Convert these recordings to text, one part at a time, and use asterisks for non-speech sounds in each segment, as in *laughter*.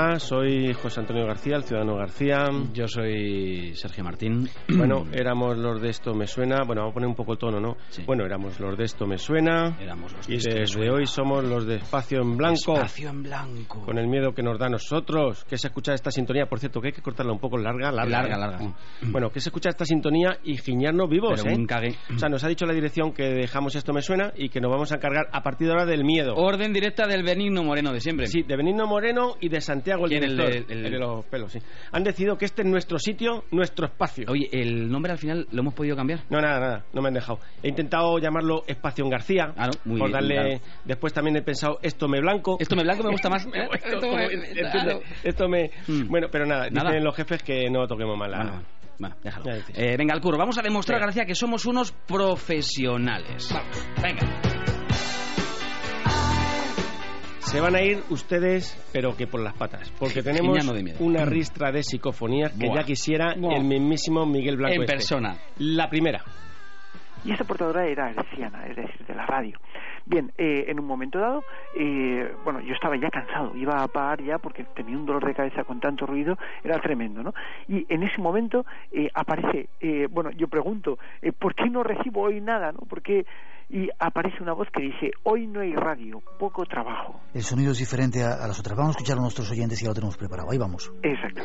Hola, soy José Antonio García, el ciudadano García. Yo soy Sergio Martín. *clears throat* Bueno, éramos los de esto me suena. Bueno, vamos a poner un poco el tono, ¿no? Sí. Bueno, éramos los de esto me suena. Éramos los de y desde suena. hoy somos los de espacio en blanco. Espacio en blanco. Con el miedo que nos da a nosotros, que se escucha esta sintonía, por cierto, que hay que cortarla un poco larga, larga. Larga, ¿eh? larga. *clears throat* Bueno, que se escucha esta sintonía y giñarnos vivos, Pero ¿eh? un cague. O sea, nos ha dicho la dirección que dejamos esto me suena y que nos vamos a encargar a partir de ahora del miedo. Orden directa del Benigno Moreno de siempre. Sí, de Benigno Moreno y de Santiago el ¿Quién, el director, de- el- el de los pelos, sí. Han decidido que este es nuestro sitio, nuestro espacio. Oye, el nombre al final lo hemos podido cambiar. No, nada, nada, no me han dejado. He intentado llamarlo Espacio en García. Ah, no, muy por bien, darle. claro. Después también he pensado Esto me blanco. Esto me blanco me gusta más. *laughs* Me- Esto esto, me- ¿entiendes? claro. Esto me. Mm. Bueno, pero nada, Nada. dicen los jefes que no toquemos mal la. Bueno, bueno, déjalo. Eh, venga, al curro. Vamos a demostrar. García, que somos unos profesionales. Venga. Se van a ir ustedes, pero que por las patas. Porque tenemos una ristra de psicofonías que Buah. ya quisiera Buah. el mismísimo Miguel Blanco. En este. persona. La primera. Y esta portadora era herciana, es decir, de la radio. Bien, eh, en un momento dado, eh, bueno, yo estaba ya cansado, iba a apagar ya porque tenía un dolor de cabeza con tanto ruido, era tremendo, ¿no? Y en ese momento eh, aparece, eh, bueno, yo pregunto, eh, ¿por qué no recibo hoy nada, no? Porque y aparece una voz que dice, hoy no hay radio, poco trabajo. El sonido es diferente a, a las otras. Vamos a escuchar a nuestros oyentes y ya lo tenemos preparado. Ahí vamos. Exacto.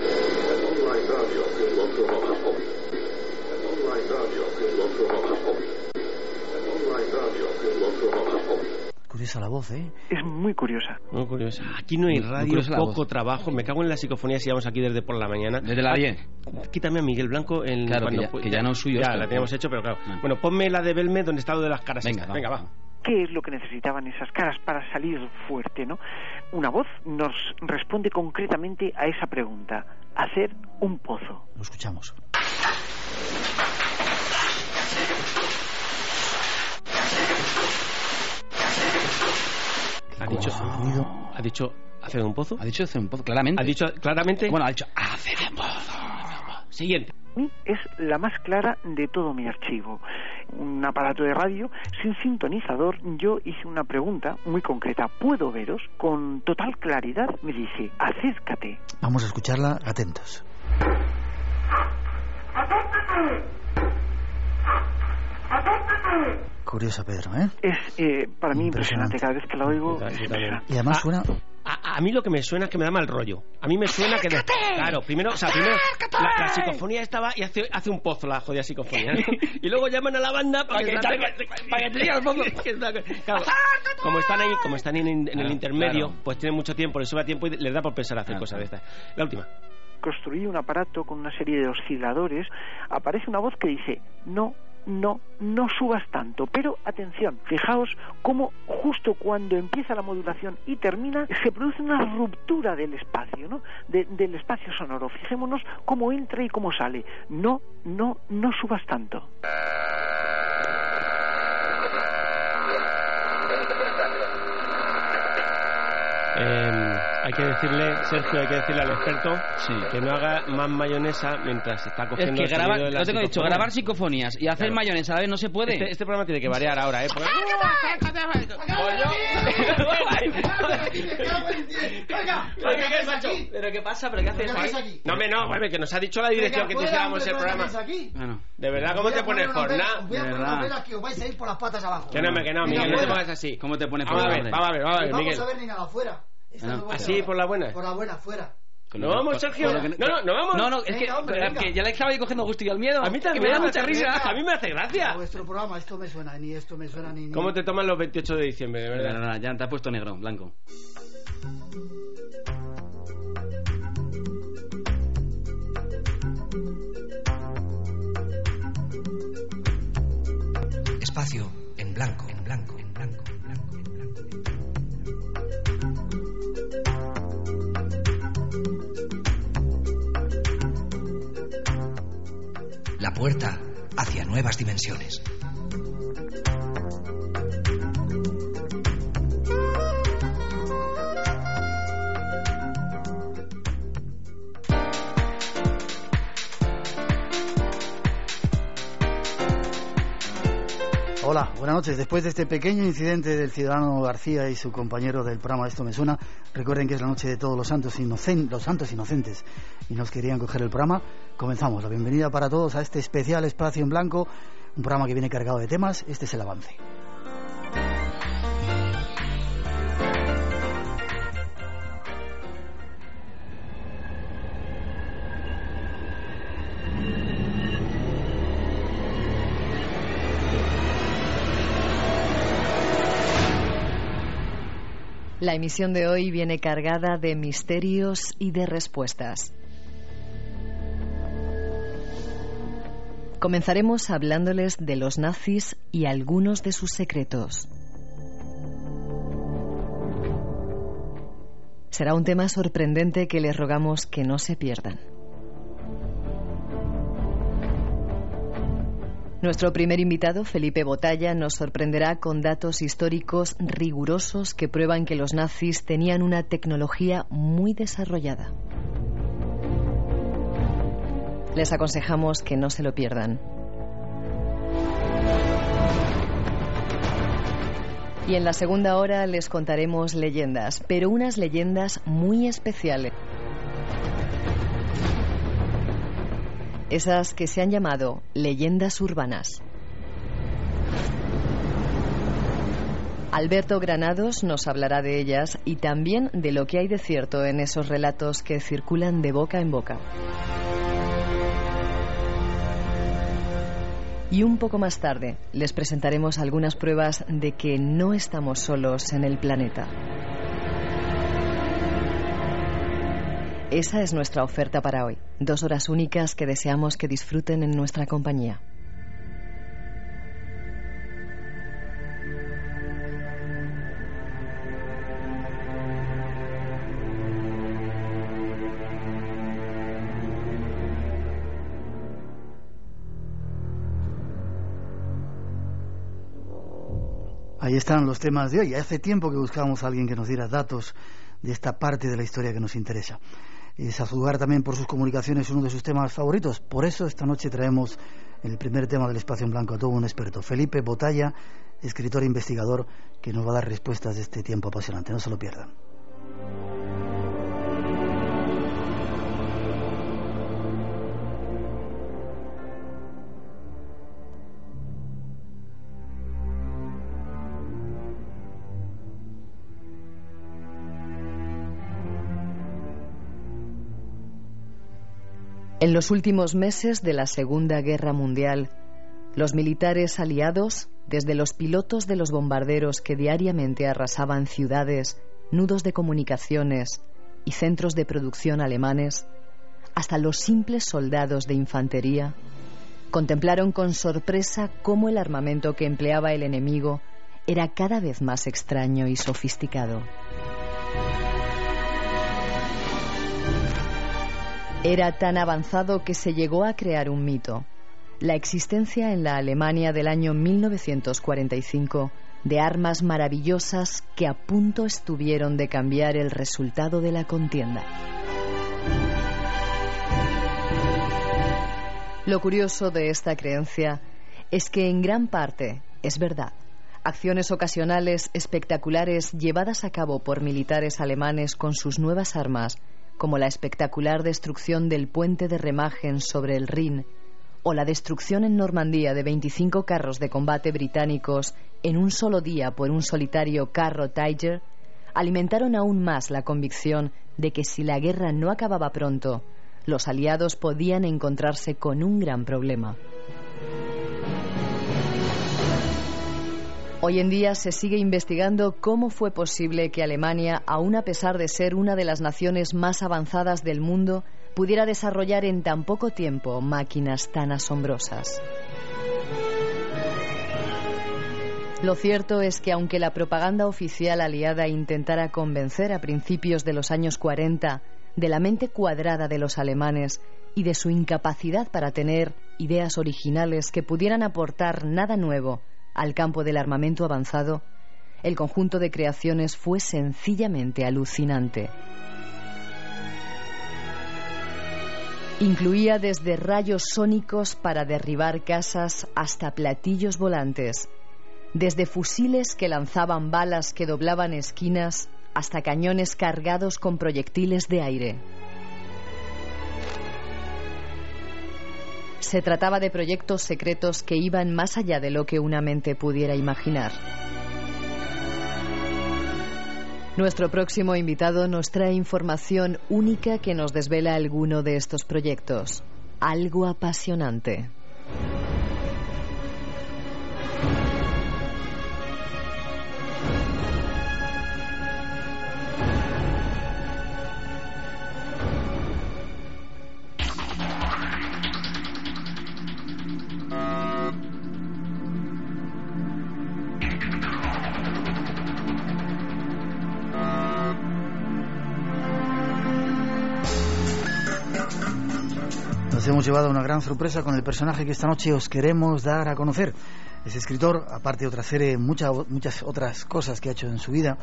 Curiosa la voz, ¿eh? Es muy curiosa. Muy curiosa. Aquí no hay radio, poco voz. trabajo. Me cago en la psicofonía si llevamos aquí desde por la mañana. Desde la 10. Quítame a Miguel Blanco. En, Claro, que ya- que ya no es suyo Ya, esto, la teníamos hecho, pero claro. Ah. Bueno, ponme la de Belme donde está lo de las caras. Venga, va, Venga, va. ¿Qué es lo que necesitaban esas caras para salir fuerte, no? Una voz nos responde concretamente a esa pregunta, hacer un pozo. Lo escuchamos. Ha dicho, ha dicho hacer un pozo. Ha dicho hacer un poco, claramente. Ha dicho claramente. Bueno, ha dicho hacer un pozo. Siguiente. Es la más clara de todo mi archivo. Un aparato de radio sin sintonizador, yo hice una pregunta muy concreta. ¿Puedo veros? Con total claridad me dice, acércate. Vamos a escucharla atentos. Curiosa, Pedro, ¿eh? Es eh, para mí impresionante. Impresionante. Cada vez que la oigo, Yo ta- yo también. Y además Ah, suena... A, a mí lo que me suena es que me da mal rollo. A mí me suena que... de- claro, primero, o sea, primero la, la psicofonía estaba y hace, hace un pozo la jodida psicofonía. *laughs* y luego llaman a la banda para que, Para te diga el pozo. Que está- claro, como están ahí, como están en, en el intermedio, claro. pues tienen mucho tiempo, les sobra tiempo y les da por pensar hacer Claro, cosas de estas. La última. construí un aparato con una serie de osciladores, aparece una voz que dice, no, no, no subas tanto. Pero atención, fijaos cómo justo cuando empieza la modulación y termina, se produce una ruptura del espacio, ¿no? De- del espacio sonoro. Fijémonos cómo entra y cómo sale. No, no, no subas tanto. Eh, hay que decirle, Sergio, hay que decirle al experto Sí. que no haga más mayonesa mientras está Es cogiendo que el sonido grabar, de la lo tengo dicho, grabar psicofonías y hacer Claro. mayonesa a vez no se puede. Este, este programa tiene que variar ahora, ¿eh? Macho. ¿Pero qué pasa? ¿Pero qué haces aquí? No, me no, vuelve, que nos ha dicho la dirección que Venga, hiciéramos el programa. De verdad, ¿cómo te pones? Os voy a poner una verdad. vela que os vais a ir por las patas abajo. Que no, que no, Miguel, no te pongas así. ¿Cómo te pones por Vamos a ver, vamos a ver, vamos a ver, Vamos Miguel. a ver ni nada, fuera. Ah, no ¿Así, ver. por la buena? Por la buena, fuera. ¿No vamos, Sergio? Que- No, no, no vamos. No, no, es que, Venga, hombre, venga. que ya le estaba ahí cogiendo gusto y al miedo. A mí Que también me da mucha hace- risa. A mí me hace gracia. vuestro programa, esto me suena, ni esto me suena, ni... ni- ¿Cómo te toman los 28 de diciembre, de verdad? verdad, ya te has puesto negro, blanco. Espacio en blanco, La puerta hacia nuevas dimensiones. Hola, buenas noches. Después de este pequeño incidente del ciudadano García y su compañero del programa Esto me suena, recuerden que es la noche de todos los santos, inocen- los santos inocentes y nos querían coger el programa. Comenzamos. La bienvenida para todos a este especial espacio en blanco, un programa que viene cargado de temas. Este es el avance. La emisión de hoy viene cargada de misterios y de respuestas. Comenzaremos hablándoles de los nazis y algunos de sus secretos. Será un tema sorprendente que les rogamos que no se pierdan. Nuestro primer invitado, Felipe Botalla, nos sorprenderá con datos históricos rigurosos que prueban que los nazis tenían una tecnología muy desarrollada. Les aconsejamos que no se lo pierdan. Y en la segunda hora les contaremos leyendas, pero unas leyendas muy especiales. Esas que se han llamado leyendas urbanas. Alberto Granados nos hablará de ellas y también de lo que hay de cierto en esos relatos que circulan de boca en boca. Y un poco más tarde les presentaremos algunas pruebas de que no estamos solos en el planeta. Esa es nuestra oferta para hoy. Dos horas únicas que deseamos que disfruten en nuestra compañía. Ahí están los temas de hoy. Hace tiempo que buscábamos a alguien que nos diera datos de esta parte de la historia que nos interesa. Es a juzgar también por sus comunicaciones uno de sus temas favoritos. Por eso esta noche traemos el primer tema del espacio en blanco a todo un experto, Felipe Botalla, escritor e investigador, que nos va a dar respuestas de este tiempo apasionante. No se lo pierdan. En los últimos meses de la Segunda Guerra Mundial, los militares aliados, desde los pilotos de los bombarderos que diariamente arrasaban ciudades, nudos de comunicaciones y centros de producción alemanes, hasta los simples soldados de infantería, contemplaron con sorpresa cómo el armamento que empleaba el enemigo era cada vez más extraño y sofisticado. Era tan avanzado que se llegó a crear un mito, la existencia en la Alemania del año 1945 de armas maravillosas que a punto estuvieron de cambiar el resultado de la contienda. Lo curioso de esta creencia es que en gran parte es verdad. Acciones ocasionales espectaculares llevadas a cabo por militares alemanes con sus nuevas armas, como la espectacular destrucción del puente de Remagen sobre el Rin o la destrucción en Normandía de 25 carros de combate británicos en un solo día por un solitario carro Tiger, alimentaron aún más la convicción de que si la guerra no acababa pronto, los aliados podían encontrarse con un gran problema. Hoy en día se sigue investigando cómo fue posible que Alemania, aun a pesar de ser una de las naciones más avanzadas del mundo, pudiera desarrollar en tan poco tiempo máquinas tan asombrosas. Lo cierto es que aunque la propaganda oficial aliada intentara convencer a principios de los años 40 de la mente cuadrada de los alemanes y de su incapacidad para tener ideas originales que pudieran aportar nada nuevo al campo del armamento avanzado, el conjunto de creaciones fue sencillamente alucinante. Incluía desde rayos sónicos para derribar casas hasta platillos volantes, desde fusiles que lanzaban balas que doblaban esquinas hasta cañones cargados con proyectiles de aire. Se trataba de proyectos secretos que iban más allá de lo que una mente pudiera imaginar. Nuestro próximo invitado nos trae información única que nos desvela alguno de estos proyectos. Algo apasionante. Nos hemos llevado una gran sorpresa con el personaje que esta noche os queremos dar a conocer. Es escritor, aparte de otra serie, muchas muchas otras cosas que ha hecho en su vida.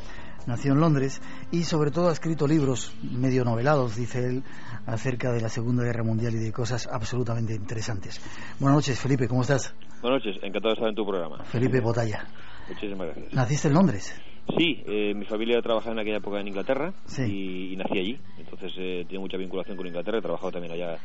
Nació en Londres y sobre todo ha escrito libros medio novelados, dice él, acerca de la Segunda Guerra Mundial y de cosas absolutamente interesantes. Buenas noches, Felipe, ¿cómo estás? Buenas noches, encantado de estar en tu programa. Felipe Botalla. Muchísimas gracias. ¿Naciste en Londres? Sí, eh, mi familia trabajaba en aquella época en Inglaterra Sí. y, y nací allí. Entonces eh, tengo mucha vinculación con Inglaterra. He trabajado también allá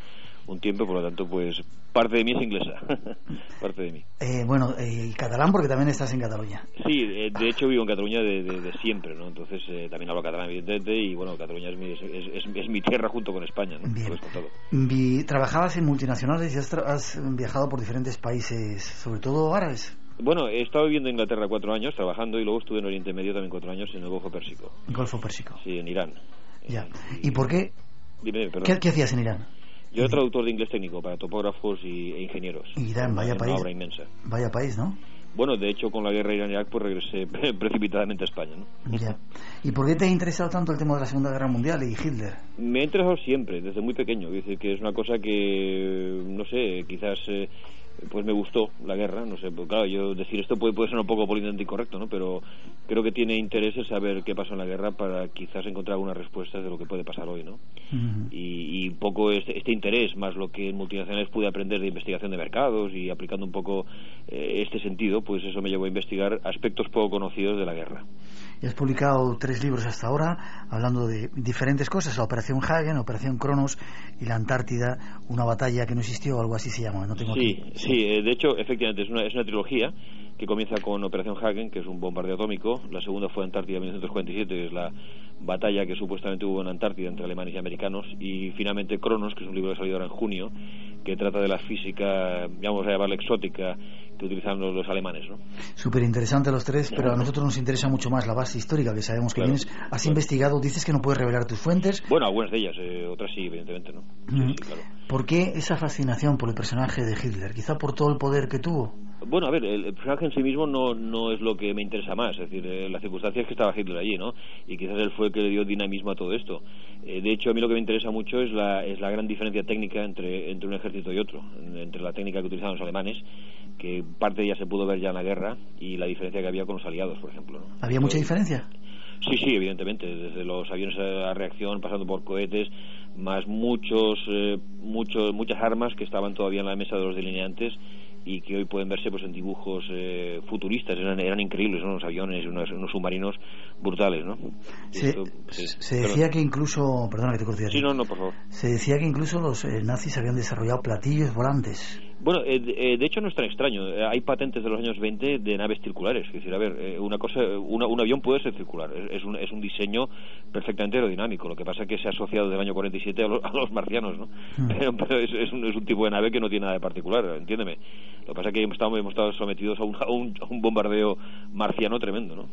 un tiempo, por lo tanto, pues parte de mí es inglesa. *laughs* parte de mí. Eh, bueno, eh, y catalán porque también estás en Cataluña. Sí, eh, de hecho vivo en Cataluña de, de- de siempre, ¿no? Entonces eh, también hablo catalán, evidentemente, y bueno, Cataluña es mi, es, es- es mi tierra junto con España, ¿no? Bien. Vi- trabajabas en multinacionales y has, tra- has viajado por diferentes países, sobre todo árabes, Bueno, he estado viviendo en Inglaterra cuatro años, trabajando, y luego estuve en Oriente Medio también cuatro años en el Golfo Pérsico. Golfo Pérsico. Sí, en Irán. Ya. ¿Y por? Dime. ¿Qué, qué hacías en Irán? Yo era traductor de inglés técnico para topógrafos y, e ingenieros. Irán, vaya Una país. obra inmensa. Vaya país, ¿no? Bueno, de hecho, con la guerra Irán-Irak, pues regresé *laughs* precipitadamente a España, ¿no? Ya. ¿Y por qué te ha interesado tanto el tema de la Segunda Guerra Mundial y Hitler? Me ha interesado siempre, desde muy pequeño. Es decir, que es una cosa que, no sé, quizás eh, pues me gustó la guerra. No sé, pues claro, yo decir esto puede, puede ser un poco políticamente incorrecto, ¿no? Pero creo que tiene interés el saber qué pasó en la guerra para quizás encontrar algunas respuestas de lo que puede pasar hoy, ¿no? Y, y un poco este, este interés, más lo que en multinacionales pude aprender de investigación de mercados y aplicando un poco eh, este sentido, pues eso me llevó a investigar aspectos poco conocidos de la guerra. Has publicado tres libros hasta ahora hablando de diferentes cosas, la Operación Hagen, Operación Cronos y la Antártida, una batalla que no existió o algo así se llama. No tengo Sí, sí, eh, de hecho, efectivamente, es una, es una trilogía que comienza con Operación Hagen, que es un bombardeo atómico, la segunda fue Antártida 1947, que es la batalla que supuestamente hubo en Antártida entre alemanes y americanos, y finalmente Cronos, que es un libro que ha salido ahora en junio, que trata de la física, vamos a llamarla exótica, que utilizan los, los alemanes, ¿no? Súper interesante los tres, pero a nosotros nos interesa mucho más la base histórica que sabemos que Claro, vienes. Has investigado, dices que no puedes revelar tus fuentes. Bueno, algunas de ellas, eh, otras sí, evidentemente, ¿no? Sí, Ujú. sí, claro. ¿Por qué esa fascinación por el personaje de Hitler? Quizá por todo el poder que tuvo. Bueno, a ver, el, el personaje en sí mismo no, no es lo que me interesa más, es decir, eh, la circunstancia es que estaba Hitler allí, ¿no? Y quizás él fue el que le dio dinamismo a todo esto. Eh, de hecho, a mí lo que me interesa mucho es la, es la gran diferencia técnica entre, entre un ejército y otro, en- entre la técnica que utilizaban los alemanes, que parte ella se pudo ver ya en la guerra, y la diferencia que había con los aliados, por ejemplo. ¿no? ¿Había mucha Yo- diferencia? Sí, sí, evidentemente, desde los aviones a reacción, pasando por cohetes, más muchos, eh, muchos, muchas armas que estaban todavía en la mesa de los delineantes y que hoy pueden verse pues en dibujos eh, futuristas eran, eran increíbles ¿no? unos aviones unos, unos submarinos brutales ¿no? Se, esto, sí, se perdón. decía que incluso, perdona que te corté aquí. sí no no por favor Se decía que incluso los eh, nazis habían desarrollado platillos volantes. Bueno, eh, de eh, de hecho no es tan extraño. Eh, Hay patentes de los años 20 de naves circulares. Es decir, a ver, eh, una cosa, una- un avión puede ser circular. Es, un, es un diseño perfectamente aerodinámico. Lo que pasa es que se ha asociado desde el año 47 a, los- a los marcianos, ¿no? Hmm. Pero, *laughs* pero es, es un, es un tipo de nave que no tiene nada de particular, entiéndeme. Lo que pasa es que hemos estado, hemos estado sometidos a un, a un- a un bombardeo marciano tremendo, ¿no?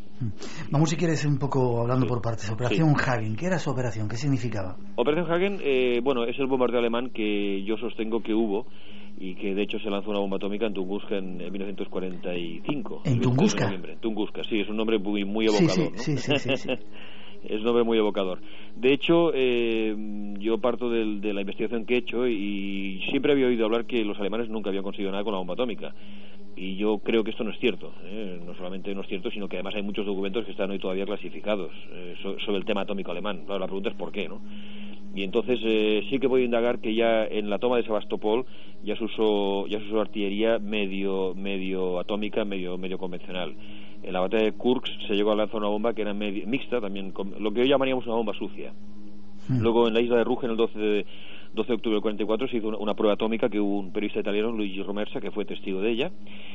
Vamos, si quieres, un poco hablando por partes. Operación Hagen. ¿Qué era su operación? ¿Qué significaba? Operación Hagen, eh, bueno, es el bombardeo alemán que yo sostengo que hubo y que de hecho se lanzó una bomba atómica en Tunguska en, en 1945. ¿En el 23 de Tunguska? noviembre. Tunguska, sí, es un nombre muy, muy evocador. sí, ¿no? sí, sí, sí, sí. *laughs* es un nombre muy evocador. De hecho, eh, yo parto del- de la investigación que he hecho y siempre había oído hablar que los alemanes nunca habían conseguido nada con la bomba atómica. Y yo creo que esto no es cierto. ¿eh? No solamente no es cierto, sino que además hay muchos documentos que están hoy todavía clasificados eh, so- sobre el tema atómico alemán. Claro, la pregunta es por qué, ¿no? Y entonces eh, sí que voy a indagar que ya en la toma de Sebastopol ya se usó, ya se usó artillería medio, medio atómica, medio, medio convencional. En la batalla de Kursk se llegó a lanzar una bomba que era medio- mixta, también con- lo que hoy llamaríamos una bomba sucia. Luego en la isla de Rugen, el 12 de, 12 de octubre del 44, se hizo una, una prueba atómica que hubo un periodista italiano, Luigi Romersa, que fue testigo de ella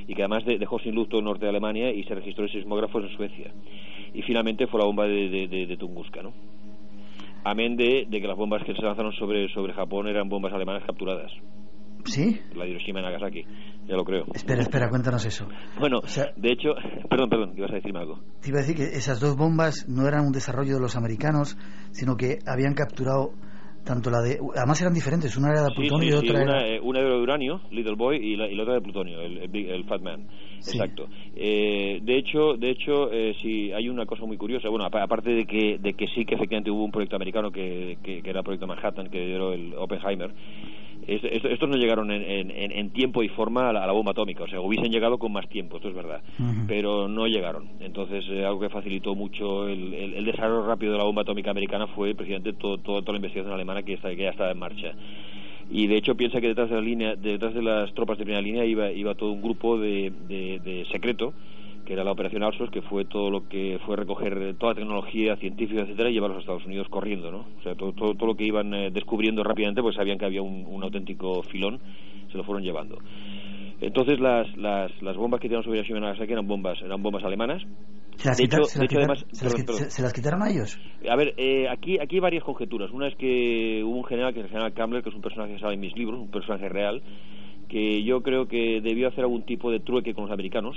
y que además de- dejó sin luz todo el norte de Alemania y se registró en sismógrafos en Suecia. Y finalmente fue la bomba de- de Tunguska, ¿no? Amén de, de que las bombas que se lanzaron sobre, sobre Japón eran bombas alemanas capturadas. ¿Sí? La de Hiroshima y Nagasaki, ya lo creo. Espera, espera, cuéntanos eso. Bueno, O sea- de hecho, perdón, perdón, ibas a decirme algo. Te iba a decir que esas dos bombas no eran un desarrollo de los americanos, sino que habían capturado tanto la de... Además eran diferentes, una era de Sí, plutonio sí, y sí, otra una, era... eh, una era de uranio, Little Boy, y la, y la otra de plutonio, el, el Big- el Fat Man. Sí. Exacto. Eh, de hecho, de hecho eh, sí, hay una cosa muy curiosa. Bueno, apa- aparte de que, de que sí que efectivamente hubo un proyecto americano que, que, que era el proyecto Manhattan, que lideró el Oppenheimer, es- es- estos no llegaron en, en- tiempo y forma a la, a la bomba atómica. O sea, hubiesen llegado con más tiempo, esto es verdad. Pero no llegaron. Entonces, eh, algo que facilitó mucho el, el- el desarrollo rápido de la bomba atómica americana fue precisamente todo, todo- toda la investigación alemana que, está, que ya estaba en marcha y de hecho piensa que detrás de la línea detrás de las tropas de primera línea iba iba todo un grupo de, de, secreto que era la operación Alsos que fue todo lo que fue recoger toda la tecnología científica etcétera y llevarlos a Estados Unidos corriendo no o sea todo todo, todo lo que iban eh, descubriendo rápidamente pues sabían que había un auténtico filón se lo fueron llevando entonces las, las, las bombas que tiraron sobre Hiroshima y Nagasaki eran bombas eran bombas alemanas ¿Se las, de quita- hecho- se de las hecho, quitaron- además- se las perdón, quit- perdón. se- se las quitaron a ellos? A ver, eh, aquí, aquí hay varias conjeturas. Una es que hubo un general, que es el general Campbell, que es un personaje que sale en mis libros, un personaje real, que yo creo que debió hacer algún tipo de trueque con los americanos.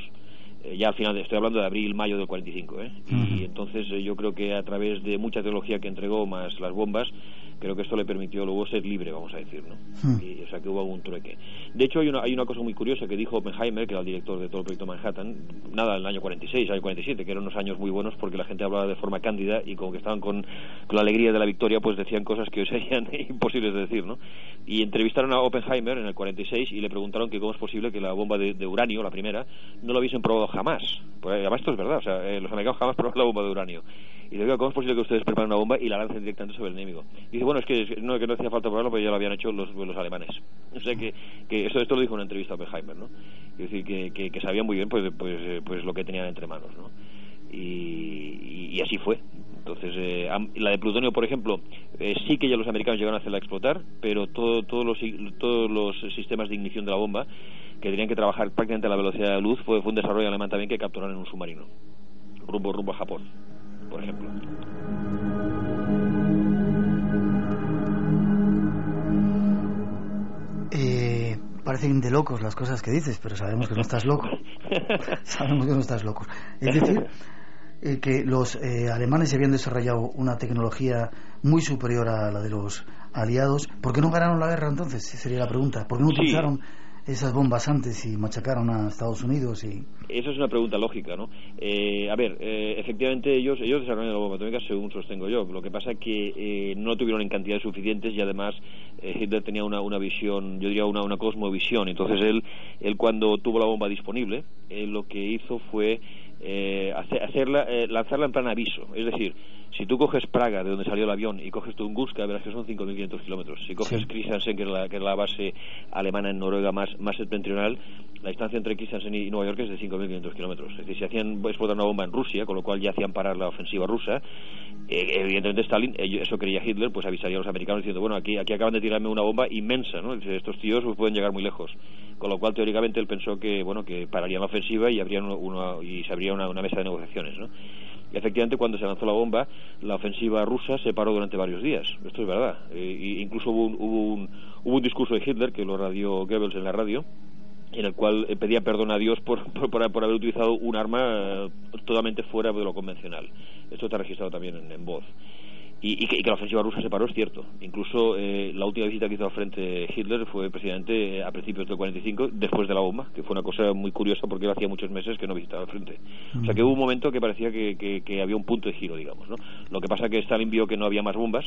Eh, ya al final, estoy hablando de abril, mayo del 45, ¿eh? Y entonces eh, yo creo que a través de mucha tecnología que entregó, más las bombas, creo que esto le permitió luego ser libre, vamos a decir, ¿no? Hmm. Y, o sea, que hubo algún trueque. De hecho, hay una, hay una cosa muy curiosa que dijo Oppenheimer, que era el director de todo el proyecto Manhattan, nada, en el año 46, año 47, que eran unos años muy buenos porque la gente hablaba de forma cándida y como que estaban con, con la alegría de la victoria, pues decían cosas que hoy serían *laughs* imposibles de decir, ¿no? Y entrevistaron a Oppenheimer en el 46 y le preguntaron que cómo es posible que la bomba de, de uranio, la primera, no la hubiesen probado jamás. Pues además esto es verdad, o sea, eh, los americanos jamás probaron la bomba de uranio. Y le digo, ¿cómo es posible que ustedes preparen una bomba y la lancen directamente sobre el enemigo? Y dice, bueno, es que no, que no hacía falta probarlo porque ya lo habían hecho los, los alemanes. O sea que, que eso, esto lo dijo en una entrevista a Oppenheimer, ¿no? Es decir, que, que, que sabían muy bien pues, pues, eh, pues lo que tenían entre manos, ¿no? Y, así fue. Entonces, eh, la de plutonio, por ejemplo, eh, sí que ya los americanos llegaron a hacerla explotar, pero todo, todos, los, todos los sistemas de ignición de la bomba, que tenían que trabajar prácticamente a la velocidad de la luz, fue, fue un desarrollo alemán también que capturaron en un submarino, rumbo, rumbo a Japón, por ejemplo. Eh, parecen de locos las cosas que dices, pero sabemos que no estás loco. *laughs* sabemos que no estás loco. Es decir, eh, que los eh, alemanes habían desarrollado una tecnología muy superior a la de los aliados. ¿Por qué no ganaron la guerra entonces? Sería la pregunta. ¿Por qué no Sí. utilizaron esas bombas antes y machacaron a Estados Unidos? y Esa es una pregunta lógica, ¿no? Eh, a ver, eh, efectivamente ellos ellos desarrollaron la bomba atómica según sostengo yo. Lo que pasa es que eh, no tuvieron en cantidades suficientes y además eh, Hitler tenía una, una visión, yo diría una, una cosmovisión. Entonces él, él cuando tuvo la bomba disponible, él lo que hizo fue eh, hacer, hacerla, eh, lanzarla en plan aviso. Es decir, si tú coges Praga, de donde salió el avión, y coges Tunguska, verás que son 5.500 kilómetros. Si coges Sí. Kristiansen, que es, la, que es la base alemana en Noruega más, más septentrional, la distancia entre Kristiansen y Nueva York es de 5.500 kilómetros. Es decir, si hacían explotar una bomba en Rusia, con lo cual ya hacían parar la ofensiva rusa, eh, evidentemente Stalin, eso quería Hitler, pues avisaría a los americanos diciendo, bueno, aquí, aquí acaban de tirarme una bomba inmensa, ¿no? Estos tíos pues, pueden llegar muy lejos. Con lo cual, teóricamente, él pensó que, bueno, que pararían la ofensiva y, habrían una, una- y se una, mesa de negociaciones, ¿no? Y efectivamente, cuando se lanzó la bomba, la ofensiva rusa se paró durante varios días. Esto es verdad. Y incluso hubo un, hubo, un, hubo un discurso de Hitler, que lo radió Goebbels en la radio, en el cual eh, pedía perdón a Dios por, por, por- haber utilizado un arma eh, totalmente fuera de lo convencional. Esto está registrado también en voz. Y, y que, y que la ofensiva rusa se paró es cierto. Incluso eh, la última visita que hizo al frente Hitler fue precisamente eh, a principios del 45, después de la bomba, que fue una cosa muy curiosa porque él hacía muchos meses que no visitaba el frente. O sea que hubo un momento que parecía que, que- había un punto de giro, digamos. ¿no? Lo que pasa que Stalin vio que no había más bombas,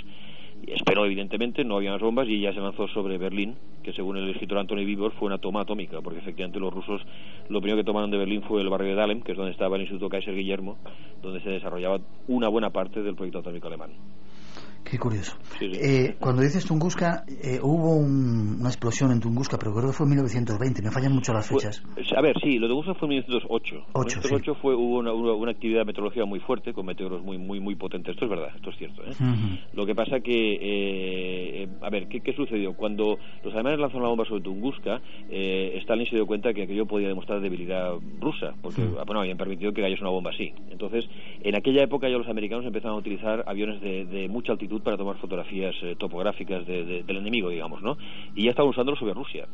y esperó evidentemente, no había más bombas y ya se lanzó sobre Berlín, que según el escritor Anthony Vivor fue una toma atómica, porque efectivamente los rusos lo primero que tomaron de Berlín fue el barrio de Dahlem, que es donde estaba el Instituto Kaiser Guillermo, donde se desarrollaba una buena parte del proyecto atómico alemán. Qué curioso. Sí, sí. Eh, cuando dices Tunguska, eh, hubo un- una explosión en Tunguska, pero creo que fue en 1920. Me fallan mucho las fechas. a ver, sí, lo de Gusa fue en 1908. En Ocho, 1908 fue, hubo una, una- una actividad meteorológica muy fuerte, con meteoros muy muy muy potentes. Esto es verdad, esto es cierto. ¿eh? Lo que pasa que, a ver, ¿qué, qué sucedió? Cuando los alemanes lanzaron la bomba sobre Tunguska, eh, Stalin se dio cuenta que aquello podía demostrar debilidad rusa, porque bueno, habían permitido que cayese una bomba así. Entonces, en aquella época ya los americanos empezaron a utilizar aviones de, de mucha altitud para tomar fotografías eh, topográficas de- de- del enemigo, digamos, ¿no? Y ya estaban usándolo sobre Rusia.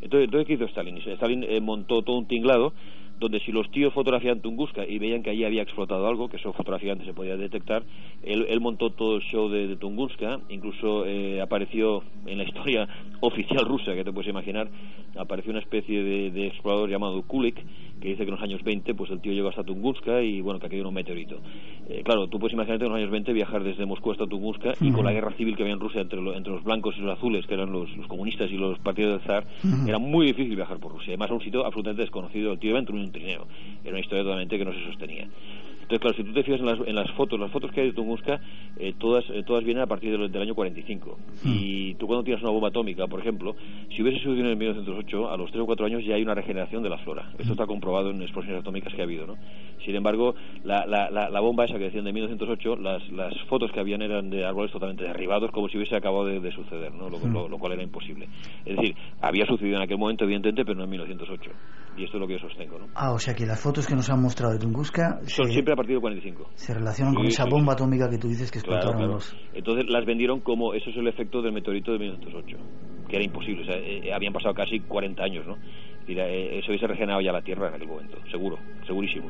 Entonces, entonces ¿qué hizo Stalin? Stalin eh, montó todo un tinglado donde si los tíos fotografiaban Tunguska y veían que allí había explotado algo, que eso fotográficamente se podía detectar, él, él montó todo el show de, de Tunguska, incluso eh, apareció en la historia *laughs* oficial rusa, que te puedes imaginar, apareció una especie de, de explorador llamado Kulik, que dice que en los años 20 pues el tío llegó hasta Tunguska y bueno, que aquello era un meteorito. Eh, claro, tú puedes imaginarte en los años 20 viajar desde Moscú hasta Tunguska y con la guerra civil que había en Rusia entre, lo- entre los blancos y los azules, que eran los, los comunistas y los partidos del zar, era muy difícil viajar por Rusia. Además, a un sitio absolutamente desconocido. El tío iba entre un trineo. Era una historia totalmente que no se sostenía. Entonces, claro, si tú te fijas en las, en las fotos, las fotos que hay de Tunguska, eh, todas, eh, todas vienen a partir del, del año 45. Y tú cuando tienes una bomba atómica, por ejemplo, si hubiese sucedido en el 1908, a los 3 o 4 años ya hay una regeneración de la flora. Esto está comprobado en explosiones atómicas que ha habido, ¿no? Sin embargo, la, la, la, la bomba esa que decían de 1908, las, las fotos que habían eran de árboles totalmente derribados, como si hubiese acabado de, de suceder, ¿no? Lo, lo- lo cual era imposible. Es decir, había sucedido en aquel momento, evidentemente, pero no en 1908. Y esto es lo que yo sostengo, ¿no? Ah, o sea que las fotos que nos han mostrado de Tunguska Son se, siempre a partir del 45. se relacionan con esa bomba sí. atómica que tú dices que Claro, explotaron claro. los... Entonces las vendieron como eso es el efecto del meteorito de 1908, que era imposible. O sea, eh, habían pasado casi 40 años, ¿no? Es decir, eh, eso hubiese regenerado ya la Tierra en aquel momento, seguro, segurísimo.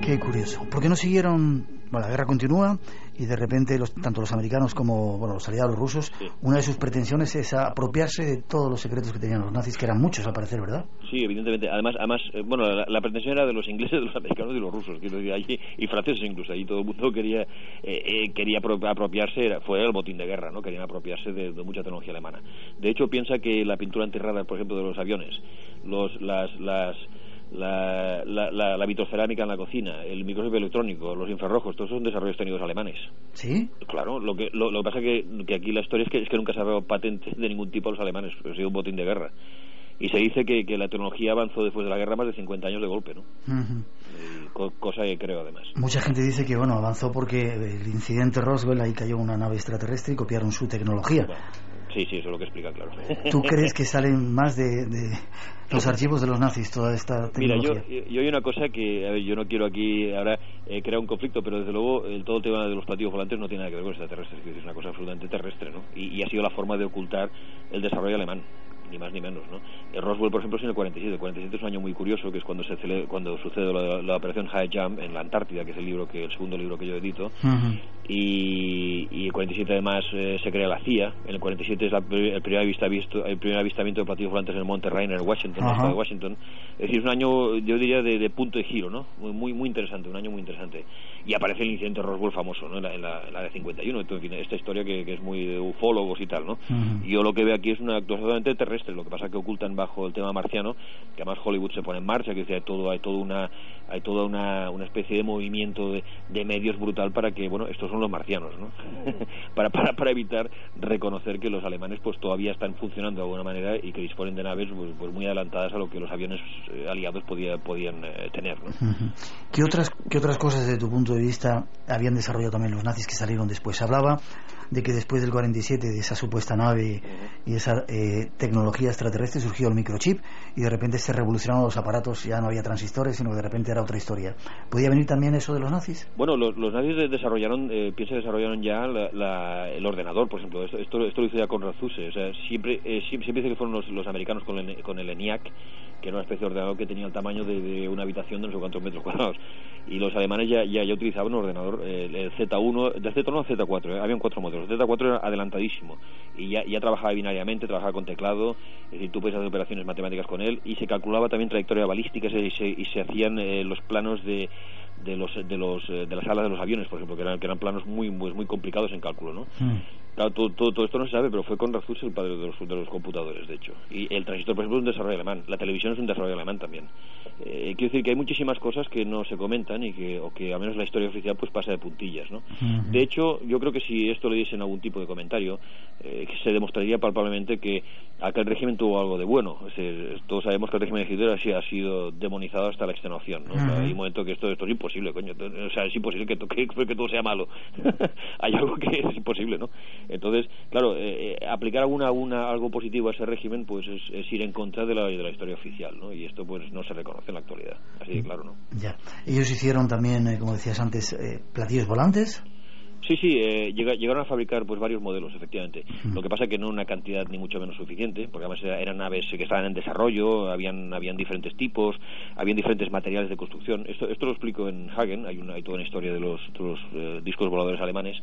Qué curioso. ¿Por qué no siguieron? Bueno, la guerra continúa y de repente los, tanto los americanos como bueno, los aliados rusos, Sí. una de sus pretensiones es apropiarse de todos los secretos que tenían los nazis, que eran muchos al parecer, ¿verdad? Sí, evidentemente. Además, además eh, bueno, la, la pretensión era de los ingleses, de los americanos y de los rusos, quiero decir, allí, y franceses incluso. Allí todo el mundo quería eh, eh, quería apro- apropiarse, era, fue el botín de guerra, ¿no? Querían apropiarse de, de mucha tecnología alemana. De hecho, piensa que la pintura antirradar, por ejemplo, de los aviones, los, las, las la, la, la, la vitrocerámica en la cocina, el microscopio electrónico, los infrarrojos, todos son desarrollos técnicos alemanes. ¿Sí? Claro, lo que, lo, lo que pasa que, que aquí la historia es que, es que nunca se ha dado patente de ningún tipo a los alemanes, ha sido un botín de guerra. Y se dice que, que la tecnología avanzó después de la guerra más de 50 años de golpe, ¿no? Eh, co- cosa que creo además. Mucha gente dice que bueno avanzó porque el incidente Roswell ahí cayó una nave extraterrestre y copiaron su tecnología. Bueno, sí, sí, eso es lo que explica, claro. ¿Tú *laughs* crees que salen más de, de los archivos de los nazis toda esta Mira, tecnología? yo, yo hay una cosa que, a ver, yo no quiero aquí ahora eh, crear un conflicto, pero desde luego el, todo el tema de los platillos volantes no tiene nada que ver con extraterrestres, es una cosa absolutamente terrestre, ¿no? Y, y ha sido la forma de ocultar el desarrollo alemán. Ni más ni menos, ¿no? El Roswell, por ejemplo, es en el 47. El 47 es un año muy curioso, que es cuando se cele- cuando sucede la, la operación High Jump en la Antártida, que es el libro que el segundo libro que yo edito. Y, y el 47 además eh, se crea la CIA. En el 47 es la el primer, avistamiento, el primer avistamiento de platillos volantes en el Monte Rainer, en Washington, en el Ajá. estado de Washington. Es decir, es un año, yo diría, de, de punto de giro, ¿no? Muy, muy, interesante, un año muy interesante. Y aparece el incidente Roswell famoso, ¿no? En la, en la, en la de 51, en fin, esta historia que, que es muy de ufólogos y tal, ¿no? Ujú. Yo lo que veo aquí es una actuación totalmente lo que pasa que ocultan bajo el tema marciano, que además Hollywood se pone en marcha, que dice, hay todo, hay todo una, hay toda una, una especie de movimiento de, de medios brutal para que, bueno, estos son los marcianos, ¿no? *laughs* para, para, para evitar reconocer que los alemanes pues todavía están funcionando de alguna manera y que disponen de naves pues, pues muy adelantadas a lo que los aviones eh, aliados podía, podían eh, tener. ¿Qué otras, ¿Qué otras cosas desde tu punto de vista habían desarrollado también los nazis que salieron después? Se hablaba de que después del 47, de esa supuesta nave y esa eh, tecnología extraterrestre, surgió el microchip y de repente se revolucionaron los aparatos, ya no había transistores, sino que de repente era otra historia. ¿Podía venir también eso de los nazis? Bueno, los, nazis de- desarrollaron, eh, piensa que desarrollaron ya la- el ordenador, por ejemplo. Esto, esto, lo hizo ya con Razuse. O sea, siempre, eh, siempre, siempre dice que fueron los, los americanos con el, con el ENIAC, que era una especie de ordenador que tenía el tamaño de, una habitación de no sé cuántos metros cuadrados. Y los alemanes ya, ya, ya utilizaban un ordenador, el, el Z1, del Z1 al Z4, eh, habían cuatro modelos. El Z4 era adelantadísimo y ya trabajaba binariamente, trabajaba con teclado, es decir, tú puedes hacer operaciones matemáticas con él y se calculaba también trayectoria balística y se, y se hacían eh, los planos de de los de los eh, de las alas de los aviones por ejemplo que eran que eran planos muy muy, muy complicados en cálculo no Claro, todo, todo, todo esto no se sabe, pero fue con Razus el padre de los, de los computadores, de hecho. Y el transistor, por ejemplo, es un desarrollo alemán. La televisión es un desarrollo alemán también. Eh, quiero decir que hay muchísimas cosas que no se comentan y que, o que al menos la historia oficial pues pasa de puntillas, ¿no? De hecho, yo creo que si esto le diesen algún tipo de comentario, eh, se demostraría palpablemente que aquel régimen tuvo algo de bueno. Es decir, todos sabemos que el régimen de Hitler sido, ha sido demonizado hasta la extenuación, ¿no? O sea, Ujú. hay un momento que esto, esto es imposible, coño. O sea, es imposible que, *laughs* que todo sea malo. *laughs* hay algo que es imposible, ¿no? Entonces, claro, eh, eh, aplicar alguna, una, algo positivo a ese régimen pues es, es ir en contra de la, de la historia oficial, ¿no? Y esto pues no se reconoce en la actualidad. Así de claro, ¿no? Ya. Ellos hicieron también, eh, como decías antes, eh, platillos volantes. Sí, sí, eh, llega- llegaron a fabricar pues varios modelos, efectivamente. Lo que pasa que no una cantidad ni mucho menos suficiente, porque además era- eran naves que estaban en desarrollo, habían, habían diferentes tipos, habían diferentes materiales de construcción. Esto, esto lo explico en Hagen, hay, una, hay toda una historia de los, de los eh, discos voladores alemanes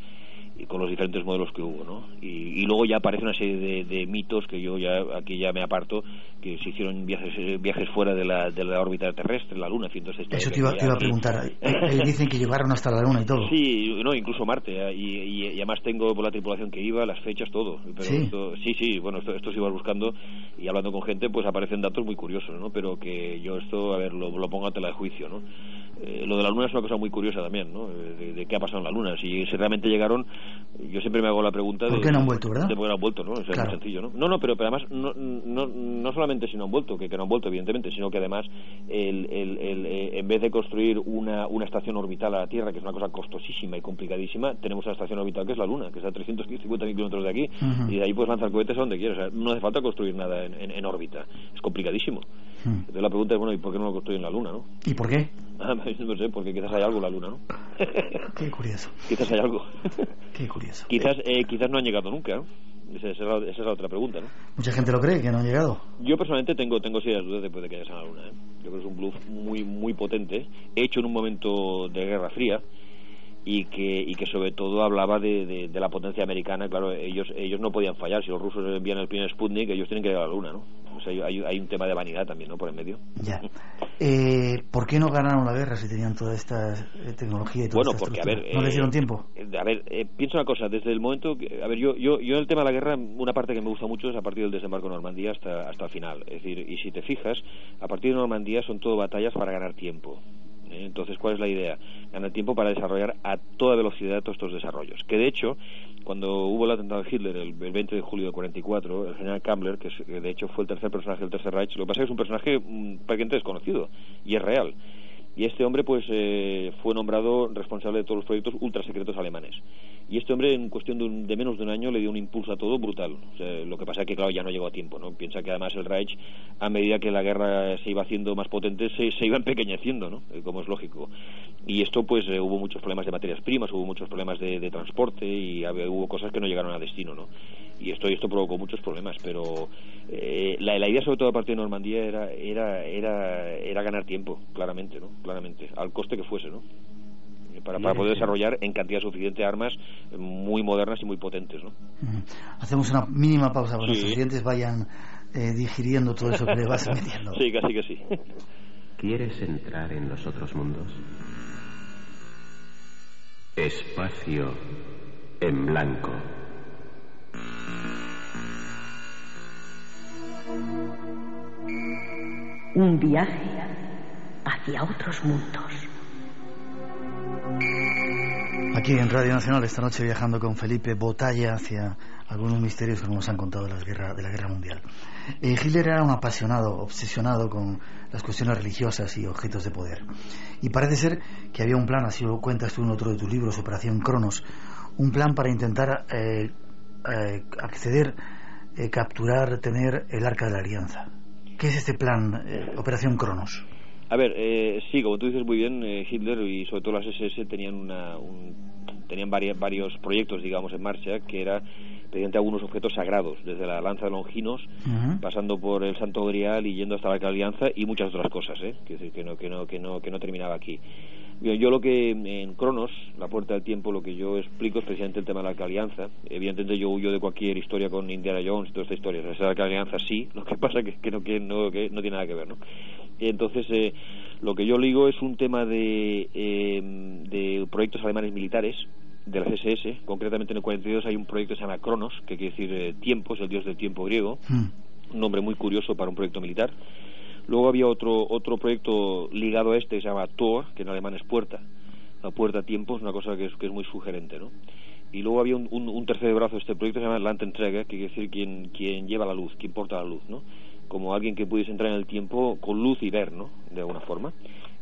y con los diferentes modelos que hubo, ¿no? Y, y luego ya aparece una serie de, de mitos que yo ya aquí ya me aparto, que se hicieron viajes viajes fuera de la, de la órbita terrestre, la Luna, en fin, historia Eso te iba, ya te iba a preguntar. Eh, eh, dicen que llegaron hasta la luna y todo. Sí, no, incluso Marte. eh, Y, y- y además tengo por la tripulación que iba, las fechas, todo. Pero Sí. esto- sí, sí, bueno, esto, esto se iba buscando y hablando con gente, pues aparecen datos muy curiosos, ¿no? Pero que yo esto, a ver, lo, lo pongo a tela de juicio, ¿no? Eh, lo de la Luna es una cosa muy curiosa también, ¿no? De, de qué ha pasado en la Luna. Si, si realmente llegaron, yo siempre me hago la pregunta ¿Por de... qué no han vuelto, verdad? De por qué no han vuelto, ¿no? O sea, Claro. es muy sencillo, ¿no? No, no, pero, pero además, no, no, no solamente si no han vuelto, que, que no han vuelto, evidentemente, sino que además, el, el, el, eh, en vez de construir una, una estación orbital a la Tierra, que es una cosa costosísima y complicadísima, tenemos una estación orbital que es la Luna, que está a 350.000 kilómetros de aquí, y de ahí puedes lanzar cohetes a donde quieras. O sea, no hace falta construir nada en, en, en órbita. Es complicadísimo. Hmm. Entonces la pregunta es, bueno, ¿y por qué no lo construyen en la Luna, no? ¿Y por qué? *laughs* Ah, no sé, porque quizás hay algo en la Luna, ¿no? Qué curioso. *laughs* quizás hay algo. *laughs* Qué curioso. quizás, eh, quizás no han llegado nunca, ¿no? Esa, es la, esa es la otra pregunta, ¿no? Mucha gente lo cree, que no han llegado. Yo personalmente tengo tengo serias dudas después de que hayas a la Luna. ¿eh? Yo creo que es un bluff muy muy potente, hecho en un momento de Guerra Fría y que y que sobre todo hablaba de, de, de la potencia americana. Claro, ellos ellos no podían fallar. Si los rusos envían el primer Sputnik, ellos tienen que llegar a la Luna, ¿no? O sea, hay, hay un tema de vanidad también, ¿no? Por en medio. Ya. Eh, ¿Por qué no ganaron la guerra si tenían toda esta eh, tecnología y toda Bueno, esta porque, a ver... ¿No les eh, dieron tiempo? eh, A ver, eh, piensa una cosa, desde el momento... Que, a ver, yo, yo, yo en el tema de la guerra, una parte que me gusta mucho es a partir del desembarco en Normandía hasta, hasta el final. Es decir, y si te fijas, a partir de Normandía son todo batallas para ganar tiempo. ¿Eh? Entonces, ¿cuál es la idea? Ganar tiempo para desarrollar a toda velocidad todos estos desarrollos. Que de hecho, cuando hubo el atentado de Hitler el, el 20 de julio del 44, el general Kammler, que de hecho fue el tercer personaje del Tercer Reich, lo que pasa es que es un personaje mm, prácticamente desconocido y es real. Y este hombre, pues, eh, fue nombrado responsable de todos los proyectos ultrasecretos alemanes. Y este hombre, en cuestión de, un- de menos de un año, le dio un impulso a todo brutal. Lo que pasa es que, claro, ya no llegó a tiempo, ¿no? Piensa que además el Reich, a medida que la guerra se iba haciendo más potente, se, se iba *laughs* empequeñeciendo, ¿no? Eh, Como es lógico. Y esto, pues, eh, hubo muchos problemas de materias primas, hubo muchos problemas de, de transporte y hubo cosas que no llegaron a destino, ¿no? Y esto, esto provocó muchos problemas, pero eh, la, la, idea sobre todo de parte de Normandía era, era, era, era ganar tiempo, claramente, ¿no? Claramente, al coste que fuese, ¿no? Para, para, poder desarrollar en cantidad suficiente armas muy modernas y muy potentes. ¿no? Hacemos una mínima pausa para que los estudiantes vayan eh, digiriendo todo eso que le vas metiendo. *laughs* Sí, casi que sí. ¿Quieres entrar en los otros mundos? Espacio en blanco. Un viaje hacia otros mundos. Aquí en Radio Nacional esta noche viajando con Felipe Botalla hacia algunos misterios que nos han contado de la guerra, de la guerra mundial. Eh, Hitler era un apasionado, obsesionado con las cuestiones religiosas y objetos de poder. Y parece ser que había un plan, así lo cuentas tú en otro de tus libros, Operación Cronos, un plan para intentar eh, eh, acceder, eh, capturar, tener el Arca de la Alianza. ¿Qué es este plan, eh, Operación Cronos? A ver, eh, sí, como tú dices muy bien, eh, Hitler y sobre todo las SS tenían una, un, tenían varios, varios proyectos, digamos, en marcha, que era mediante algunos objetos sagrados, desde la lanza de Longinos, uh -huh. pasando por el Santo Grial y yendo hasta la Alianza y muchas otras cosas, ¿eh? que, decir, que, no, que, no, que, no, que no terminaba aquí. Bien, yo lo que en Cronos, la puerta del tiempo, lo que yo explico es precisamente el tema de la alianza. Evidentemente yo huyo de cualquier historia con Indiana Jones y toda esta historia. O sea, la alianza sí, lo que *laughs* pasa que, que, no, que, no, que no tiene nada que ver, ¿no? Entonces, eh, lo que yo ligo es un tema de, eh, de proyectos alemanes militares de las SS, concretamente en el 42 hay un proyecto que se llama Cronos, que quiere decir eh, tiempo, es el dios del tiempo griego, mm. un nombre muy curioso para un proyecto militar. Luego había otro otro proyecto ligado a este que se llama Tor, que en alemán es puerta. La puerta tiempo es una cosa que es, que es muy sugerente, ¿no? Y luego había un, un, tercer brazo de este proyecto que se llama que quiere decir quien, quien lleva la luz, quien porta la luz, ¿no? Como alguien que pudiese entrar en el tiempo con luz y ver, ¿no? De alguna forma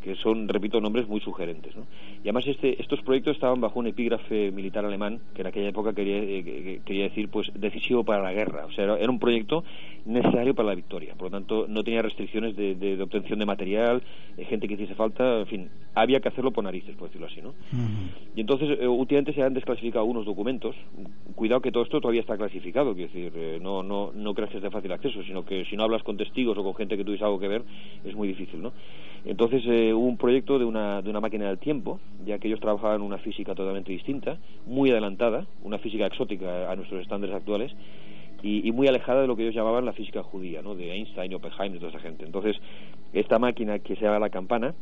que son, repito, nombres muy sugerentes. ¿no? Y además este, estos proyectos estaban bajo un epígrafe militar alemán que en aquella época quería, eh, quería decir pues decisivo para la guerra. O sea, era, era, un proyecto necesario para la victoria. Por lo tanto, no tenía restricciones de, de, de obtención de material, de gente que hiciese falta, en fin, había que hacerlo por narices, por decirlo así. ¿no? Uh -huh. Y entonces, eh, últimamente se han desclasificado algunos documentos. Cuidado que todo esto todavía está clasificado, quiero decir, eh, no, no, no creas que es de fácil acceso, sino que si no hablas con testigos o con gente que tuviese algo que ver, es muy difícil. ¿no? Entonces, eh, hubo un proyecto de una, de una máquina del tiempo, ya que ellos trabajaban una física totalmente distinta, muy adelantada, una física exótica a nuestros estándares actuales, y, y, muy alejada de lo que ellos llamaban la física judía, ¿no? de Einstein, Oppenheimer, toda esa gente. Entonces, esta máquina que se llama la campana,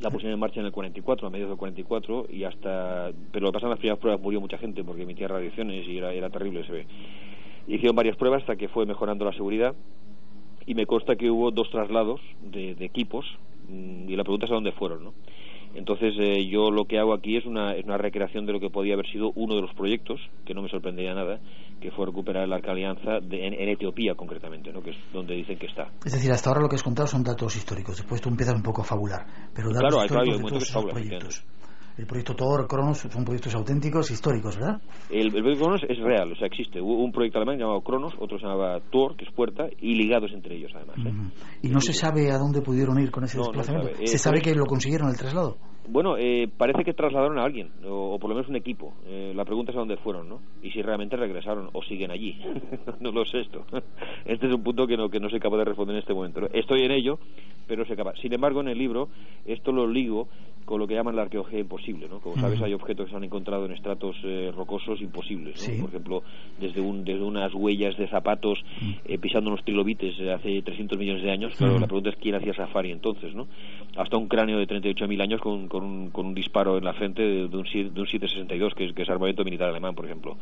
la pusieron en marcha en el 44, a mediados del 44, y hasta. Pero lo que pasa en las primeras pruebas murió mucha gente porque emitía radiaciones y era, era terrible, se ve. Hicieron varias pruebas hasta que fue mejorando la seguridad, y me consta que hubo dos traslados de, de equipos y la pregunta es a dónde fueron, ¿no? Entonces eh, yo lo que hago aquí es una, es una recreación de lo que podía haber sido uno de los proyectos, que no me sorprendería nada, que fue recuperar el Arca Alianza de, en, en, Etiopía concretamente, ¿no? que es donde dicen que está. Es decir, hasta ahora lo que has contado son datos históricos, después tú empiezas un poco a fabular, pero datos claro, históricos claro, de todos esos proyectos. El proyecto Thor, Cronos, son proyectos auténticos, históricos, ¿verdad? El, el proyecto Cronos es real, o sea, existe. Hubo un proyecto alemán llamado Cronos, otro se llamaba Thor, que es puerta, y ligados entre ellos, además. ¿eh? Uh -huh. ¿Y no se sabe a dónde pudieron ir con ese no, desplazamiento? No se sabe, ¿Se eh, sabe que lo consiguieron el traslado? Bueno, eh, parece que trasladaron a alguien, o, o, por lo menos un equipo. Eh, la pregunta es a dónde fueron, ¿no? Y si realmente regresaron o siguen allí. *laughs* no lo sé esto. este es un punto que no, que no soy capaz de responder en este momento. Estoy en ello, pero soy capaz. Sin embargo, en el libro, esto lo ligo con lo que llaman la arqueología imposible, ¿no? Como uh -huh. sabes, hay objetos que se han encontrado en estratos eh, rocosos imposibles, ¿no? Sí. Por ejemplo, desde, un, desde unas huellas de zapatos uh -huh. eh, pisando unos trilobites hace 300 millones de años. Claro, uh -huh. la pregunta es quién hacía safari entonces, ¿no? Hasta un cráneo de 38.000 años con, con, un, con un disparo en la frente de, de un, de un 762, que es, que es armamento militar alemán, por ejemplo.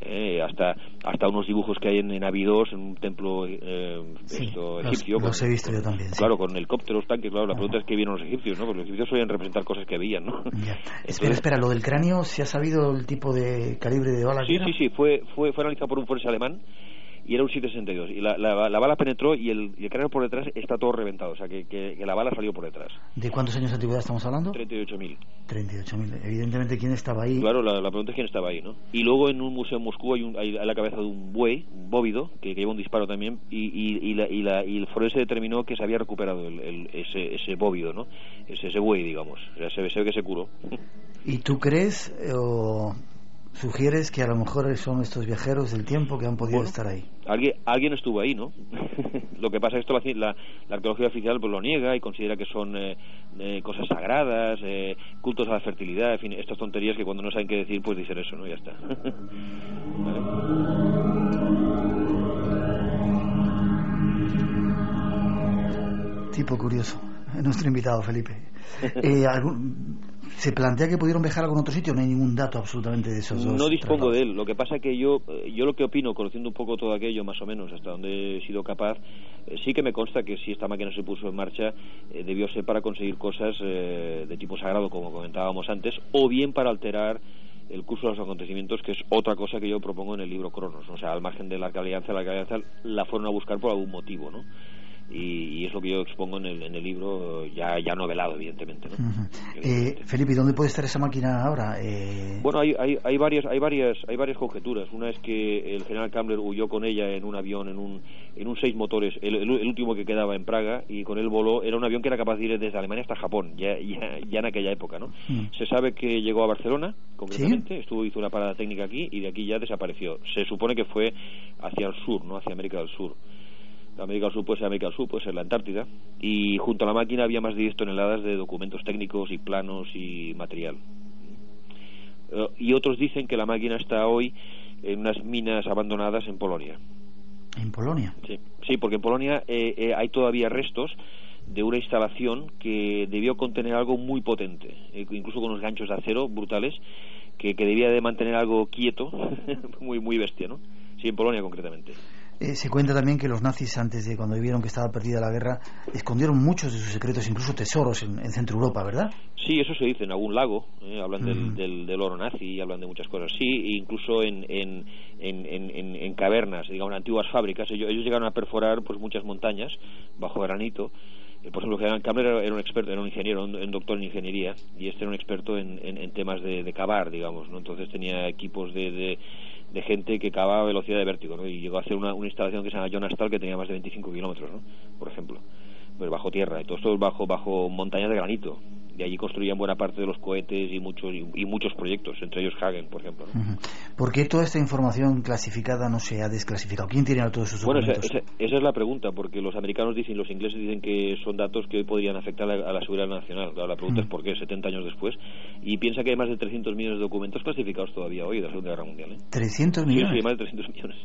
Eh, hasta hasta unos dibujos que hay en, en Abidos, en un templo eh, sí, esto, los, egipcio. Los con, he visto yo también. Sí. Claro, con helicópteros, tanques, claro. La pregunta es qué vieron los egipcios, ¿no? Porque los egipcios solían representar cosas que veían, ¿no? Ya. *laughs* Entonces, espera, espera, lo del cráneo, ¿se ha sabido el tipo de calibre de bala Sí, que sí, sí, fue, fue, fue analizado por un forense alemán y era un 762 y la, la, la bala penetró y el, y el, cráneo por detrás está todo reventado. O sea que, que, que, la bala salió por detrás. ¿de cuántos años de antigüedad estamos hablando? 38.000 38.000 evidentemente quién estaba ahí claro la, la, pregunta es quién estaba ahí ¿no? y luego en un museo en Moscú hay, un, hay la cabeza de un buey un bóvido que, que lleva un disparo también y, y, y, la, y, la, y el forense determinó que se había recuperado el, el, ese, ese bóvido ¿no? ese, ese buey digamos. O sea se, se ve que se curó. ¿y tú crees o Sugieres que a lo mejor son estos viajeros del tiempo que han podido Bueno. estar ahí. Alguien, alguien estuvo ahí, ¿no? *laughs* lo que pasa es que esto la, la- la arqueología oficial pues lo niega y considera que son eh, eh, cosas sagradas, eh, cultos a la fertilidad, en fin, estas tonterías que cuando no saben qué decir, pues dicen eso, ¿no? Ya está. *laughs* Tipo curioso. Nuestro invitado, Felipe. *laughs* Eh, algún- ¿Se plantea que pudieron viajar a algún otro sitio? No hay ningún dato absolutamente de esos dos. No dispongo de él. Lo que pasa que yo, eh, yo lo que opino, conociendo un poco todo aquello, más o menos, hasta donde he sido capaz, eh, sí que me consta que si esta máquina se puso en marcha, eh, debió ser para conseguir cosas eh, de tipo sagrado, como comentábamos antes, o bien para alterar el curso de los acontecimientos, que es otra cosa que yo propongo en el libro Cronos. O sea, al margen de la Alianza, la Alianza la fueron a buscar por algún motivo, ¿no? Y, y es lo que yo expongo en el, en el libro, ya, ya novelado, evidentemente, ¿no? Eh, Felipe, ¿y dónde puede estar esa máquina ahora? Eh, Bueno, hay, hay, hay varias hay varias hay varias conjeturas. Una es que el general Kambler huyó con ella en un avión en un en un seis motores, el, el- el último que quedaba en Praga y con él voló. Era un avión que era capaz de ir desde Alemania hasta Japón, ya ya, ya en aquella época, ¿no? Mm. Se sabe que llegó a Barcelona, concretamente, estuvo hizo una parada técnica aquí y de aquí ya desapareció. Se supone que fue hacia el sur, no hacia América del Sur. América del Sur puede ser América del Sur, puede ser la Antártida, y junto a la máquina había más de 10 toneladas de documentos técnicos y planos y material. Eh, y otros dicen que la máquina está hoy en unas minas abandonadas en Polonia. En Polonia. Sí, sí porque en Polonia eh, eh, hay todavía restos de una instalación que debió contener algo muy potente, eh, incluso con unos ganchos de acero brutales, que, que debía de mantener algo quieto, *laughs* muy muy bestia, ¿no? Sí, en Polonia concretamente. Eh, se cuenta también que los nazis, antes de cuando vieron que estaba perdida la guerra, escondieron muchos de sus secretos, incluso tesoros en, en Centro Europa, ¿verdad? Sí, eso se dice en algún lago, eh, hablan del, Ujú. del, del oro nazi, hablan de muchas cosas. Sí, e incluso en, en, en, en, en- en cavernas, digamos, en antiguas fábricas. Ellos, ellos llegaron a perforar pues muchas montañas bajo granito. Por ejemplo, Kambler era, un experto, era un ingeniero, un, doctor en ingeniería, y este era un experto en, en, en temas de, de cavar, digamos, ¿no? Entonces tenía equipos de, de, gente que cavaba a velocidad de vértigo, ¿no? Y llegó a hacer una, instalación que se llama Jonastal que tenía más de 25 kilómetros, ¿no? Por ejemplo pues bajo tierra y todo esto es bajo bajo montañas de granito de allí construían buena parte de los cohetes y muchos y, muchos proyectos entre ellos Hagen por ejemplo ¿no? ¿Por qué toda esta información clasificada no se ha desclasificado? ¿Quién tiene todos esos bueno esa, documentos? esa- esa es la pregunta porque los americanos dicen los ingleses dicen que son datos que hoy podrían afectar a la, a la seguridad nacional Claro, la pregunta es por qué 70 años después y piensa que hay más de 300 millones de documentos clasificados todavía hoy de la Segunda Guerra Mundial ¿eh? 300 Sí, millones. sí, más de 300 millones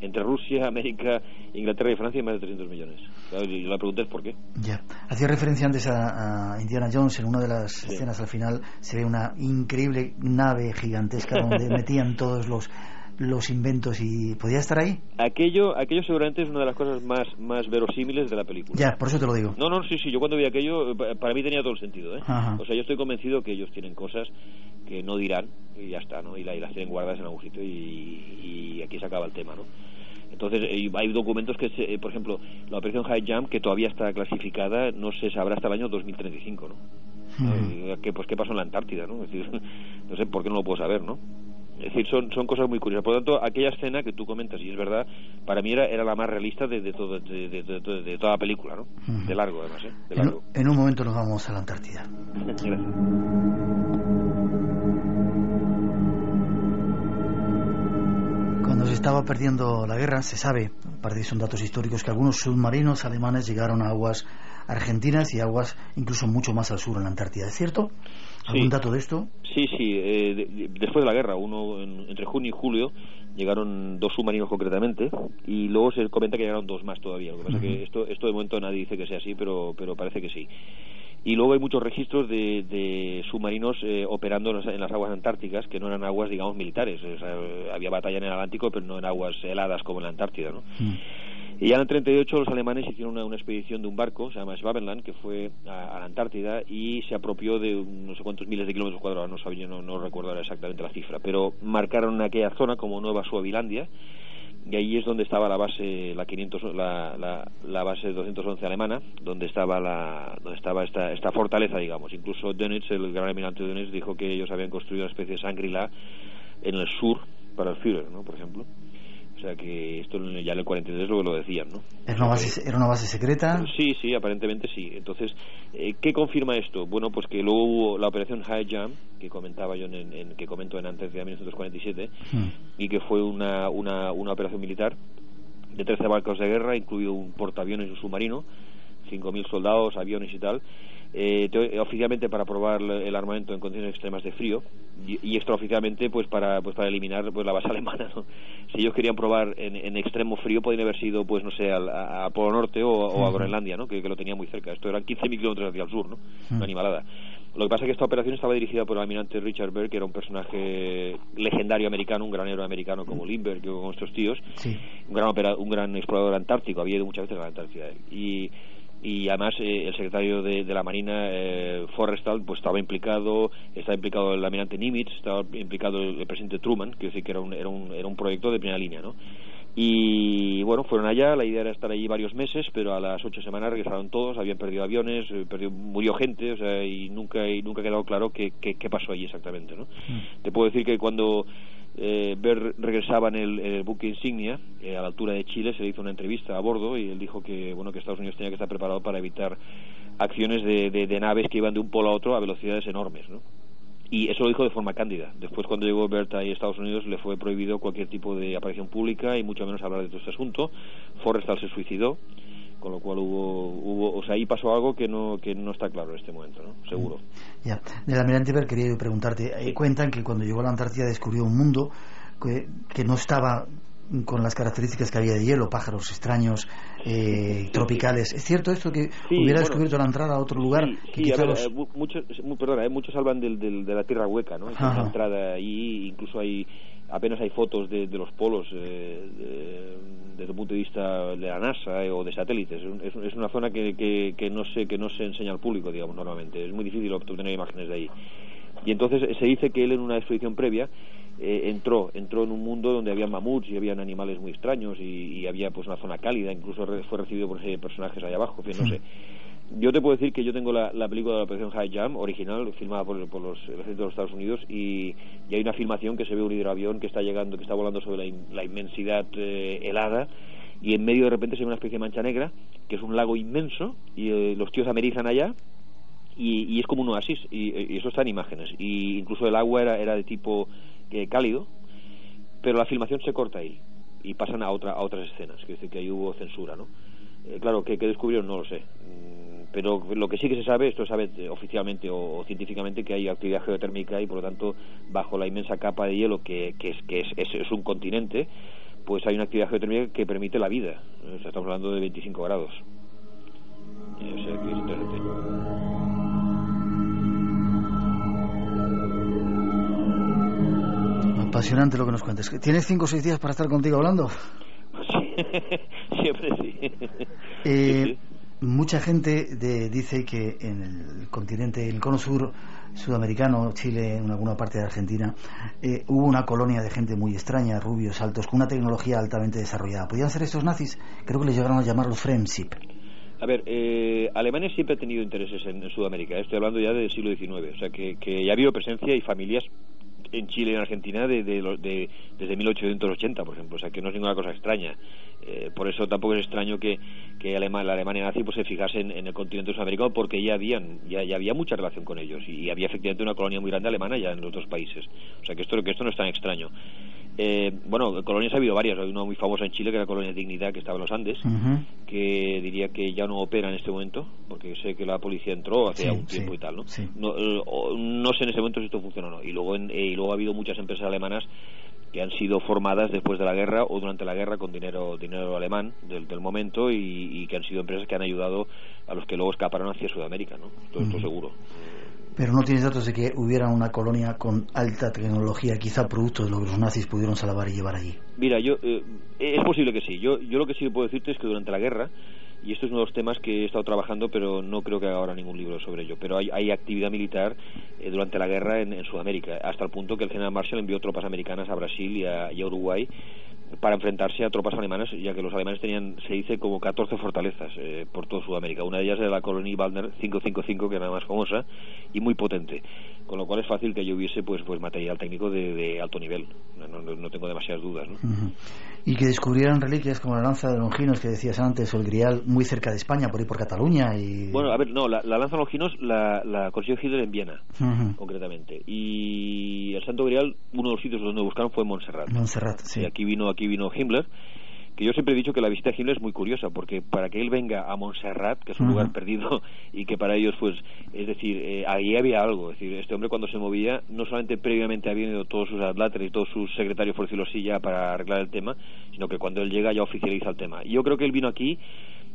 entre Rusia América Inglaterra y Francia más de 300 millones Claro, y la pregunta es por qué Ya. Hacía referencia antes a, a Indiana Jones. En una de las escenas al final se ve una increíble nave gigantesca *laughs* donde metían todos los, los inventos y podía estar ahí. Aquello, aquello seguramente es una de las cosas más, más verosímiles de la película. Ya, por eso te lo digo. No, no, sí, sí, yo cuando vi aquello, pa- para mí tenía todo el sentido, ¿eh? Ajá. O sea, yo estoy convencido que ellos tienen cosas que no dirán y ya está, ¿no? Y, la- y las tienen guardadas en algún sitio y, y aquí se acaba el tema, ¿no? Entonces, eh, hay documentos que, se- eh, por ejemplo, la operación High Jump, que todavía está clasificada, no se sabrá hasta el año 2035, ¿no? Eh, que, pues, ¿Qué pasó en la Antártida, no? Es decir, *laughs* no sé por qué no lo puedo saber, ¿no? Es decir, son, son cosas muy curiosas. Por lo tanto, aquella escena que tú comentas, y es verdad, para mí era, era la más realista de, de, todo, de, toda la película, ¿no? De largo, además, ¿eh? De En, largo. un- en un momento nos vamos a la Antártida. Gracias. *laughs* Cuando se estaba perdiendo la guerra, se sabe, aparte de son datos históricos, que algunos submarinos alemanes llegaron a aguas argentinas y aguas incluso mucho más al sur, en la Antártida. ¿Es cierto? ¿Algún Sí. dato de esto? Sí, sí. eh, de- de- después de la guerra, uno en- entre junio y julio llegaron dos submarinos concretamente y luego se comenta que llegaron dos más todavía. Lo que pasa Ujú. que esto, esto de momento nadie dice que sea así, pero, pero parece que sí. Y luego hay muchos registros de, de submarinos eh, operando en las, en las aguas antárticas, que no eran aguas, digamos, militares. O sea, había batalla en el Atlántico, pero no en aguas heladas como en la Antártida, ¿no? Y ya en el 38 los alemanes hicieron una, expedición de un barco, se llama Schwabenland, que fue a, la Antártida y se apropió de no sé cuántos miles de kilómetros cuadrados, no, sabía, no, no recuerdo exactamente la cifra, pero marcaron aquella zona como Nueva Suavilandia y ahí es donde estaba la base la 500 la, la, la base 211 alemana donde estaba la donde estaba esta esta fortaleza digamos. Incluso Dönitz el gran almirante Dönitz dijo que ellos habían construido una especie de Shangri-La en el sur para el Führer no por ejemplo O sea que esto ya en el 43 lo, lo decían, ¿no? ¿Era una, base, ¿Era una base secreta? Sí, sí, aparentemente sí. Entonces, eh, ¿qué confirma esto? Bueno, pues que luego hubo la operación High Jump, que comentaba yo en, en que comento en antes de 1947, Hmm. y que fue una, una, una operación militar de 13 barcos de guerra, incluido un portaaviones y un submarino, 5.000 soldados, aviones y tal, eh, teo- oficialmente para probar el armamento en condiciones extremas de frío y, y extraoficialmente pues para pues para eliminar pues la base *laughs* alemana ¿no? si ellos querían probar en, en extremo frío podrían haber sido pues no sé al, a, a Polo Norte o, o a. Groenlandia ¿no? que, que lo tenía muy cerca esto eran 15.000 kilómetros hacia el sur ¿no? Una animalada lo que pasa es que esta operación estaba dirigida por el almirante Richard Berg que era un personaje legendario americano un gran héroe americano como Lindbergh o como estos tíos Sí. un gran opera- un gran explorador antártico había ido muchas veces a la Antártida y y además eh, el secretario de, de la Marina eh, Forrestal pues estaba implicado estaba implicado el almirante Nimitz estaba implicado el, el presidente Truman que decir que era un, era un era un proyecto de primera línea no y bueno fueron allá la idea era estar allí varios meses pero a las ocho semanas regresaron todos habían perdido aviones eh, perdió, murió gente o sea y nunca y nunca ha quedado claro qué, qué, qué pasó allí exactamente no te puedo decir que cuando eh, Ver regresaba en el, buque insignia eh, a la altura de Chile se le hizo una entrevista a bordo y él dijo que bueno que Estados Unidos tenía que estar preparado para evitar acciones de, de, naves que iban de un polo a otro a velocidades enormes ¿no? y eso lo dijo de forma cándida. Después cuando llegó Bert ahí a Estados Unidos le fue prohibido cualquier tipo de aparición pública y mucho menos hablar de todo este asunto. Forrestal se suicidó con lo cual hubo, hubo o sea ahí pasó algo que no que no está claro en este momento no seguro Ya. Del almirante Berg quería preguntarte. eh, Cuentan que cuando llegó a la Antártida descubrió un mundo que, que no estaba con las características que había de hielo, pájaros extraños, eh, tropicales. ¿Es cierto esto que Sí, hubiera bueno, descubierto la entrada a otro lugar? que a quizá ver, los- eh, mu- muchos, mu- perdona, eh, muchos hablan del, del- de la tierra hueca, ¿no? Es una entrada ahí, incluso hay apenas hay fotos de, de los polos eh, de- desde el punto de vista de la NASA eh, o de satélites. Es, un- es, es una zona que, que, que no se que no se enseña al público, digamos, normalmente. Es muy difícil obtener imágenes de ahí. Y entonces eh, se dice que él en una expedición previa eh, entró entró en un mundo donde había mamuts y habían animales muy extraños y, y había pues una zona cálida incluso re- fue recibido por una serie de personajes ahí abajo en fin, no sé yo te puedo decir que yo tengo la, la película de la operación High Jump original filmada por, por los el ejército de los Estados Unidos y, y hay una filmación que se ve un hidroavión que está llegando que está volando sobre la, la inmensidad eh, helada y en medio de repente se ve una especie de mancha negra que es un lago inmenso y eh, los tíos amerizan allá y, y es como un oasis y, y eso está en imágenes. Y incluso el agua era, era de tipo eh, cálido pero la filmación se corta ahí y pasan a otra a otras escenas. Que decir que ahí hubo censura no Eh, claro que, que descubrieron no lo sé. Mm, pero lo que sí que se sabe esto se sabe eh, oficialmente o, o científicamente que hay actividad geotérmica y por lo tanto bajo la inmensa capa de hielo que, que, es, que es, es, es un continente pues hay una actividad geotérmica que permite la vida. O sea, estamos hablando de 25 grados. Eh, o sea que es interesante. Apasionante lo que nos cuentes. ¿Tienes cinco o seis días para estar contigo hablando? *laughs* *laughs* siempre sí. Eh, Mucha gente de- dice que en el continente, el cono sur sudamericano, Chile, en alguna parte de Argentina, eh, hubo una colonia de gente muy extraña, rubios, altos, con una tecnología altamente desarrollada. ¿Podían ser estos nazis? Creo que les llegaron a llamar los Friendship. A ver, eh, Alemania siempre ha tenido intereses en, en Sudamérica. Estoy hablando ya del siglo XIX. O sea, que, que ya ha habido presencia y familias en Chile y en Argentina de, de, de- desde 1880, por ejemplo. O sea, que no es ninguna cosa extraña. Eh, por eso tampoco es extraño que, que Alema- la Alemania nazi pues, se fijase en, en el continente sudamericano porque ya, habían, ya, ya había mucha relación con ellos y, había efectivamente una colonia muy grande alemana ya en los dos países. O sea, que esto, que esto no es tan extraño. Eh, bueno, colonias ha habido varias. Hay una muy famosa en Chile que era la colonia Dignidad que estaba en los Andes que diría que ya no opera en este momento, porque sé que la policía entró hace Sí, ya un sí, tiempo y tal, ¿no? sí. No, eh, no sé en este momento si esto funciona o no. Y luego, en- eh, y luego ha habido muchas empresas alemanas que han sido formadas después de la guerra o durante la guerra con dinero dinero alemán del, del momento y, y que han sido empresas que han ayudado a los que luego escaparon hacia Sudamérica, ¿no? Esto, seguro. Pero no tienes datos de que hubiera una colonia con alta tecnología, quizá producto de lo que los nazis pudieron salvar y llevar allí. Mira, yo eh, es posible que sí. Yo, yo lo que sí puedo decirte es que durante la guerra, y esto es uno de los temas que he estado trabajando, pero no creo que haga ahora ningún libro sobre ello, pero hay, actividad militar eh, durante la guerra en, en Sudamérica, hasta el punto que el general Marshall envió tropas americanas a Brasil y a, y a Uruguay para enfrentarse a tropas alemanas, ya que los alemanes tenían, se dice, como 14 fortalezas eh, por toda Sudamérica. Una de ellas era la colonia Wagner 555, que era la más famosa y muy potente. Con lo cual es fácil que yo hubiese pues pues material técnico de, de alto nivel no, no, no tengo demasiadas dudas ¿no? Y que descubrieran reliquias como la lanza de Longinos que decías antes, o el grial muy cerca de España, por ahí por Cataluña. y bueno a ver no la, la lanza Longinos la, la consiguió Hitler en Viena concretamente y el Santo Grial uno de los sitios donde buscaron fue Montserrat Montserrat, sí. y aquí vino aquí vino Himmler que yo siempre he dicho que la visita a Himmler es muy curiosa porque para que él venga a Montserrat que es un lugar perdido *laughs* y que para ellos pues es decir eh, ahí había algo. Es decir este hombre cuando se movía no solamente previamente habían ido todos sus atlates y todos sus secretarios por decirlo así ya para arreglar el tema sino que cuando él llega ya oficializa el tema. Y yo creo que él vino aquí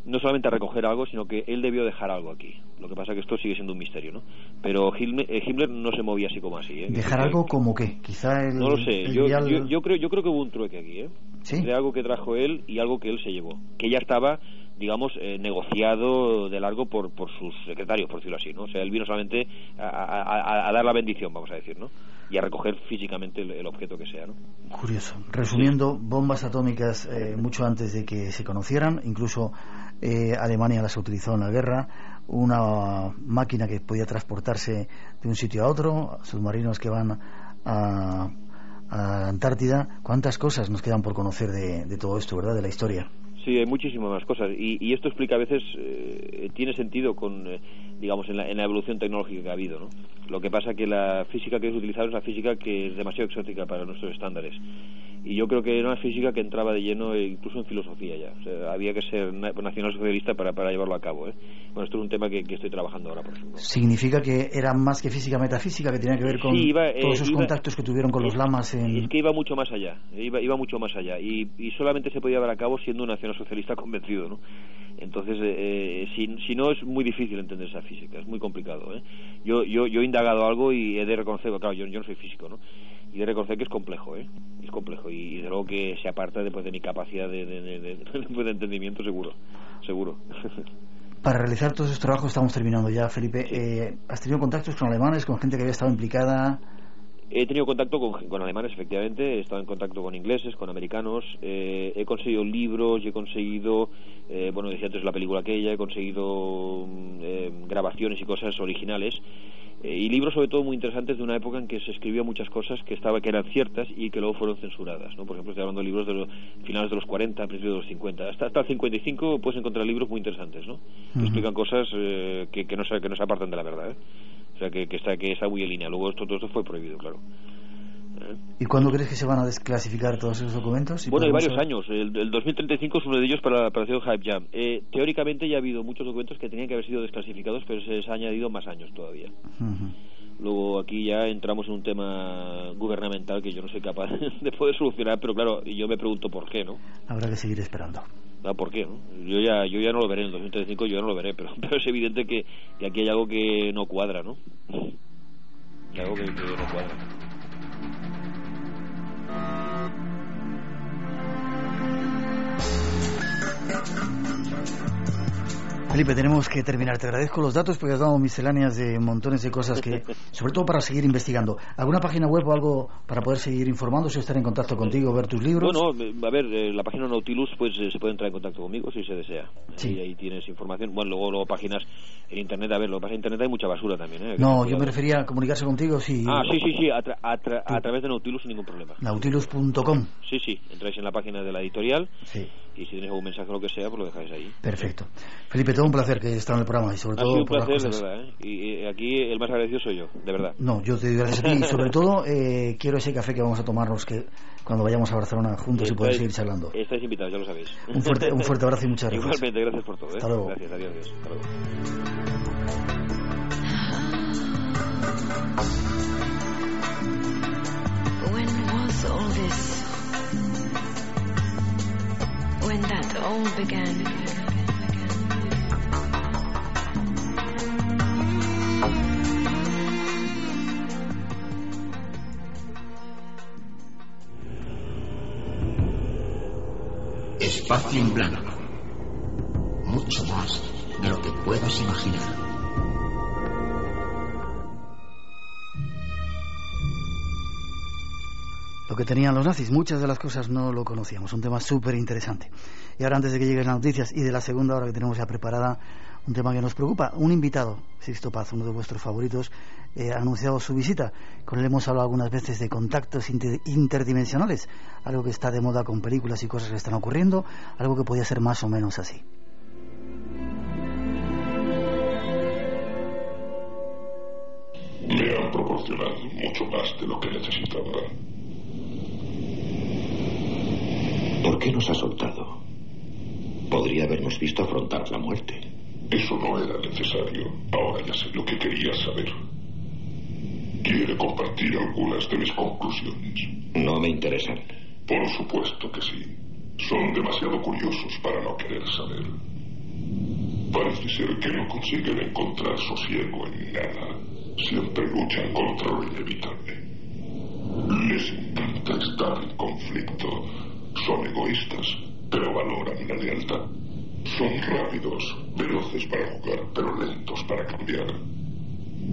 no solamente a recoger algo, sino que él debió dejar algo aquí. Lo que pasa que esto sigue siendo un misterio, ¿no? Pero Himmler, eh, Himmler no se movía así como así. ¿eh? Dejar algo como qué, quizá el. No lo sé. el Yo, yo, yo creo, yo creo que hubo un trueque aquí, ¿eh? ¿Sí? Entre algo que trajo él y algo que él se llevó. Que ya estaba, digamos, eh, negociado de largo por, por sus secretarios, por decirlo así, ¿no? O sea, él vino solamente a, dar la bendición, vamos a decir, ¿no? Y a recoger físicamente el, objeto que sea, ¿no? Curioso. Resumiendo, bombas atómicas eh, mucho antes de que se conocieran, incluso eh, Alemania las utilizó en la guerra, una máquina que podía transportarse de un sitio a otro, submarinos que van a, a Antártida. ¿Cuántas cosas nos quedan por conocer de, de todo esto, verdad? De la historia. Sí, hay muchísimas más cosas. Y, y esto explica a veces, eh, tiene sentido con, eh, digamos, en la, en la evolución tecnológica que ha habido, ¿no? Lo que pasa que la física que es utilizada es una física que es demasiado exótica para nuestros estándares y yo creo que era una física que entraba de lleno incluso en filosofía ya, o sea, había que ser na- nacionalsocialista para, para llevarlo a cabo, ¿eh? Bueno, esto es un tema que, que estoy trabajando ahora, por ejemplo. Significa que era más que física metafísica, que tenía que ver con Sí, iba, eh, todos esos iba- contactos que tuvieron con los lamas en... Es que iba mucho más allá, iba, iba mucho más allá y, y solamente se podía llevar a cabo siendo un nacionalsocialista *laughs* convencido, ¿no? Entonces, eh, si, si no es muy difícil entender esa física, es muy complicado, ¿eh? Yo, yo, he indagado algo y he de reconocer, claro, yo, no soy físico, ¿no? Y de reconocer que es complejo, ¿eh? Es complejo y, y de luego que se aparta después de mi capacidad de, de, *laughs* entendimiento, seguro, seguro. *laughs* Para realizar todos esos trabajos estamos terminando ya, Felipe. Eh, ¿Has tenido contactos con alemanes, con gente que había estado implicada? He tenido contacto con, con alemanes, efectivamente, he estado en contacto con ingleses, con americanos, eh, he conseguido libros, he conseguido, eh, bueno, decía antes la película aquella, he conseguido mm, eh, grabaciones y cosas originales, eh, y libros sobre todo muy interesantes de una época en que se escribía muchas cosas que estaba que eran ciertas y que luego fueron censuradas, ¿no? Por ejemplo, estoy hablando de libros de los finales de los 40, principios de los 50, hasta, hasta el 55 puedes encontrar libros muy interesantes, ¿no? Que explican cosas eh, que, que no se, que no se apartan de la verdad, ¿eh? O sea, que, que está, que está muy en línea. Luego esto, todo esto fue prohibido, claro. ¿Eh? ¿Y cuándo crees que se van a desclasificar todos esos documentos? Bueno, hay varios saber- años. El, el 2035 es uno de ellos para la operación Hype Jam. Eh, teóricamente ya ha habido muchos documentos que tenían que haber sido desclasificados, pero se les ha añadido más años todavía. Ujú. Luego aquí ya entramos en un tema gubernamental que yo no soy capaz *laughs* de poder solucionar, pero claro, yo me pregunto por qué, ¿no? Habrá que seguir esperando. Ah, ¿Por qué? No? Yo ya yo ya no lo veré en el 2035, yo ya no lo veré, pero, *laughs* pero es evidente que, que aquí hay algo que no cuadra, ¿no? Hay algo que, que no cuadra. Felipe, tenemos que terminar. Te agradezco los datos porque has dado misceláneas de montones de cosas que, *laughs* sobre todo para seguir investigando. ¿Alguna página web o algo para poder seguir informándose, estar en contacto contigo, ver tus libros? Bueno, eh, a ver, eh, la página Nautilus, pues eh, se puede entrar en contacto conmigo si se desea. Sí. Ahí, ahí tienes información. Bueno, luego, luego páginas en Internet, a ver, lo que pasa en Internet hay mucha basura también, ¿eh? No, yo me refería a comunicarse contigo si Ah, sí, sí, sí, a, tra- a tra- a través de Nautilus sin ningún problema. nautilus.com. Sí, sí, entráis en la página de la editorial Sí, y si tenéis algún mensaje o lo que sea, pues lo dejáis ahí. perfecto. Felipe, todo un placer que estés en el programa y sobre Ha todo sido un por las placer, de verdad, ¿eh? Y, y aquí el más agradecido soy yo, de verdad. No, yo te doy gracias a ti y *laughs* sobre todo eh, quiero ese café que vamos a tomarnos que cuando vayamos a Barcelona juntos y poder Estáis- seguir charlando. Estáis invitados, ya lo sabéis. Un fuerte, un fuerte abrazo y muchas gracias. Igualmente, gracias por todo. ¿eh? Hasta luego. Gracias, adiós, adiós. Hasta luego. When was all this? When that all began. Espacio en blanco. Mucho más de lo que puedas imaginar. Lo que tenían los nazis, muchas de las cosas no lo conocíamos, un tema súper interesante. Y ahora antes de que lleguen las noticias y de la segunda hora que tenemos ya preparada, un tema que nos preocupa. Un invitado, Sixto Paz, uno de vuestros favoritos, eh, ha anunciado su visita. Con él hemos hablado algunas veces de contactos inter- interdimensionales, algo que está de moda con películas y cosas que están ocurriendo, algo que podía ser más o menos así. Me han proporcionado mucho más de lo que necesitaba. ¿Por qué nos ha soltado? Podría habernos visto afrontar la muerte. Eso no era necesario. Ahora ya sé lo que quería saber. ¿Quiere compartir algunas de mis conclusiones? No me interesan. Por supuesto que sí. Son demasiado curiosos para no querer saber. Parece ser que no consiguen encontrar sosiego en nada. Siempre luchan contra lo inevitable. Les encanta estar en conflicto. Son egoístas, pero valoran la lealtad. Son rápidos, veloces para jugar, pero lentos para cambiar.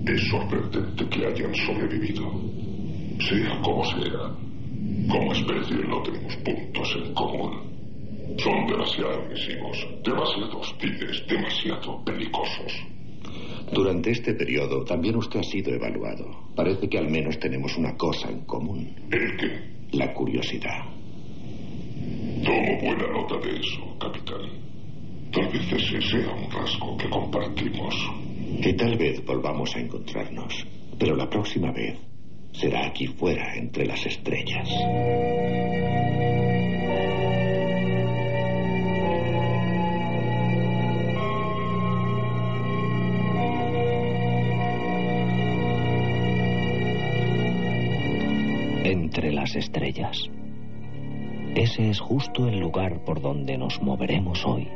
Es sorprendente que hayan sobrevivido. Sea como sea, como especie no tenemos puntos en común. Son demasiado agresivos, demasiado hostiles, demasiado belicosos. Durante este periodo también usted ha sido evaluado. Parece que al menos tenemos una cosa en común. ¿El qué? La curiosidad. Tomo buena nota de eso, capitán. Tal vez ese sea un rasgo que compartimos. Que tal vez volvamos a encontrarnos. Pero la próxima vez será aquí fuera, entre las estrellas. Entre las estrellas. Ese es justo el lugar por donde nos moveremos hoy.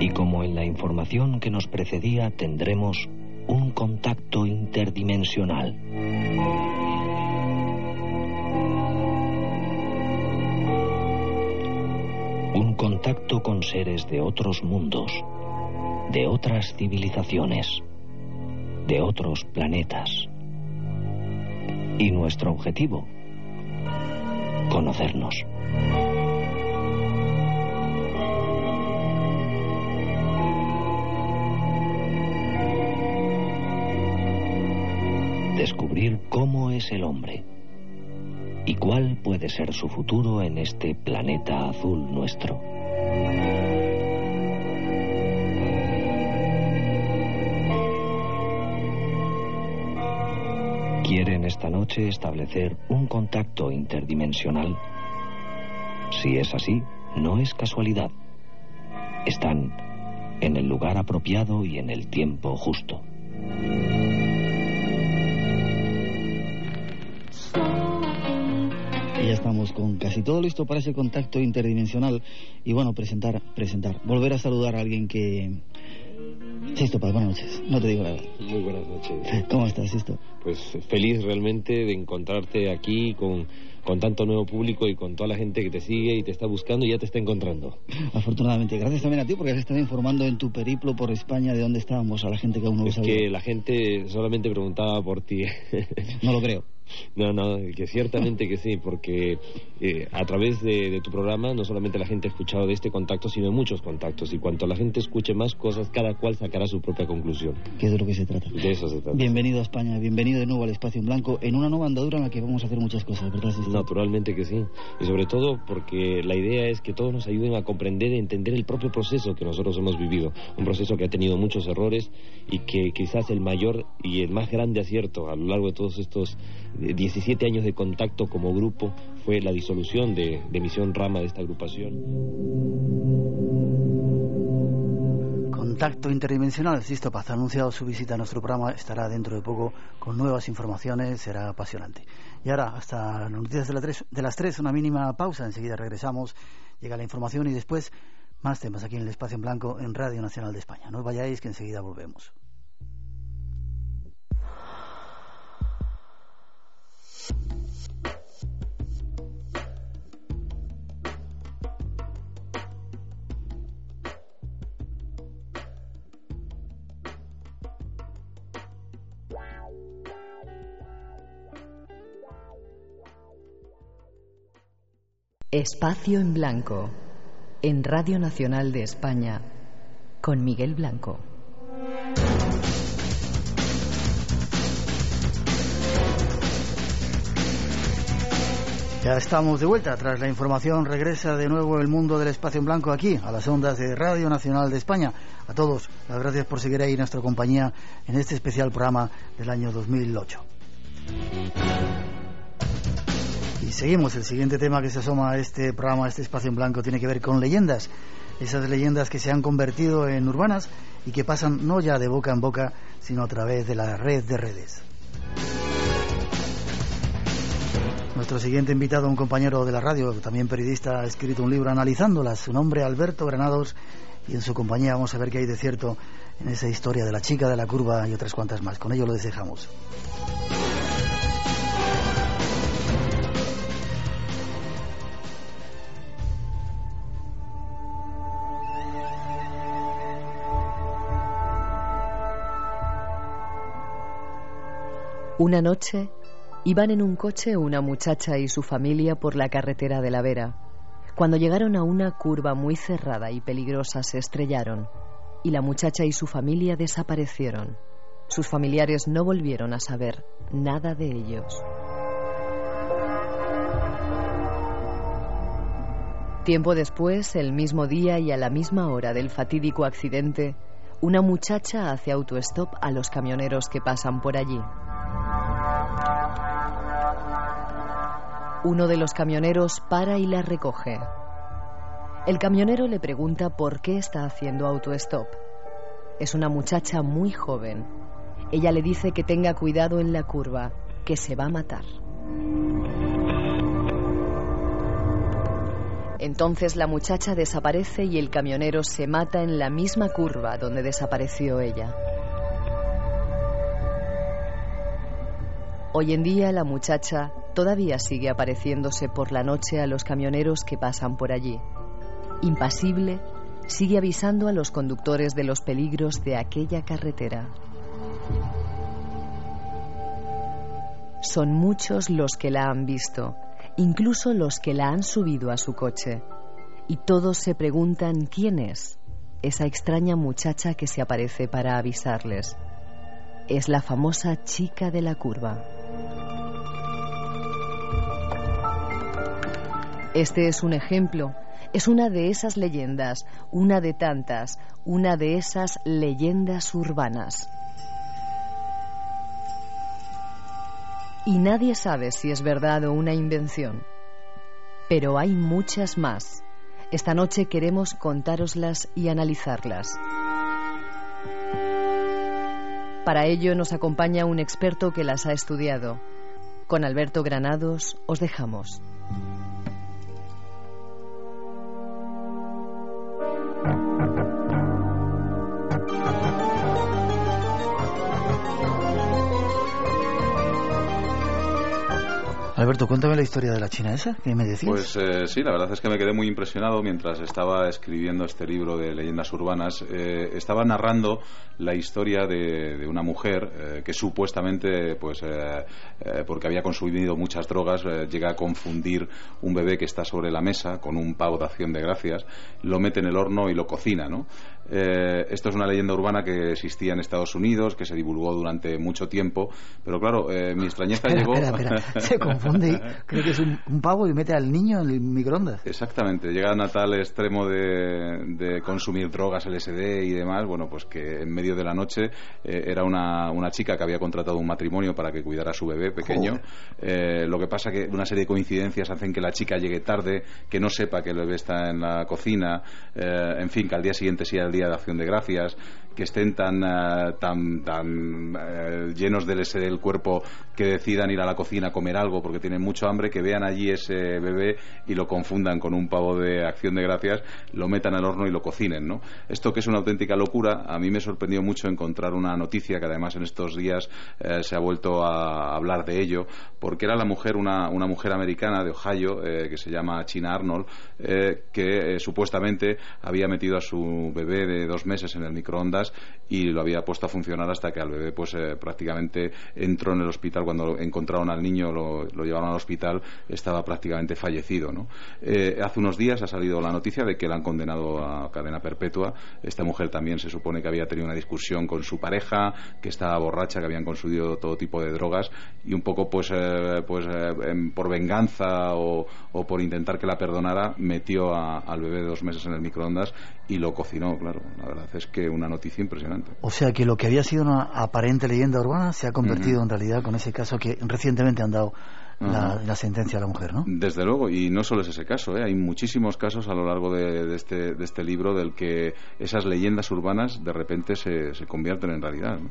Y como en la información que nos precedía tendremos un contacto interdimensional. Un contacto con seres de otros mundos, de otras civilizaciones, de otros planetas. Y nuestro objetivo, conocernos. Descubrir cómo es el hombre y cuál puede ser su futuro en este planeta azul nuestro. Esta noche establecer un contacto interdimensional? Si es así, no es casualidad. Están en el lugar apropiado y en el tiempo justo. Ya estamos con casi todo listo para ese contacto interdimensional y bueno, presentar, presentar, volver a saludar a alguien que... Sisto Paz, buenas noches, no te digo nada. Muy buenas noches. *laughs* ¿Cómo estás, Sisto? Pues feliz realmente de encontrarte aquí con, con tanto nuevo público y con toda la gente que te sigue y te está buscando y ya te está encontrando. Afortunadamente, gracias también a ti porque has estado informando en tu periplo por España de dónde estábamos a la gente que aún no lo Es sabía. que la gente solamente preguntaba por ti. *laughs* No lo creo. No, no, que ciertamente que sí, porque eh, a través de, de tu programa no solamente la gente ha escuchado de este contacto, sino de muchos contactos. Y cuanto la gente escuche más cosas, cada cual sacará su propia conclusión. Que es de lo que se trata. De eso se trata. Bienvenido a España, bienvenido de nuevo al Espacio en Blanco, en una nueva andadura en la que vamos a hacer muchas cosas, ¿verdad? Sisto? Naturalmente que sí. Y sobre todo porque la idea es que todos nos ayuden a comprender y entender el propio proceso que nosotros hemos vivido. Un proceso que ha tenido muchos errores y que quizás el mayor y el más grande acierto a lo largo de todos estos 17 años de contacto como grupo fue la disolución de, de Misión Rama de esta agrupación. Contacto interdimensional, Sisto Paz ha anunciado su visita a nuestro programa, estará dentro de poco con nuevas informaciones, será apasionante. Y ahora, hasta las noticias de, la tres- de las 3, una mínima pausa, enseguida regresamos, llega la información y después más temas aquí en el Espacio en Blanco en Radio Nacional de España. No vayáis que enseguida volvemos. Espacio en Blanco, en Radio Nacional de España, con Miguel Blanco. Ya estamos de vuelta. Tras la información regresa de nuevo el mundo del espacio en blanco aquí, a las ondas de Radio Nacional de España. A todos, las gracias por seguir ahí nuestra compañía en este especial programa del año 2008. Seguimos. El siguiente tema que se asoma a este programa, a este espacio en blanco, tiene que ver con leyendas. Esas leyendas que se han convertido en urbanas y que pasan no ya de boca en boca, sino a través de la red de redes. Nuestro siguiente invitado, un compañero de la radio, también periodista, ha escrito un libro analizándolas. Su nombre, Alberto Granados, y en su compañía vamos a ver qué hay de cierto en esa historia de la chica de la curva y otras cuantas más. Con ello lo dejamos. Una noche iban en un coche una muchacha y su familia por la carretera de la Vera. Cuando llegaron a una curva muy cerrada y peligrosa se estrellaron y la muchacha y su familia desaparecieron. Sus familiares no volvieron a saber nada de ellos. Tiempo después, el mismo día y a la misma hora del fatídico accidente, una muchacha hace autostop a los camioneros que pasan por allí. Uno de los camioneros para y la recoge. El camionero le pregunta por qué está haciendo autostop. Es una muchacha muy joven. Ella le dice que tenga cuidado en la curva, que se va a matar. Entonces la muchacha desaparece y el camionero se mata en la misma curva donde desapareció ella. Hoy en día la muchacha todavía sigue apareciéndose por la noche a los camioneros que pasan por allí. Impasible, sigue avisando a los conductores de los peligros de aquella carretera. Son muchos los que la han visto, incluso los que la han subido a su coche. Y todos se preguntan quién es esa extraña muchacha que se aparece para avisarles. Es la famosa chica de la curva. Este es un ejemplo, es una de esas leyendas, una de tantas, una de esas leyendas urbanas. Y nadie sabe si es verdad o una invención. Pero hay muchas más. Esta noche queremos contároslas y analizarlas. Para ello nos acompaña un experto que las ha estudiado. Con Alberto Granados os dejamos. Alberto, cuéntame la historia de la China esa que me decías. Pues eh, sí, la verdad es que me quedé muy impresionado mientras estaba escribiendo este libro de leyendas urbanas. Eh, estaba narrando la historia de, una mujer eh, que supuestamente, pues, eh, porque había consumido muchas drogas, llega a confundir un bebé que está sobre la mesa con un pavo de acción de gracias, lo mete en el horno y lo cocina, ¿no? Eh, esto es una leyenda urbana que existía en Estados Unidos, que se divulgó durante mucho tiempo, pero claro, eh, mi extrañeza Espera, llegó. espera, espera. *laughs* Se confunde. Creo que es un, un pavo y mete al niño en el microondas. Exactamente, llegan a tal extremo de, de consumir drogas, LSD y demás, bueno, pues que en medio de la noche eh, era una, una chica que había contratado un matrimonio para que cuidara a su bebé pequeño. Eh, lo que pasa que una serie de coincidencias hacen que la chica llegue tarde, que no sepa que el bebé está en la cocina, eh, en fin, que al día siguiente sea el día de acción de gracias, que estén tan, eh, tan, tan eh, llenos del ese del cuerpo que decidan ir a la cocina a comer algo porque tienen mucho hambre, que vean allí ese bebé y lo confundan con un pavo de acción de gracias, lo metan al horno y lo cocinen, ¿no? Esto que es una auténtica locura, a mí me sorprendió mucho encontrar una noticia que además en estos días eh, se ha vuelto a hablar de ello, porque era la mujer, una, una mujer americana de Ohio, eh, que se llama China Arnold, que supuestamente había metido a su bebé de dos meses en el microondas y lo había puesto a funcionar hasta que al bebé pues eh, prácticamente entró en el hospital. Cuando encontraron al niño lo, lo llevaron al hospital estaba prácticamente fallecido ¿no? Eh, hace unos días ha salido la noticia de que la han condenado a cadena perpetua. Esta mujer también se supone que había tenido una discusión con su pareja que estaba borracha que habían consumido todo tipo de drogas y un poco pues eh, pues em, por venganza o, o, por intentar que la perdonara metió a, al bebé de dos meses en el microondas y lo cocinó claro. La verdad es que una noticia impresionante o sea que lo que había sido una aparente leyenda urbana se ha convertido uh -huh. en realidad con ese caso que recientemente han dado la, sentencia a la mujer, ¿no? Desde luego, y no solo es ese caso, ¿eh? hay muchísimos casos a lo largo de, de, este, de este libro del que esas leyendas urbanas de repente se, se convierten en realidad. ¿no?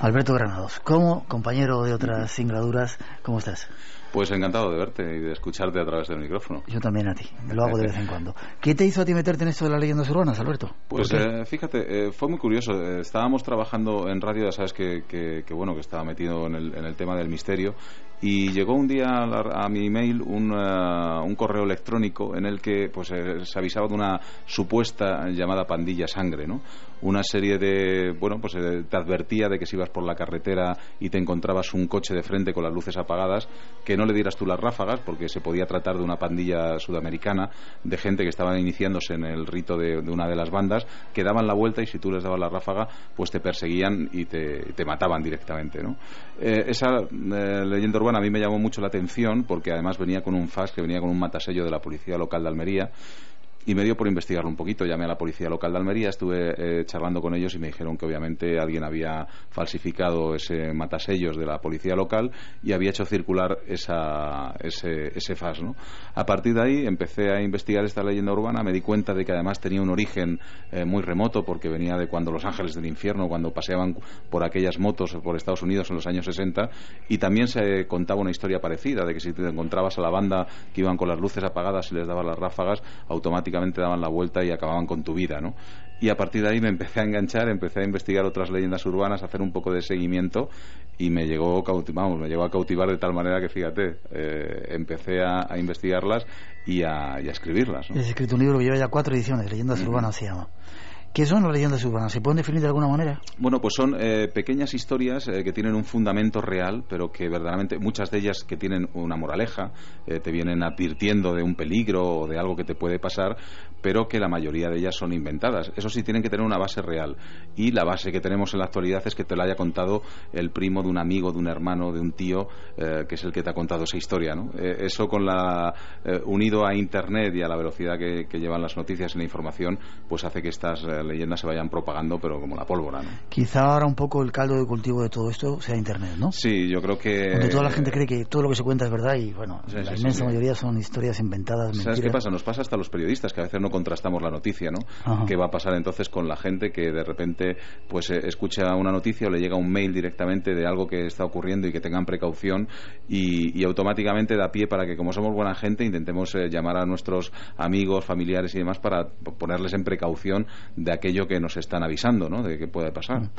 Alberto Granados, como compañero de otras singraduras, ¿cómo estás? Pues encantado de verte y de escucharte a través del micrófono. Yo también a ti, lo hago de *laughs* vez en cuando. ¿Qué te hizo a ti meterte en esto de las leyendas urbanas, Alberto? Pues eh, fíjate, eh, fue muy curioso. Eh, estábamos trabajando en radio, ya sabes que, que, que, bueno, que estaba metido en el, en el tema del misterio y llegó un día a, mi email un, uh, un, correo electrónico en el que pues eh, se avisaba de una supuesta llamada pandilla sangre, ¿no? Una serie de, bueno, pues eh, te advertía de que si ibas por la carretera y te encontrabas un coche de frente con las luces apagadas, que no le dieras tú las ráfagas porque se podía tratar de una pandilla sudamericana de gente que estaban iniciándose en el rito de, de una de las bandas, que daban la vuelta y si tú les dabas la ráfaga, pues te perseguían y te, te mataban directamente, ¿no? Eh, esa leyenda urbana a mí me llamó mucho la atención porque además venía con un fax que venía con un matasello de la policía local de Almería y me dio por investigarlo un poquito. Llamé a la policía local de Almería, estuve eh, charlando con ellos y me dijeron que obviamente alguien había falsificado ese matasellos de la policía local y había hecho circular esa, ese, ese fax. ¿no? A partir de ahí empecé a investigar esta leyenda urbana, me di cuenta de que además tenía un origen eh, muy remoto porque venía de cuando los ángeles del infierno, cuando paseaban por aquellas motos por Estados Unidos en los años 60 y también se contaba una historia parecida de que si te encontrabas a la banda que iban con las luces apagadas y les dabas las ráfagas, automáticamente daban la vuelta y acababan con tu vida, ¿no? Y a partir de ahí me empecé a enganchar, empecé a investigar otras leyendas urbanas, a hacer un poco de seguimiento y me llegó, vamos, me llegó a cautivar de tal manera que, fíjate, eh, empecé a, a, investigarlas y a, y a escribirlas. ¿no? Has escrito un libro que lleva ya cuatro ediciones, Leyendas. Urbanas se llama. ¿Qué son las leyendas urbanas? ¿Se pueden definir de alguna manera? Bueno, pues son eh, pequeñas historias eh, que tienen un fundamento real, pero que verdaderamente muchas de ellas que tienen una moraleja, eh, te vienen advirtiendo de un peligro o de algo que te puede pasar, pero que la mayoría de ellas son inventadas. Eso sí, tienen que tener una base real. Y la base que tenemos en la actualidad es que te la haya contado el primo de un amigo, de un hermano, de un tío, que es el que te ha contado esa historia. ¿no? eso con la unido a Internet y a la velocidad que, que, llevan las noticias y la información, pues hace que estas leyendas se vayan propagando, pero como la pólvora, ¿no? Quizá ahora un poco el caldo de cultivo de todo esto sea Internet, ¿no? Sí, yo creo que... Donde toda la gente cree que todo lo que se cuenta es verdad y, bueno, sí, la sí, inmensa sí, mayoría son historias inventadas, mentiras. ¿Sabes qué pasa? Nos pasa hasta a los periodistas, que a veces no contrastamos la noticia, ¿no? Ajá. ¿Qué va a pasar entonces con la gente que de repente pues eh, escucha una noticia o le llega un mail directamente de algo que está ocurriendo y que tengan precaución y, y automáticamente da pie para que, como somos buena gente, intentemos eh, llamar a nuestros amigos, familiares y demás para ponerles en precaución de aquello que nos están avisando, ¿no? De que puede pasar.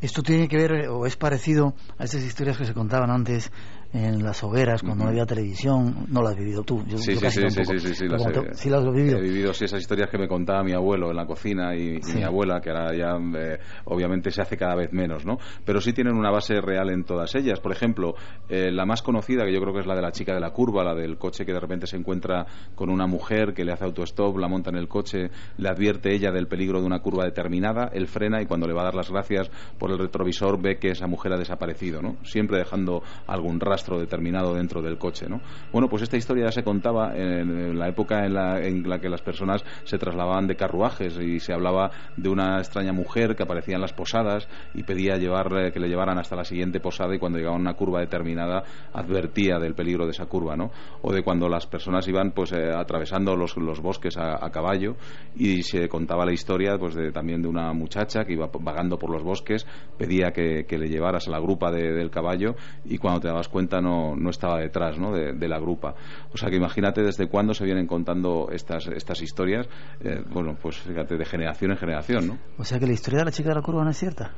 Esto tiene que ver o es parecido a esas historias que se contaban antes en las hogueras cuando no había televisión. No las has vivido tú. Yo, sí, yo sí, casi sí, sí, sí, sí, sí, las he, sí, las he vivido. He vivido sí, esas historias que me contaba mi abuelo en la cocina y, sí. y mi abuela, que ahora ya eh, obviamente se hace cada vez menos, ¿no? Pero sí tienen una base real en todas ellas. Por ejemplo, eh, la más conocida, que yo creo que es la de la chica de la curva, la del coche que de repente se encuentra con una mujer que le hace autostop, la monta en el coche, le advierte ella del peligro de una curva determinada, él frena y cuando le va a dar las gracias por el retrovisor ve que esa mujer ha desaparecido, ¿no? Siempre dejando algún rastro determinado dentro del coche, ¿no? Bueno, pues esta historia ya se contaba en, la época en la, en la que las personas se trasladaban de carruajes y se hablaba de una extraña mujer que aparecía en las posadas y pedía llevar, eh, que le llevaran hasta la siguiente posada y cuando llegaba a una curva determinada advertía del peligro de esa curva, ¿no? O de cuando las personas iban pues eh, atravesando los, los bosques a, a, caballo y se contaba la historia pues de, también de una muchacha que iba vagando por los bosques, pedía que, que le llevaras a la grupa de, del caballo y cuando te dabas cuenta no, no estaba detrás ¿no? de, la grupa. O sea que imagínate desde cuándo se vienen contando estas, estas historias, eh, bueno, pues fíjate, de generación en generación, ¿no? O sea que la historia de la chica de la curva no es cierta.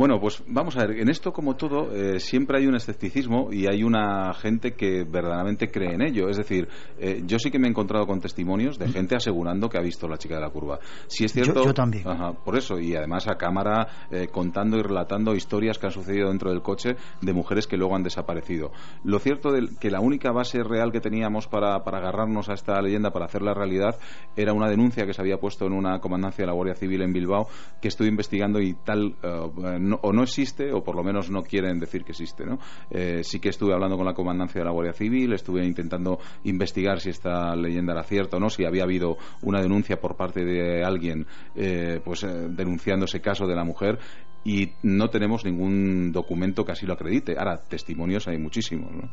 Bueno, pues vamos a ver, en esto como todo eh, siempre hay un escepticismo y hay una gente que verdaderamente cree en ello. Es decir, eh, yo sí que me he encontrado con testimonios de gente asegurando que ha visto la chica de la curva. Si es cierto, Yo- yo también. Ajá, por eso, y además a cámara eh, contando y relatando historias que han sucedido dentro del coche de mujeres que luego han desaparecido. Lo cierto es que la única base real que teníamos para, para agarrarnos a esta leyenda, para hacerla realidad, era una denuncia que se había puesto en una comandancia de la Guardia Civil en Bilbao, que estuve investigando y tal, eh, o no existe, o por lo menos no quieren decir que existe. ¿no? Eh, sí que estuve hablando con la comandancia de la Guardia Civil, estuve intentando investigar si esta leyenda era cierta o no, si había habido una denuncia por parte de alguien eh, pues eh, denunciando ese caso de la mujer y no tenemos ningún documento que así lo acredite. Ahora, testimonios hay muchísimos. ¿no?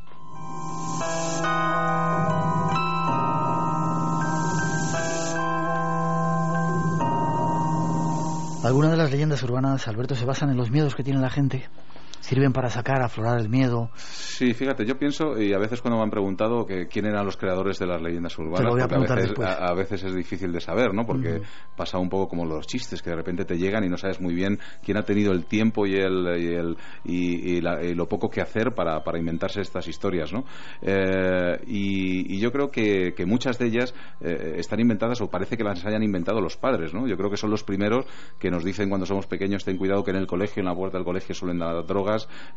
Algunas de las leyendas urbanas, Alberto, se basan en los miedos que tiene la gente. Sirven para sacar, aflorar el miedo. Sí, fíjate, yo pienso, y a veces cuando me han preguntado que quién eran los creadores de las leyendas urbanas, a porque preguntar veces, a, a veces es difícil de saber, ¿no? Porque Ujú. pasa un poco como los chistes, que de repente te llegan y no sabes muy bien quién ha tenido el tiempo y, el, y, el, y, y la- y lo poco que hacer para, para inventarse estas historias, ¿no? Eh, y, yo creo que, que muchas de ellas eh, están inventadas o parece que las hayan inventado los padres, ¿no? Yo creo que son los primeros que nos dicen cuando somos pequeños ten cuidado que en el colegio, en la puerta del colegio suelen dar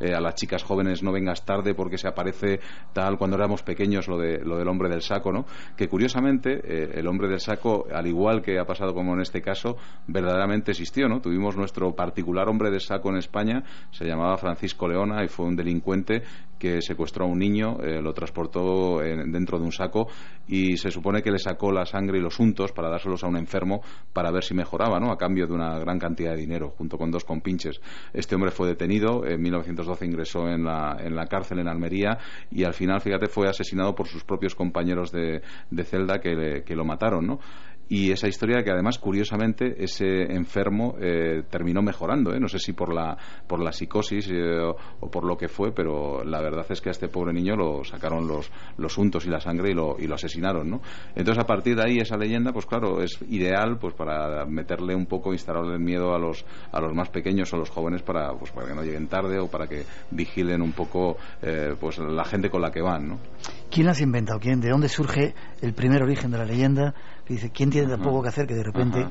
eh, a las chicas jóvenes no vengas tarde porque se aparece tal cuando éramos pequeños lo, de, lo del hombre del saco, ¿no? Que curiosamente eh, el hombre del saco, al igual que ha pasado como en este caso, verdaderamente existió, ¿no? Tuvimos nuestro particular hombre del saco en España, se llamaba Francisco Leona y fue un delincuente que secuestró a un niño, eh, lo transportó en- dentro de un saco y se supone que le sacó la sangre y los untos para dárselos a un enfermo para ver si mejoraba, ¿no? A cambio de una gran cantidad de dinero, junto con dos compinches. Este hombre fue detenido, en 1912 ingresó en la, en la cárcel en Almería y al final, fíjate, fue asesinado por sus propios compañeros de, de celda que, que lo mataron, ¿no? Y esa historia que además, curiosamente, ese enfermo eh, terminó mejorando. ¿eh? No sé si por la, por la psicosis eh, o, o por lo que fue, pero la verdad es que a este pobre niño lo sacaron los, los untos y la sangre y lo, y lo asesinaron. ¿no? Entonces, a partir de ahí, esa leyenda, pues claro, es ideal pues para meterle un poco, instalarle el miedo a los, a los más pequeños o a los jóvenes para, pues, para que no lleguen tarde o para que vigilen un poco eh, pues la gente con la que van. ¿no? ¿Quién las ha inventado? ¿Quién? ¿De dónde surge el primer origen de la leyenda? Que dice, ¿quién tiene tan poco que hacer que de repente...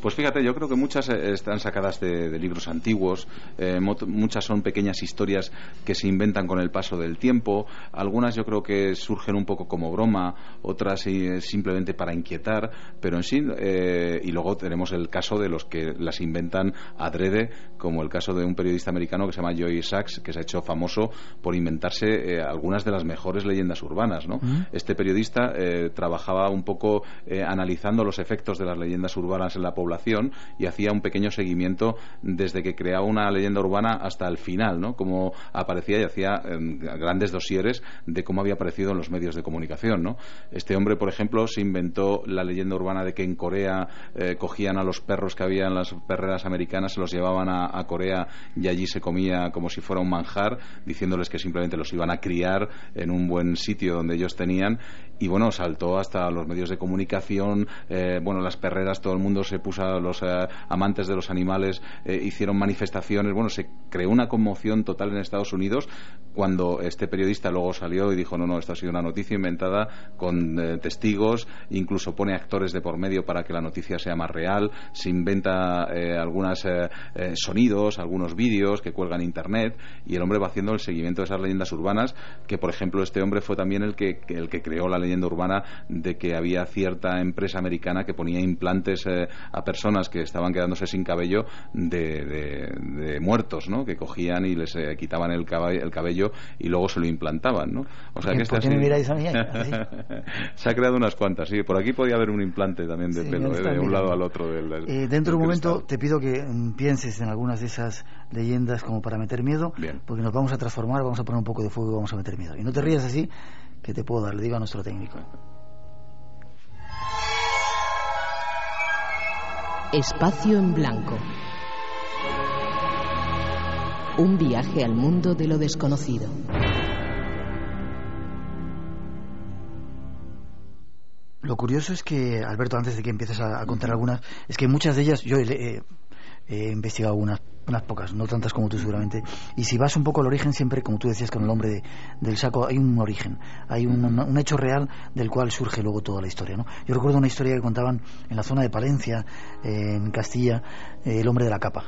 Pues fíjate, yo creo que muchas eh, están sacadas de, de libros antiguos, eh, muchas son pequeñas historias que se inventan con el paso del tiempo, algunas yo creo que surgen un poco como broma, otras eh, simplemente para inquietar, pero en sí, eh, y luego tenemos el caso de los que las inventan adrede, como el caso de un periodista americano que se llama Joey Sachs, que se ha hecho famoso por inventarse eh, algunas de las mejores leyendas urbanas, ¿no? Mm. Este periodista trabajaba un poco analizando los efectos de las leyendas urbanas en la población y hacía un pequeño seguimiento desde que creaba una leyenda urbana hasta el final, ¿no? Como aparecía y hacía eh, grandes dosieres de cómo había aparecido en los medios de comunicación, ¿no? Este hombre, por ejemplo, se inventó la leyenda urbana de que en Corea eh, cogían a los perros que había en las perreras americanas, se los llevaban a, a Corea y allí se comía como si fuera un manjar, diciéndoles que simplemente los iban a criar en un buen sitio donde ellos tenían y bueno, saltó hasta los medios de comunicación, eh, bueno, las perreras, todo el mundo se puso, a los eh, amantes de los animales eh, hicieron manifestaciones, bueno, se creó una conmoción total en Estados Unidos cuando este periodista luego salió y dijo, no, no, esto ha sido una noticia inventada con eh, testigos, incluso pone actores de por medio para que la noticia sea más real, se inventa eh, algunos sonidos, algunos vídeos que cuelgan Internet y el hombre va haciendo el seguimiento de esas leyendas urbanas, que por ejemplo este hombre fue también el que, el que creó la leyenda urbana de que había cierta empresa americana que ponía implantes eh, a personas que estaban quedándose sin cabello de, de- de muertos, ¿no? Que cogían y les eh, quitaban el, caba- el cabello y luego se lo implantaban, ¿no? O sea que este ¿por qué así- me miráis a mí *laughs* ahí? Así. se ha creado unas cuantas, sí. Por aquí podía haber un implante también de Sí, pelo, eh, de un lado al otro del, del- Eh, dentro de un momento cristal. te pido que mm, pienses en algunas de esas leyendas como para meter miedo, Bien. porque nos vamos a transformar, vamos a poner un poco de fuego y vamos a meter miedo. Y no te rías así, que te puedo dar, le digo a nuestro técnico. Espacio en blanco. Un viaje al mundo de lo desconocido. Lo curioso es que, Alberto, antes de que empieces a, contar algunas, es que muchas de ellas, yo he, he- he investigado algunas unas pocas, no tantas como tú seguramente. Y si vas un poco al origen, siempre, como tú decías con el hombre de- del saco, hay un origen, hay un, un hecho real del cual surge luego toda la historia. ¿no? Yo recuerdo una historia que contaban en la zona de Palencia, eh, en Castilla, eh, el hombre de la capa.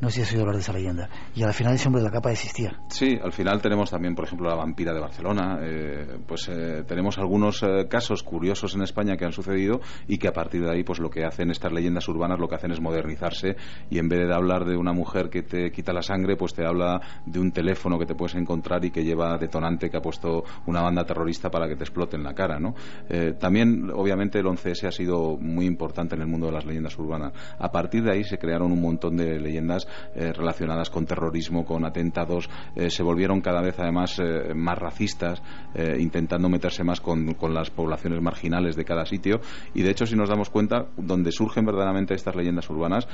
No sé si has oído hablar de esa leyenda. Y al final ese hombre de la capa existía. Sí, al final tenemos también, por ejemplo, la vampira de Barcelona. eh, pues eh, tenemos algunos eh, casos curiosos en España que han sucedido y que a partir de ahí, pues lo que hacen estas leyendas urbanas, lo que hacen es modernizarse y en vez de hablar de una mujer que te quita la sangre, pues te habla de un teléfono que te puedes encontrar y que lleva detonante que ha puesto una banda terrorista para que te explote en la cara, ¿no? Eh, también, obviamente, el 11S ha sido muy importante en el mundo de las leyendas urbanas. A partir de ahí se crearon un montón de leyendas eh, relacionadas con terrorismo, con atentados, eh, se volvieron cada vez además eh, más racistas, intentando meterse más con, con las poblaciones marginales de cada sitio. Y de hecho, si nos damos cuenta, donde surgen verdaderamente estas leyendas urbanas,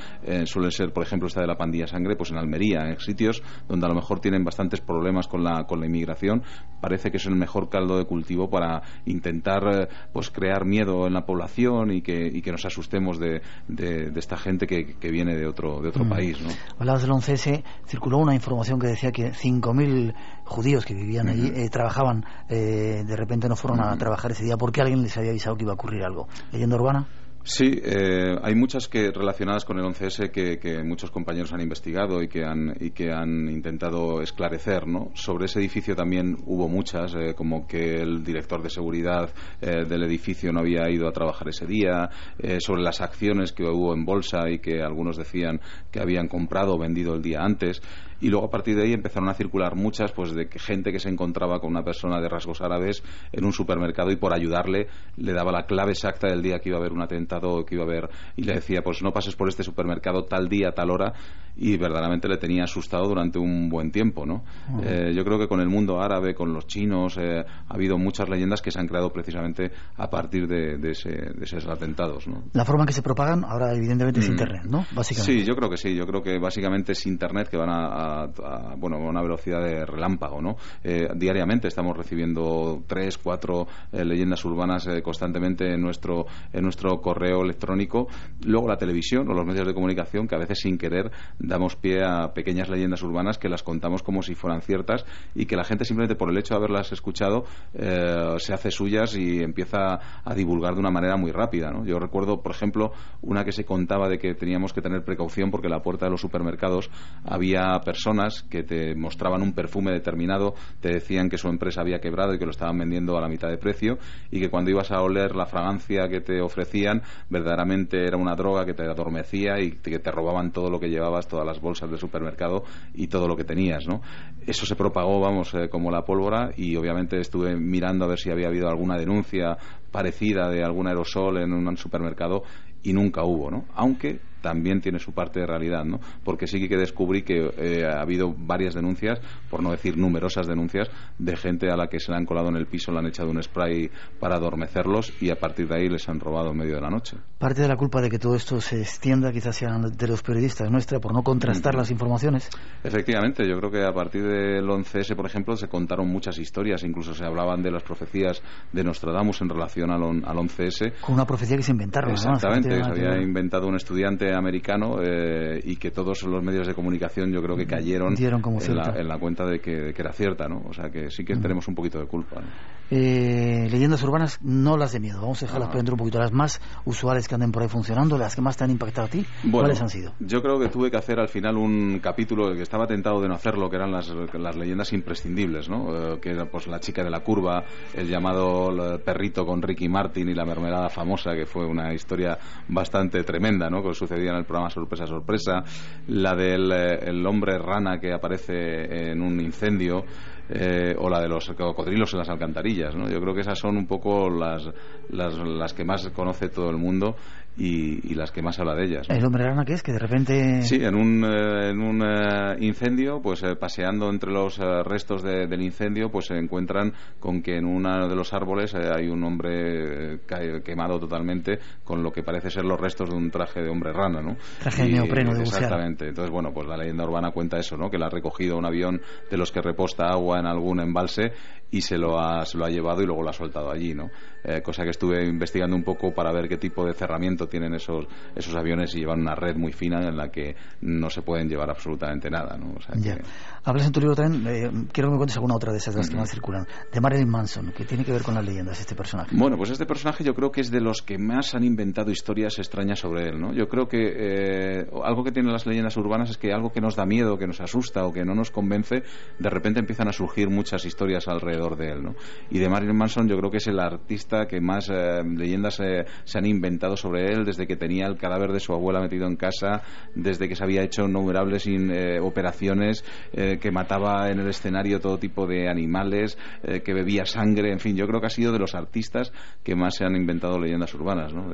suelen ser, por ejemplo, esta de la pandilla sangre, pues en Almería, en sitios donde a lo mejor tienen bastantes problemas con la, con la inmigración, parece que es el mejor caldo de cultivo para intentar pues crear miedo en la población y que, y que nos asustemos de, de- de esta gente que, que viene de otro, de otro Mm. país. ¿no? Hablabas del 11S, circuló una información que decía que 5.000 judíos que vivían allí eh, trabajaban, eh, de repente no fueron a trabajar ese día porque alguien les había avisado que iba a ocurrir algo. ¿Leyenda urbana? Sí, eh, hay muchas que relacionadas con el 11S que, muchos compañeros han investigado y que han, y que han intentado esclarecer. ¿no? Sobre ese edificio también hubo muchas, eh, como que el director de seguridad eh, del edificio no había ido a trabajar ese día, eh, sobre las acciones que hubo en bolsa y que algunos decían que habían comprado o vendido el día antes. Y luego a partir de ahí empezaron a circular muchas, pues de que gente que se encontraba con una persona de rasgos árabes en un supermercado y por ayudarle le daba la clave exacta del día que iba a haber un atentado o que iba a haber y le decía pues no pases por este supermercado tal día tal hora y verdaderamente le tenía asustado durante un buen tiempo, ¿no? Ujú. Eh, yo creo que con el mundo árabe, con los chinos, eh, ha habido muchas leyendas que se han creado precisamente a partir de, de ese- de esos atentados, ¿no? La forma en que se propagan ahora evidentemente es Mm. Internet, ¿no? Básicamente. Sí, yo creo que sí. Yo creo que básicamente es Internet que van a, a- a, bueno, a una velocidad de relámpago, ¿no? Eh, diariamente estamos recibiendo tres, cuatro eh, leyendas urbanas eh, constantemente en nuestro en nuestro correo electrónico. Luego la televisión o los medios de comunicación que a veces sin querer damos pie a pequeñas leyendas urbanas que las contamos como si fueran ciertas y que la gente simplemente por el hecho de haberlas escuchado eh, se hace suyas y empieza a divulgar de una manera muy rápida, ¿no? Yo recuerdo, por ejemplo, una que se contaba de que teníamos que tener precaución porque en la puerta de los supermercados había personas que te mostraban un perfume determinado, te decían que su empresa había quebrado y que lo estaban vendiendo a la mitad de precio y que cuando ibas a oler la fragancia que te ofrecían, verdaderamente era una droga que te adormecía y que te robaban todo lo que llevabas, todas las bolsas del supermercado y todo lo que tenías, ¿no? Eso se propagó, vamos, eh, como la pólvora y obviamente estuve mirando a ver si había habido alguna denuncia parecida de algún aerosol en un supermercado y nunca hubo, ¿no? Aunque también tiene su parte de realidad, ¿no? Porque sí que descubrí que eh, ha habido varias denuncias, por no decir numerosas denuncias, de gente a la que se le han colado en el piso, le han echado un spray para adormecerlos y a partir de ahí les han robado en medio de la noche. Parte de la culpa de que todo esto se extienda quizás sean de los periodistas nuestra por no contrastar las informaciones. Efectivamente, yo creo que a partir del 11S, por ejemplo, se contaron muchas historias, incluso se hablaban de las profecías de Nostradamus en relación al, on- al 11S. Con una profecía que se inventaron. no Exactamente, se había inventado un estudiante americano eh, y que todos los medios de comunicación yo creo que cayeron Dieron como en, la, cierta. en la cuenta de que, de que era cierta, ¿no? O sea que sí que tenemos un poquito de culpa. ¿no? Eh, leyendas urbanas, no las de miedo. Vamos a dejarlas Ah. por dentro un poquito. Las más usuales que anden por ahí funcionando, las que más te han impactado a ti, Bueno, ¿cuáles han sido? Yo creo que tuve que hacer al final un capítulo que estaba tentado de no hacerlo, que eran las, las leyendas imprescindibles, ¿no? Eh, que era pues la chica de la curva, el llamado el perrito con Ricky Martin y la mermelada famosa, que fue una historia bastante tremenda, ¿no? Que en el programa Sorpresa Sorpresa, la del eh, hombre rana que aparece en un incendio. eh, o la de los cocodrilos en las alcantarillas, ¿no? Yo creo que esas son un poco las, las, las que más conoce todo el mundo y, y las que más habla de ellas. ¿no? El hombre rana que es que de repente Sí, en un, eh, en un eh, incendio, pues eh, paseando entre los restos de- del incendio, pues se encuentran con que en uno de los árboles hay un hombre quemado totalmente con lo que parece ser los restos de un traje de hombre rana, ¿no? Traje de neopreno de. Exactamente. Entonces, bueno, pues la leyenda urbana cuenta eso, ¿no? Que la ha recogido un avión de los que reposta agua en algún embalse y se lo ha, se lo ha llevado y luego lo ha soltado allí, ¿no? Eh, cosa que estuve investigando un poco para ver qué tipo de cerramiento tienen esos, esos aviones y llevan una red muy fina en la que no se pueden llevar absolutamente nada, ¿no? O sea Ya. que- Hablas en tu libro también, eh, quiero que me cuentes alguna otra de esas de las que más circulan, de Marilyn Manson, que tiene que ver con las leyendas este personaje. Bueno, pues este personaje yo creo que es de los que más han inventado historias extrañas sobre él, ¿no? Yo creo que eh, algo que tienen las leyendas urbanas es que algo que nos da miedo, que nos asusta o que no nos convence, de repente empiezan a surgir muchas historias alrededor de él, ¿no? Y de Marilyn Manson yo creo que es el artista que más eh, leyendas eh, se han inventado sobre él desde que tenía el cadáver de su abuela metido en casa, desde que se había hecho innumerables in- eh, operaciones, eh, que mataba en el escenario todo tipo de animales, eh, que bebía sangre, en fin, yo creo que ha sido de los artistas que más se han inventado leyendas urbanas, ¿no?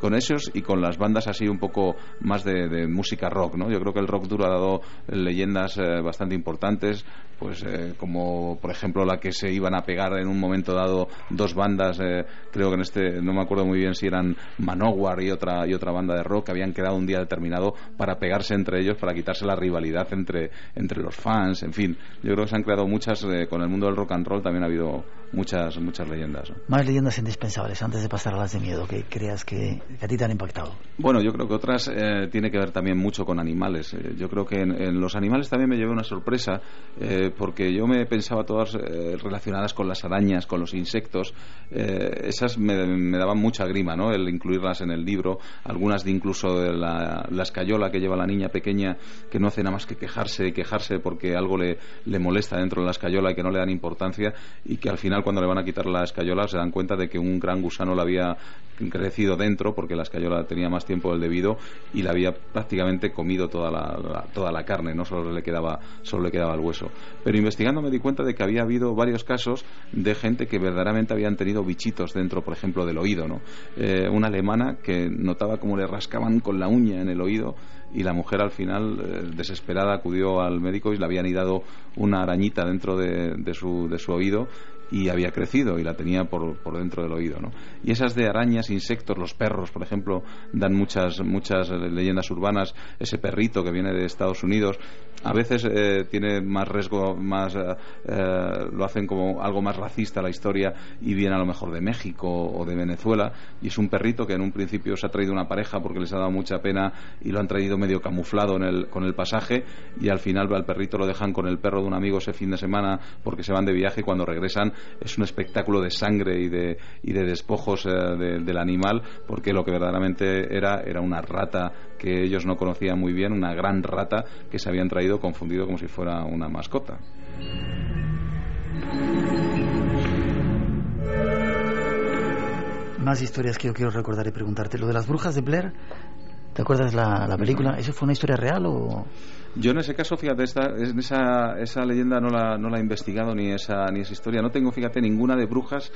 Con esos y con las bandas así un poco más de, de música rock, ¿no? Yo creo que el rock duro ha dado leyendas bastante importantes, pues eh, como por ejemplo la que se iban a pegar en un momento dado dos bandas, eh, creo que en este no me acuerdo muy bien si eran Manowar y otra y otra banda de rock que habían quedado un día determinado para pegarse entre ellos, para quitarse la rivalidad entre entre los fans, en fin, yo creo que se han creado muchas eh, con el mundo del rock and roll también ha habido muchas muchas leyendas. ¿no? Más leyendas indispensables antes de pasar a las de miedo que creas que, que a ti te han impactado. Bueno, yo creo que otras eh, tiene que ver también mucho con animales. Eh, yo creo que en, en los animales también me llevé una sorpresa eh, porque yo me pensaba todas eh, relacionadas con las arañas, con los insectos. Eh, esas me, daban mucha grima, ¿no? El incluirlas en el libro. Algunas de incluso de la, la escayola que lleva la niña pequeña que no hace nada más que quejarse y quejarse porque algo le, le molesta dentro de la escayola y que no le dan importancia y que al final cuando le van a quitar la escayola se dan cuenta de que un gran gusano la había crecido dentro porque la escayola tenía más tiempo del debido y la había prácticamente comido toda la, la- toda la carne, no solo le quedaba solo le quedaba el hueso. Pero investigando me di cuenta de que había habido varios casos de gente que verdaderamente habían tenido bichitos dentro, por ejemplo, del oído, ¿no? Eh, una alemana que notaba cómo le rascaban con la uña en el oído y la mujer al final eh, desesperada acudió al médico y le habían dado una arañita dentro de, de su, de su oído y había crecido y la tenía por, por dentro del oído, ¿no? Y esas de arañas, insectos, los perros, por ejemplo, dan muchas muchas leyendas urbanas. Ese perrito que viene de Estados Unidos, a veces eh, tiene más riesgo, más eh, eh, lo hacen como algo más racista la historia y viene a lo mejor de México o de Venezuela y es un perrito que en un principio se ha traído una pareja porque les ha dado mucha pena y lo han traído medio camuflado en el, con el pasaje y al final al perrito lo dejan con el perro de un amigo ese fin de semana porque se van de viaje y cuando regresan es un espectáculo de sangre y de, y de despojos eh, de- del animal porque lo que verdaderamente era era una rata que ellos no conocían muy bien, una gran rata que se habían traído confundido como si fuera una mascota. Más historias que yo quiero recordar y preguntarte. Lo de las brujas de Blair, ¿te acuerdas la, la película? ¿Eso fue una historia real o...? Yo en ese caso, fíjate, esta, esa, esa leyenda no la, no la he investigado ni esa, ni esa historia. No tengo, fíjate, ninguna de brujas.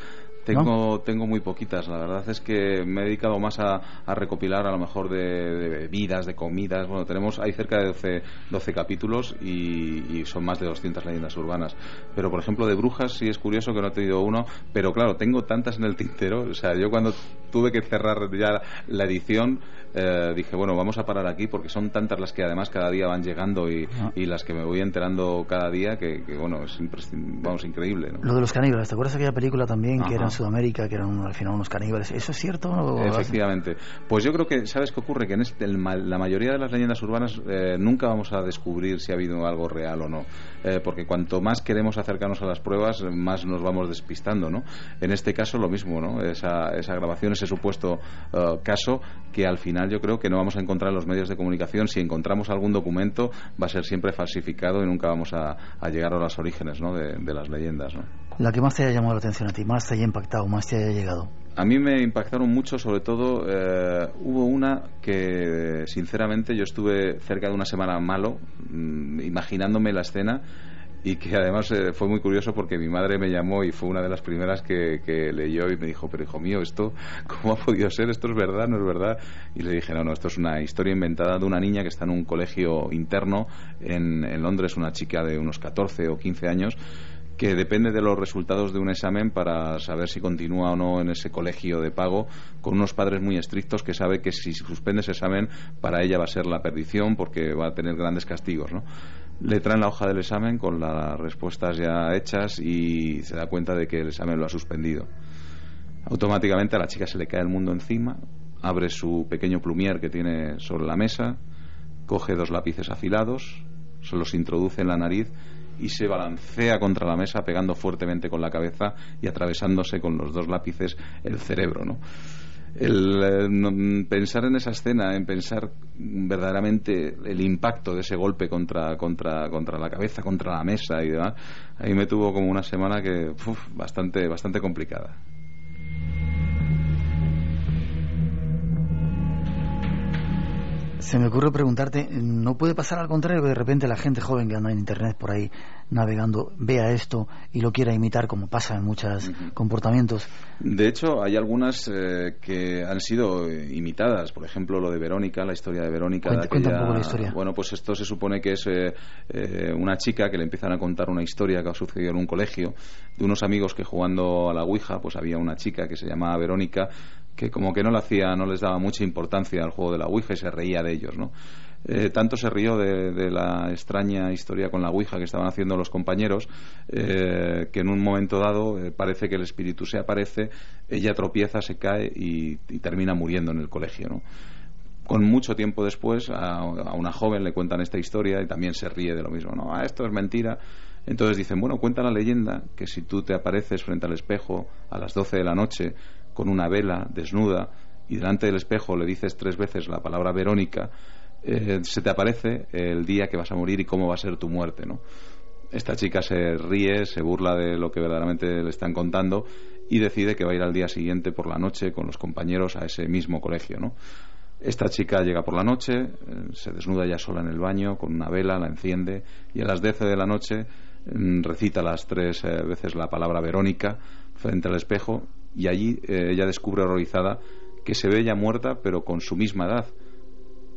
Tengo, tengo muy poquitas. La verdad es que me he dedicado más a, a recopilar a lo mejor de, de bebidas, de comidas. Bueno, tenemos, hay cerca de 12, 12 capítulos y, y son más de 200 leyendas urbanas. Pero, por ejemplo, de brujas sí es curioso que no he tenido uno. Pero claro, tengo tantas en el tintero. O sea, yo cuando tuve que cerrar ya la edición, eh, dije, bueno, vamos a parar aquí porque son tantas las que además cada día van llegando y, Ah. y las que me voy enterando cada día que, que, bueno, es vamos, increíble. ¿no? Lo de los caníbales, ¿te acuerdas de aquella película también que era en Sudamérica, que eran al final unos caníbales? ¿Eso es cierto? o- Efectivamente. Pues yo creo que, ¿sabes qué ocurre? Que en este- la mayoría de las leyendas urbanas eh, nunca vamos a descubrir si ha habido algo real o no. Eh, porque cuanto más queremos acercarnos a las pruebas, más nos vamos despistando, ¿no? En este caso lo mismo, ¿no? Esa, esa grabación, ese supuesto eh, caso, que al final yo creo que no vamos a encontrar en los medios de comunicación. Si encontramos algún documento, va a ser siempre falsificado y nunca vamos a, a llegar a los orígenes, ¿no? De, de las leyendas, ¿no? La que más te haya llamado la atención a ti, más te haya impactado, más te haya llegado. A mí me impactaron mucho, sobre todo eh, hubo una que sinceramente yo estuve cerca de una semana malo, mm, imaginándome la escena y que además eh, fue muy curioso porque mi madre me llamó y fue una de las primeras que, que leyó y me dijo, pero hijo mío, ¿esto cómo ha podido ser? ¿Esto es verdad? ¿No es verdad? Y le dije, no, no, esto es una historia inventada de una niña que está en un colegio interno en, en Londres, una chica de unos 14 o 15 años que depende de los resultados de un examen para saber si continúa o no en ese colegio de pago, con unos padres muy estrictos que sabe que si suspende ese examen para ella va a ser la perdición porque va a tener grandes castigos, ¿no? Le traen la hoja del examen con las respuestas ya hechas y se da cuenta de que el examen lo ha suspendido. Automáticamente a la chica se le cae el mundo encima, abre su pequeño plumier que tiene sobre la mesa, coge dos lápices afilados, se los introduce en la nariz y se balancea contra la mesa pegando fuertemente con la cabeza y atravesándose con los dos lápices el cerebro, ¿no? El eh, no- pensar en esa escena, en pensar verdaderamente el impacto de ese golpe contra, contra, contra la cabeza, contra la mesa y demás, ahí me tuvo como una semana que uf, bastante, bastante complicada. Se me ocurre preguntarte, ¿no puede pasar al contrario que de repente la gente joven que anda en Internet por ahí navegando vea esto y lo quiera imitar como pasa en muchos comportamientos? De hecho, hay algunas eh, que han sido eh, imitadas. Por ejemplo, lo de Verónica, la historia de Verónica. Cuenta- de cuenta un poco la historia. Bueno, pues esto se supone que es eh, eh, una chica que le empiezan a contar una historia que ha sucedido en un colegio de unos amigos que jugando a la Ouija, pues había una chica que se llamaba Verónica que como que no le hacía, no les daba mucha importancia al juego de la Ouija y se reía de ellos, ¿no? Eh, tanto se rió de, la extraña historia con la Ouija que estaban haciendo los compañeros eh, que en un momento dado eh, parece que el espíritu se aparece, ella tropieza, se cae y, y termina muriendo en el colegio, ¿no? Con mucho tiempo después a, a una joven le cuentan esta historia y también se ríe de lo mismo, no, ah, esto es mentira. Entonces dicen, bueno, cuenta la leyenda que si tú te apareces frente al espejo a las 12 de la noche con una vela desnuda y delante del espejo le dices tres veces la palabra Verónica, eh, se te aparece el día que vas a morir y cómo va a ser tu muerte, ¿no? Esta chica se ríe, se burla de lo que verdaderamente le están contando y decide que va a ir al día siguiente por la noche con los compañeros a ese mismo colegio, ¿no? Esta chica llega por la noche, eh, se desnuda ya sola en el baño con una vela, la enciende y a las 10 de la noche mm, recita las tres eh, veces la palabra Verónica frente al espejo y allí eh, ella descubre horrorizada que se ve ya muerta pero con su misma edad.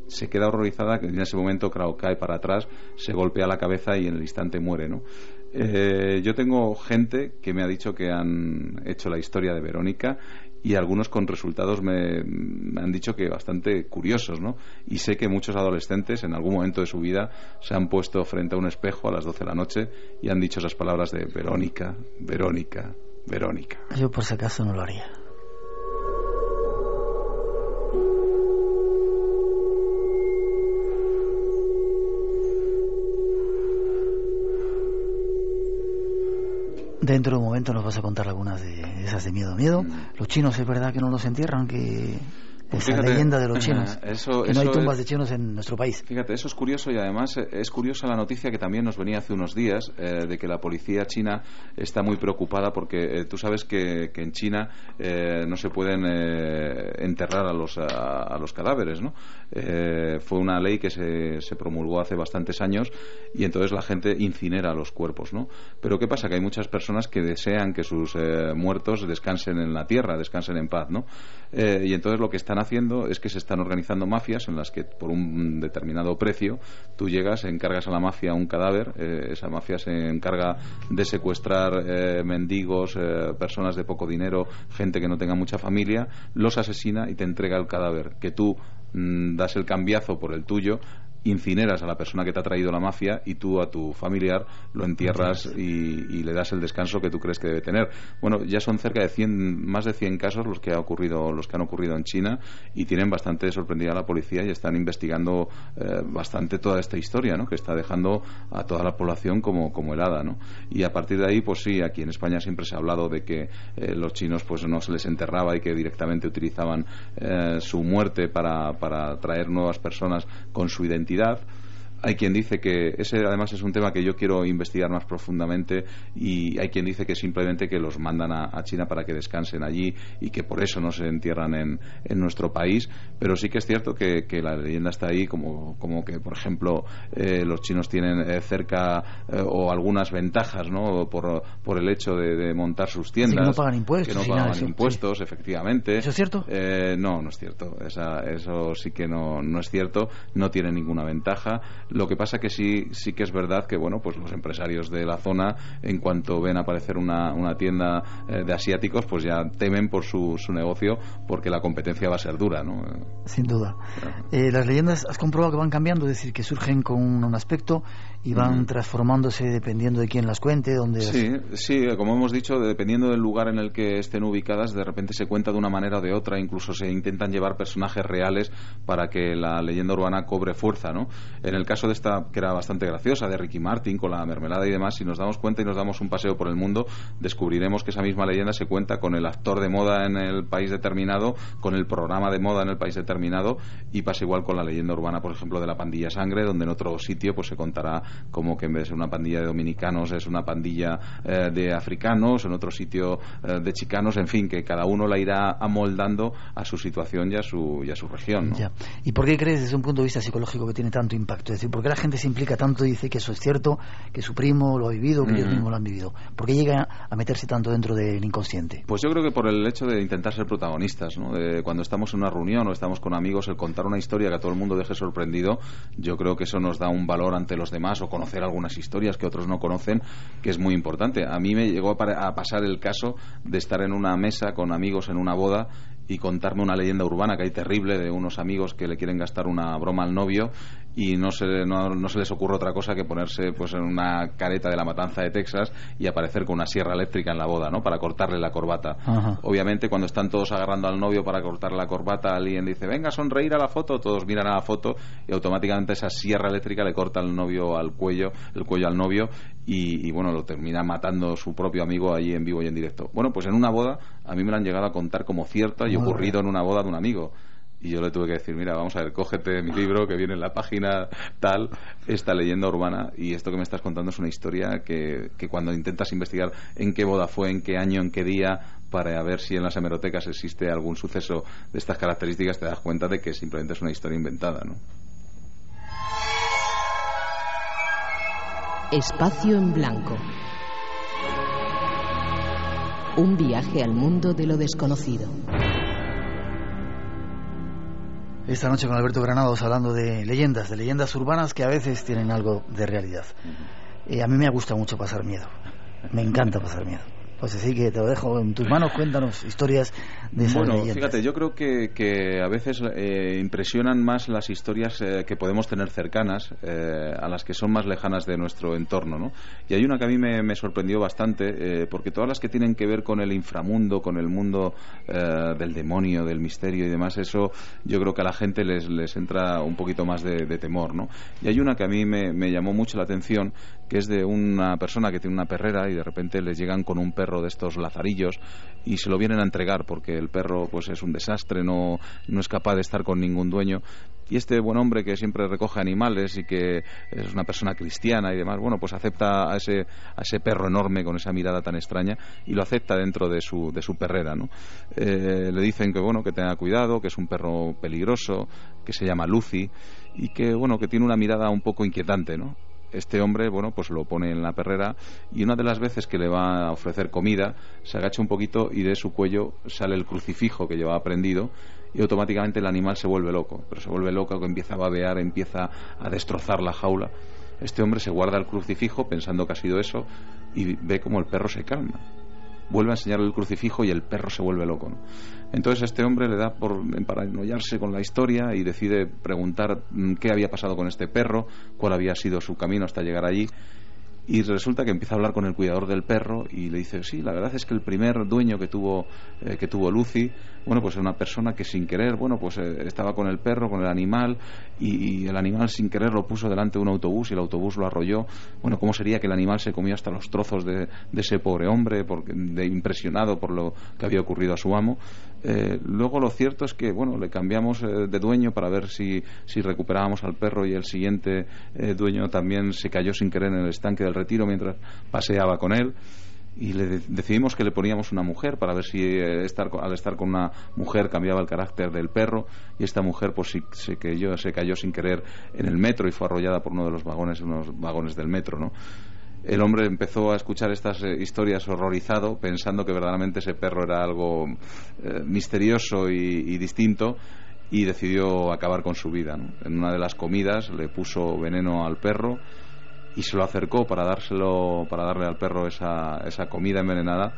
Se queda horrorizada que en ese momento claro, cae para atrás, se golpea la cabeza y en el instante muere, ¿no? Eh, yo tengo gente que me ha dicho que han hecho la historia de Verónica y algunos con resultados me, me han dicho que bastante curiosos, ¿no? Y sé que muchos adolescentes en algún momento de su vida se han puesto frente a un espejo a las 12 de la noche y han dicho esas palabras de Verónica, Verónica, Verónica. Yo por si acaso no lo haría. Dentro de un momento nos vas a contar algunas de esas de miedo miedo. Los chinos es verdad que no los entierran, que esa fíjate, leyenda de los chinos. eso- que no hay tumbas es- de chinos en nuestro país. Fíjate, eso es curioso y además eh, es curiosa la noticia que también nos venía hace unos días eh, de que la policía china está muy preocupada porque eh, tú sabes que, que en China eh, no se pueden eh, enterrar a los, a, a los cadáveres, ¿no? Eh, fue una ley que se, se promulgó hace bastantes años y entonces la gente incinera los cuerpos, ¿no? Pero ¿qué pasa? Que hay muchas personas que desean que sus eh, muertos descansen en la tierra, descansen en paz, ¿no? Eh, y entonces lo que están haciendo es que se están organizando mafias en las que por un determinado precio tú llegas, encargas a la mafia un cadáver, esa mafia se encarga de secuestrar mendigos, personas de poco dinero, gente que no tenga mucha familia, los asesina y te entrega el cadáver, que tú das el cambiazo por el tuyo incineras a la persona que te ha traído la mafia y tú a tu familiar lo entierras y, y le das el descanso que tú crees que debe tener. Bueno, ya son cerca de 100, más de 100 casos los que ha ocurrido, los que han ocurrido en China y tienen bastante sorprendida a la policía y están investigando eh, bastante toda esta historia, ¿no? Que está dejando a toda la población como, como helada, ¿no? Y a partir de ahí, pues sí, aquí en España siempre se ha hablado de que eh, los chinos pues no se les enterraba y que directamente utilizaban eh, su muerte para, para traer nuevas personas con su identidad identidad hay quien dice que ese además es un tema que yo quiero investigar más profundamente y hay quien dice que simplemente que los mandan a, a China para que descansen allí y que por eso no se entierran en, en nuestro país. Pero sí que es cierto que, que la leyenda está ahí como, como que, por ejemplo, eh, los chinos tienen eh, cerca eh, o algunas ventajas ¿no? por, por el hecho de, de montar sus tiendas. que no pagan impuestos Que no nada, pagan impuestos, efectivamente. ¿Eso es cierto? Eh, no, no es cierto. Esa- eso sí que no, no es cierto. No tiene ninguna ventaja. Lo que pasa que sí, sí que es verdad que, bueno, pues los empresarios de la zona, en cuanto ven aparecer una, una tienda eh, de asiáticos, pues ya temen por su, su negocio porque la competencia va a ser dura, ¿no? Sin duda. Eh, las leyendas, ¿has comprobado que van cambiando? Es decir, que surgen con un aspecto y van transformándose dependiendo de quién las cuente, dónde... Sí, sí, como hemos dicho, dependiendo del lugar en el que estén ubicadas, de repente se cuenta de una manera o de otra, incluso se intentan llevar personajes reales para que la leyenda urbana cobre fuerza, ¿no? En el caso de esta, que era bastante graciosa, de Ricky Martin, con la mermelada y demás, si nos damos cuenta y nos damos un paseo por el mundo, descubriremos que esa misma leyenda se cuenta con el actor de moda en el país determinado, con el programa de moda en el país determinado, y pasa igual con la leyenda urbana, por ejemplo, de la pandilla Sangre, donde en otro sitio pues se contará como que en vez de ser una pandilla de dominicanos es una pandilla eh, de africanos, en otro sitio eh, de chicanos, en fin, que cada uno la irá amoldando a su situación y a su, y su región. Ya. ¿Y por qué crees desde un punto de vista psicológico que tiene tanto impacto? Es decir, ¿por qué la gente se implica tanto y dice que eso es cierto, que su primo lo ha vivido, que ellos Ujú. mismos lo han vivido? ¿Por qué llega a meterse tanto dentro del inconsciente? Pues yo creo que por el hecho de intentar ser protagonistas, ¿no? De cuando estamos en una reunión o estamos con amigos, el contar una historia que a todo el mundo deje sorprendido, yo creo que eso nos da un valor ante los demás o conocer algunas historias que otros no conocen, que es muy importante. A mí me llegó a pasar el caso de estar en una mesa con amigos en una boda y contarme una leyenda urbana que hay terrible de unos amigos que le quieren gastar una broma al novio y no se, no, no se les ocurre otra cosa que ponerse pues en una careta de la matanza de Texas y aparecer con una sierra eléctrica en la boda, ¿no? Para cortarle la corbata. Ajá. Obviamente cuando están todos agarrando al novio para cortarle la corbata, alguien dice, venga, sonreír a la foto, todos miran a la foto y automáticamente esa sierra eléctrica le corta al novio al cuello, el cuello al novio y, y, bueno, lo termina matando su propio amigo allí en vivo y en directo. Bueno, pues en una boda a mí me la han llegado a contar como cierta y ocurrido en una boda de un amigo. Y yo le tuve que decir, mira, vamos a ver, cógete mi libro que viene en la página tal, esta leyenda urbana, y esto que me estás contando es una historia que, que cuando intentas investigar en qué boda fue, en qué año, en qué día, para ver si en las hemerotecas existe algún suceso de estas características, te das cuenta de que simplemente es una historia inventada, ¿no? Espacio en blanco. Un viaje al mundo de lo desconocido. Esta noche con Alberto Granados hablando de leyendas, de leyendas urbanas que a veces tienen algo de realidad. Eh, a mí me gusta mucho pasar miedo. Me encanta pasar miedo. Pues así que te lo dejo en tus manos, cuéntanos historias de esas Bueno, leyendas. fíjate, yo creo que, que a veces eh, impresionan más las historias eh, que podemos tener cercanas eh, a las que son más lejanas de nuestro entorno, ¿no? Y hay una que a mí me, me sorprendió bastante, eh, porque todas las que tienen que ver con el inframundo, con el mundo del demonio, del misterio y demás, eso yo creo que a la gente les, les entra un poquito más de, de temor, ¿no? Y hay una que a mí me, me llamó mucho la atención, es de una persona que tiene una perrera y de repente les llegan con un perro de estos lazarillos y se lo vienen a entregar porque el perro pues es un desastre, no, no es capaz de estar con ningún dueño. Y este buen hombre que siempre recoge animales y que es una persona cristiana y demás, bueno, pues acepta a ese, a ese perro enorme con esa mirada tan extraña y lo acepta dentro de su, de su perrera, ¿no? Eh, le dicen que, bueno, que tenga cuidado, que es un perro peligroso, que se llama Lucy y que, bueno, que tiene una mirada un poco inquietante, ¿no? Este hombre, bueno, pues lo pone en la perrera y una de las veces que le va a ofrecer comida, se agacha un poquito y de su cuello sale el crucifijo que llevaba prendido y automáticamente el animal se vuelve loco, pero se vuelve loco que empieza a babear, empieza a destrozar la jaula. Este hombre se guarda el crucifijo pensando que ha sido eso y ve como el perro se calma. Vuelve a enseñarle el crucifijo y el perro se vuelve loco. Entonces este hombre le da por paranoiarse con la historia y decide preguntar mm, qué había pasado con este perro, cuál había sido su camino hasta llegar allí. Y resulta que empieza a hablar con el cuidador del perro y le dice, sí, la verdad es que el primer dueño que tuvo, eh, que tuvo Lucy, bueno, pues era una persona que sin querer, bueno, pues eh, estaba con el perro, con el animal, y, y el animal sin querer lo puso delante de un autobús y el autobús lo arrolló. Bueno, ¿cómo sería que el animal se comió hasta los trozos de, de ese pobre hombre, porque, de, impresionado por lo que había ocurrido a su amo? Eh, luego lo cierto es que, bueno, le cambiamos de dueño para ver si, si recuperábamos al perro y el siguiente dueño también se cayó sin querer en el estanque del retiro mientras paseaba con él y le de- decidimos que le poníamos una mujer para ver si eh, estar al estar con una mujer cambiaba el carácter del perro y esta mujer pues sí, se cayó, se cayó sin querer en el metro y fue arrollada por uno de los vagones unos vagones del metro no el hombre empezó a escuchar estas eh, historias horrorizado pensando que verdaderamente ese perro era algo eh, misterioso y, y distinto y decidió acabar con su vida. ¿no? En una de las comidas le puso veneno al perro y se lo acercó para dárselo para darle al perro esa, esa comida envenenada.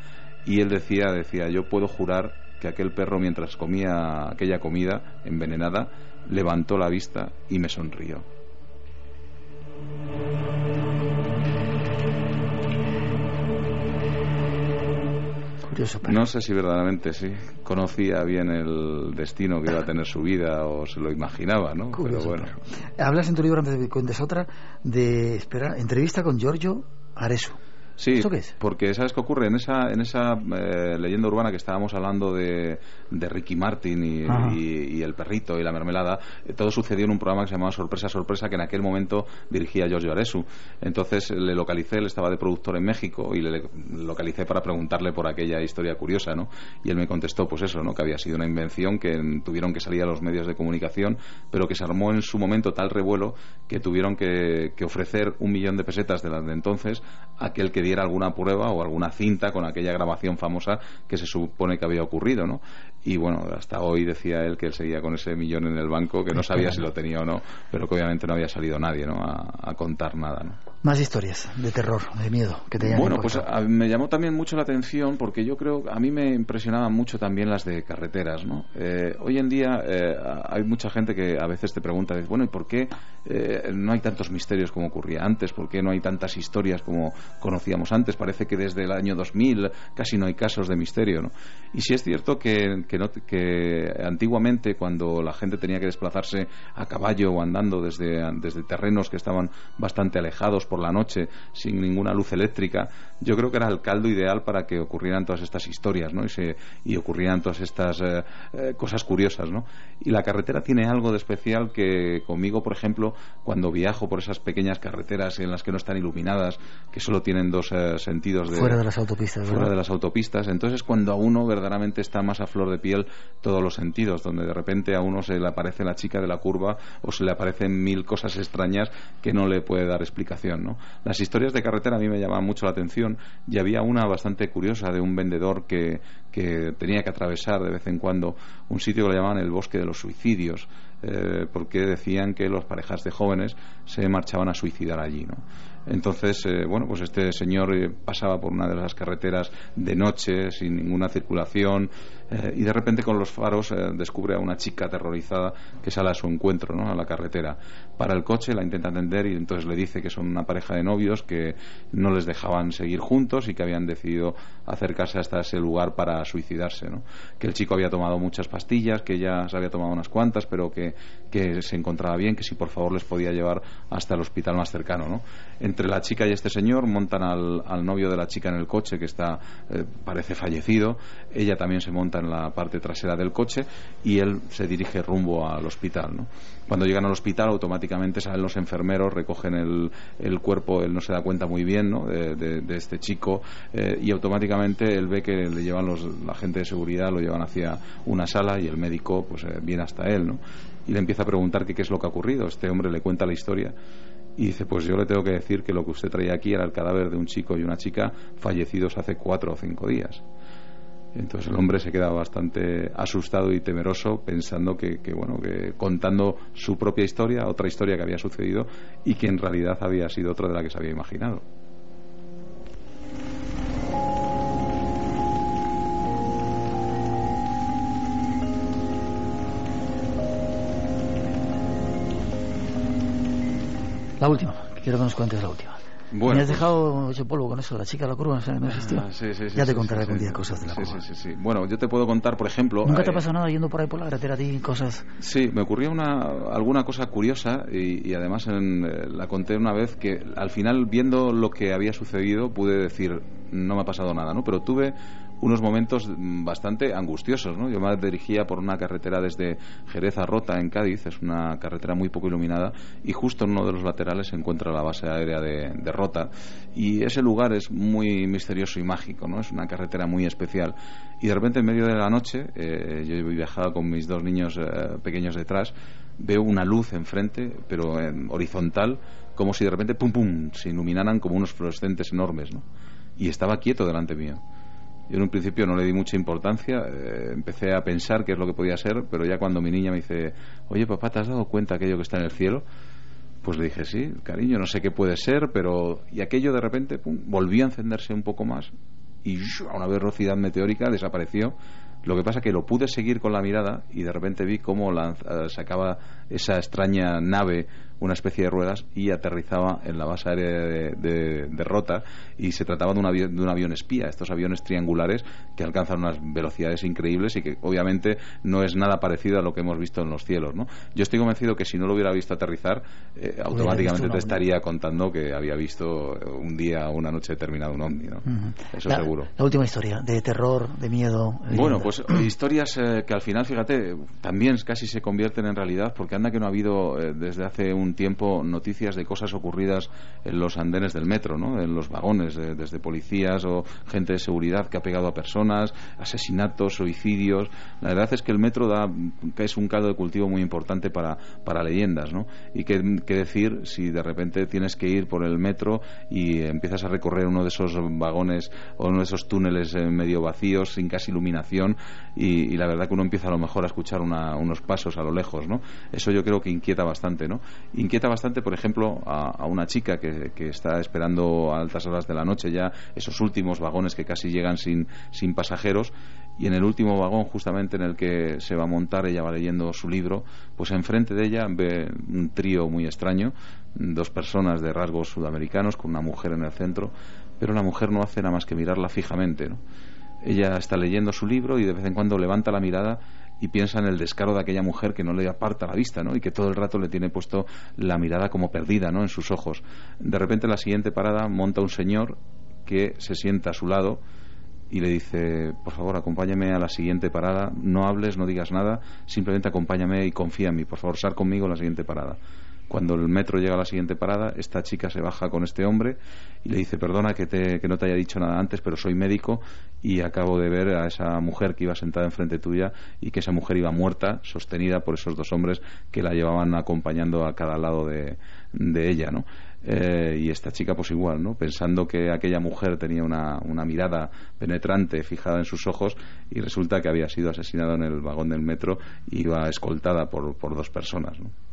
Y él decía decía yo puedo jurar que aquel perro mientras comía aquella comida envenenada levantó la vista y me sonrió Curioso, No sé si verdaderamente sí conocía bien el destino que iba a tener su vida o se lo imaginaba, ¿no? Curioso, Pero bueno. Hablas en tu libro, antes de que cuentes otra, de, espera, entrevista con Giorgio Aresu. Sí, ¿Eso qué es? porque ¿sabes qué ocurre? En esa, en esa eh, leyenda urbana que estábamos hablando de, de Ricky Martin y, Ajá. y- y el perrito y la mermelada, eh, todo sucedió en un programa que se llamaba Sorpresa, Sorpresa, que en aquel momento dirigía Giorgio Aresu. Entonces le localicé, él estaba de productor en México y le localicé para preguntarle por aquella historia curiosa, ¿no? Y él me contestó, pues eso, ¿no? Que había sido una invención que tuvieron que salir a los medios de comunicación, pero que se armó en su momento tal revuelo que tuvieron que, que ofrecer un millón de pesetas de las de entonces a aquel que diera alguna prueba o alguna cinta con aquella grabación famosa que se supone que había ocurrido, ¿no? Y bueno, hasta hoy decía él que él seguía con ese millón en el banco, que no sabía si lo tenía o no, pero que obviamente no había salido nadie, ¿no? A, a contar nada, ¿no? Más historias de terror, de miedo, que te Bueno, pues a- me llamó también mucho la atención porque yo creo, a mí me impresionaban mucho también las de carreteras, ¿no? Eh, hoy en día eh, hay mucha gente que a veces te pregunta, bueno, ¿y por qué eh, no hay tantos misterios como ocurría antes? ¿Por qué no hay tantas historias como conocíamos antes? Parece que desde el año 2000 casi no hay casos de misterio, ¿no? Y sí es cierto que, que, no- que antiguamente cuando la gente tenía que desplazarse a caballo o andando desde, desde terrenos que estaban bastante alejados por la noche, sin ninguna luz eléctrica, yo creo que era el caldo ideal para que ocurrieran todas estas historias, ¿no? Y, se, y ocurrieran todas estas eh, eh, cosas curiosas, ¿no? Y la carretera tiene algo de especial que conmigo, por ejemplo, cuando viajo por esas pequeñas carreteras en las que no están iluminadas, que solo tienen dos eh, sentidos de, Fuera de las autopistas, fuera ¿verdad? de las autopistas. Entonces, cuando a uno verdaderamente está más a flor de piel todos los sentidos, donde de repente a uno se le aparece la chica de la curva o se le aparecen mil cosas extrañas que no le puede dar explicación. ¿no? Las historias de carretera a mí me llamaban mucho la atención y había una bastante curiosa de un vendedor que, que tenía que atravesar de vez en cuando un sitio que le llamaban el bosque de los suicidios. eh, porque decían que las parejas de jóvenes se marchaban a suicidar allí, ¿no? Entonces, eh, bueno, pues este señor eh, pasaba por una de las carreteras de noche, sin ninguna circulación, eh, y de repente con los faros eh, descubre a una chica aterrorizada que sale a su encuentro, ¿no? A la carretera. Para el coche, la intenta atender y entonces le dice que son una pareja de novios que no les dejaban seguir juntos y que habían decidido acercarse hasta ese lugar para suicidarse, ¿no? Que el chico había tomado muchas pastillas, que ya se había tomado unas cuantas, pero que, que se encontraba bien, que si por favor les podía llevar hasta el hospital más cercano, ¿no? Entre la chica y este señor montan al, al novio de la chica en el coche que está eh, parece fallecido, ella también se monta en la parte trasera del coche y él se dirige rumbo al hospital, ¿no? Cuando llegan al hospital automáticamente salen los enfermeros, recogen el, cuerpo, él no se da cuenta muy bien, ¿no? De, este chico eh, y automáticamente él ve que le llevan los, la gente de seguridad, lo llevan hacia una sala y el médico pues eh, viene hasta él, ¿no? Y le empieza a preguntar qué es lo que ha ocurrido. Este hombre le cuenta la historia y dice, pues yo le tengo que decir que lo que usted traía aquí era el cadáver de un chico y una chica fallecidos hace cuatro o cinco días. Entonces el hombre se queda bastante asustado y temeroso pensando que, bueno que contando su propia historia, otra historia que había sucedido y que en realidad había sido otra de la que se había imaginado. La última, quiero que nos cuentes la última. Bueno, Me has pues- dejado hecho polvo con eso, la chica de la curva, o sea, no existió. Ah, sí, sí, sí, ya te contaré algún día cosas de la curva. sí, sí, sí. Bueno, yo te puedo contar, por ejemplo... ¿Nunca te ha eh, pasado nada yendo por ahí por la carretera a ti, cosas? Sí, me ocurrió una, alguna cosa curiosa y, y además en, eh, la conté una vez que al final viendo lo que había sucedido pude decir no me ha pasado nada, ¿no? Pero tuve unos momentos mm, bastante angustiosos. Yo me dirigía por una carretera desde Jerez a Rota en Cádiz, es una carretera muy poco iluminada y justo en uno de los laterales se encuentra la base aérea de, Rota y ese lugar es muy misterioso y mágico, ¿no? Es una carretera muy especial y de repente en medio de la noche, eh, yo viajaba con mis dos niños eh, pequeños detrás, veo una luz enfrente, pero horizontal, como si de repente pum pum se iluminaran como unos fluorescentes enormes, ¿no? Y estaba quieto delante mío. Yo en un principio no le di mucha importancia, eh, empecé a pensar qué es lo que podía ser, pero ya cuando mi niña me dice, oye papá, ¿te has dado cuenta aquello que está en el cielo? Pues le dije, sí, cariño, no sé qué puede ser, pero... Y aquello de repente pum, volvió a encenderse un poco más y a una velocidad meteórica desapareció. Lo que pasa que lo pude seguir con la mirada y de repente vi cómo lanza, sacaba esa extraña nave una especie de ruedas y aterrizaba en la base aérea de, de, de Rota y se trataba de un, avión, de un avión espía, estos aviones triangulares que alcanzan unas velocidades increíbles y que obviamente no es nada parecido a lo que hemos visto en los cielos. ¿no? Yo estoy convencido que si no lo hubiera visto aterrizar, eh, automáticamente te estaría contando que había visto un día o una noche determinada un ovni. ¿no? Uh -huh. Eso la, seguro. La última historia, de terror, de miedo. Bueno, pues historias eh, que al final, fíjate, también casi se convierten en realidad porque anda que no ha habido eh, desde hace un tiempo noticias de cosas ocurridas en los andenes del metro, ¿no? en los vagones, de, desde policías o gente de seguridad que ha pegado a personas, asesinatos, suicidios. La verdad es que el metro da, que es un caldo de cultivo muy importante para, para leyendas. ¿no? Y qué, decir si de repente tienes que ir por el metro y empiezas a recorrer uno de esos vagones o uno de esos túneles eh, medio vacíos, sin casi iluminación, y, y, la verdad que uno empieza a lo mejor a escuchar una, unos pasos a lo lejos. ¿no? Eso yo creo que inquieta bastante. ¿no? inquieta bastante, por ejemplo, a, a una chica que, que, está esperando a altas horas de la noche ya esos últimos vagones que casi llegan sin, sin pasajeros y en el último vagón justamente en el que se va a montar ella va leyendo su libro pues enfrente de ella ve un trío muy extraño dos personas de rasgos sudamericanos con una mujer en el centro pero la mujer no hace nada más que mirarla fijamente ¿no? ella está leyendo su libro y de vez en cuando levanta la mirada y piensa en el descaro de aquella mujer que no le aparta la vista, ¿no? Y que todo el rato le tiene puesto la mirada como perdida, ¿no? En sus ojos. De repente, en la siguiente parada, monta un señor que se sienta a su lado y le dice, por favor, acompáñame a la siguiente parada, no hables, no digas nada, simplemente acompáñame y confía en mí, por favor, sal conmigo a la siguiente parada. Cuando el metro llega a la siguiente parada, esta chica se baja con este hombre y le dice, perdona que, te, que no te haya dicho nada antes, pero soy médico y acabo de ver a esa mujer que iba sentada enfrente tuya y que esa mujer iba muerta, sostenida por esos dos hombres que la llevaban acompañando a cada lado de, de ella, ¿no? Eh, y esta chica pues igual, ¿no? Pensando que aquella mujer tenía una, mirada penetrante fijada en sus ojos y resulta que había sido asesinada en el vagón del metro y iba escoltada por, por dos personas, ¿no?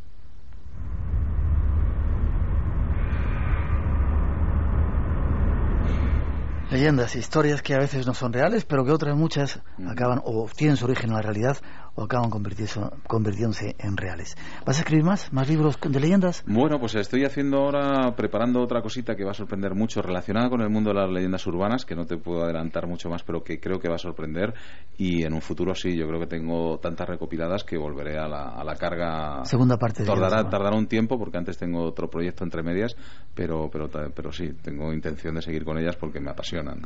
Leyendas, historias que a veces no son reales, pero que otras muchas acaban o tienen su origen en la realidad o acaban convirtiéndose en reales. ¿Vas a escribir más? ¿Más libros de leyendas? Bueno, pues estoy haciendo ahora, preparando otra cosita que va a sorprender mucho relacionada con el mundo de las leyendas urbanas, que no te puedo adelantar mucho más, pero que creo que va a sorprender. Y en un futuro sí, yo creo que tengo tantas recopiladas que volveré a la, a la carga. Segunda parte. Tardará, tardará un tiempo porque antes tengo otro proyecto entre medias, pero, pero, pero sí, tengo intención de seguir con ellas porque me apasionan.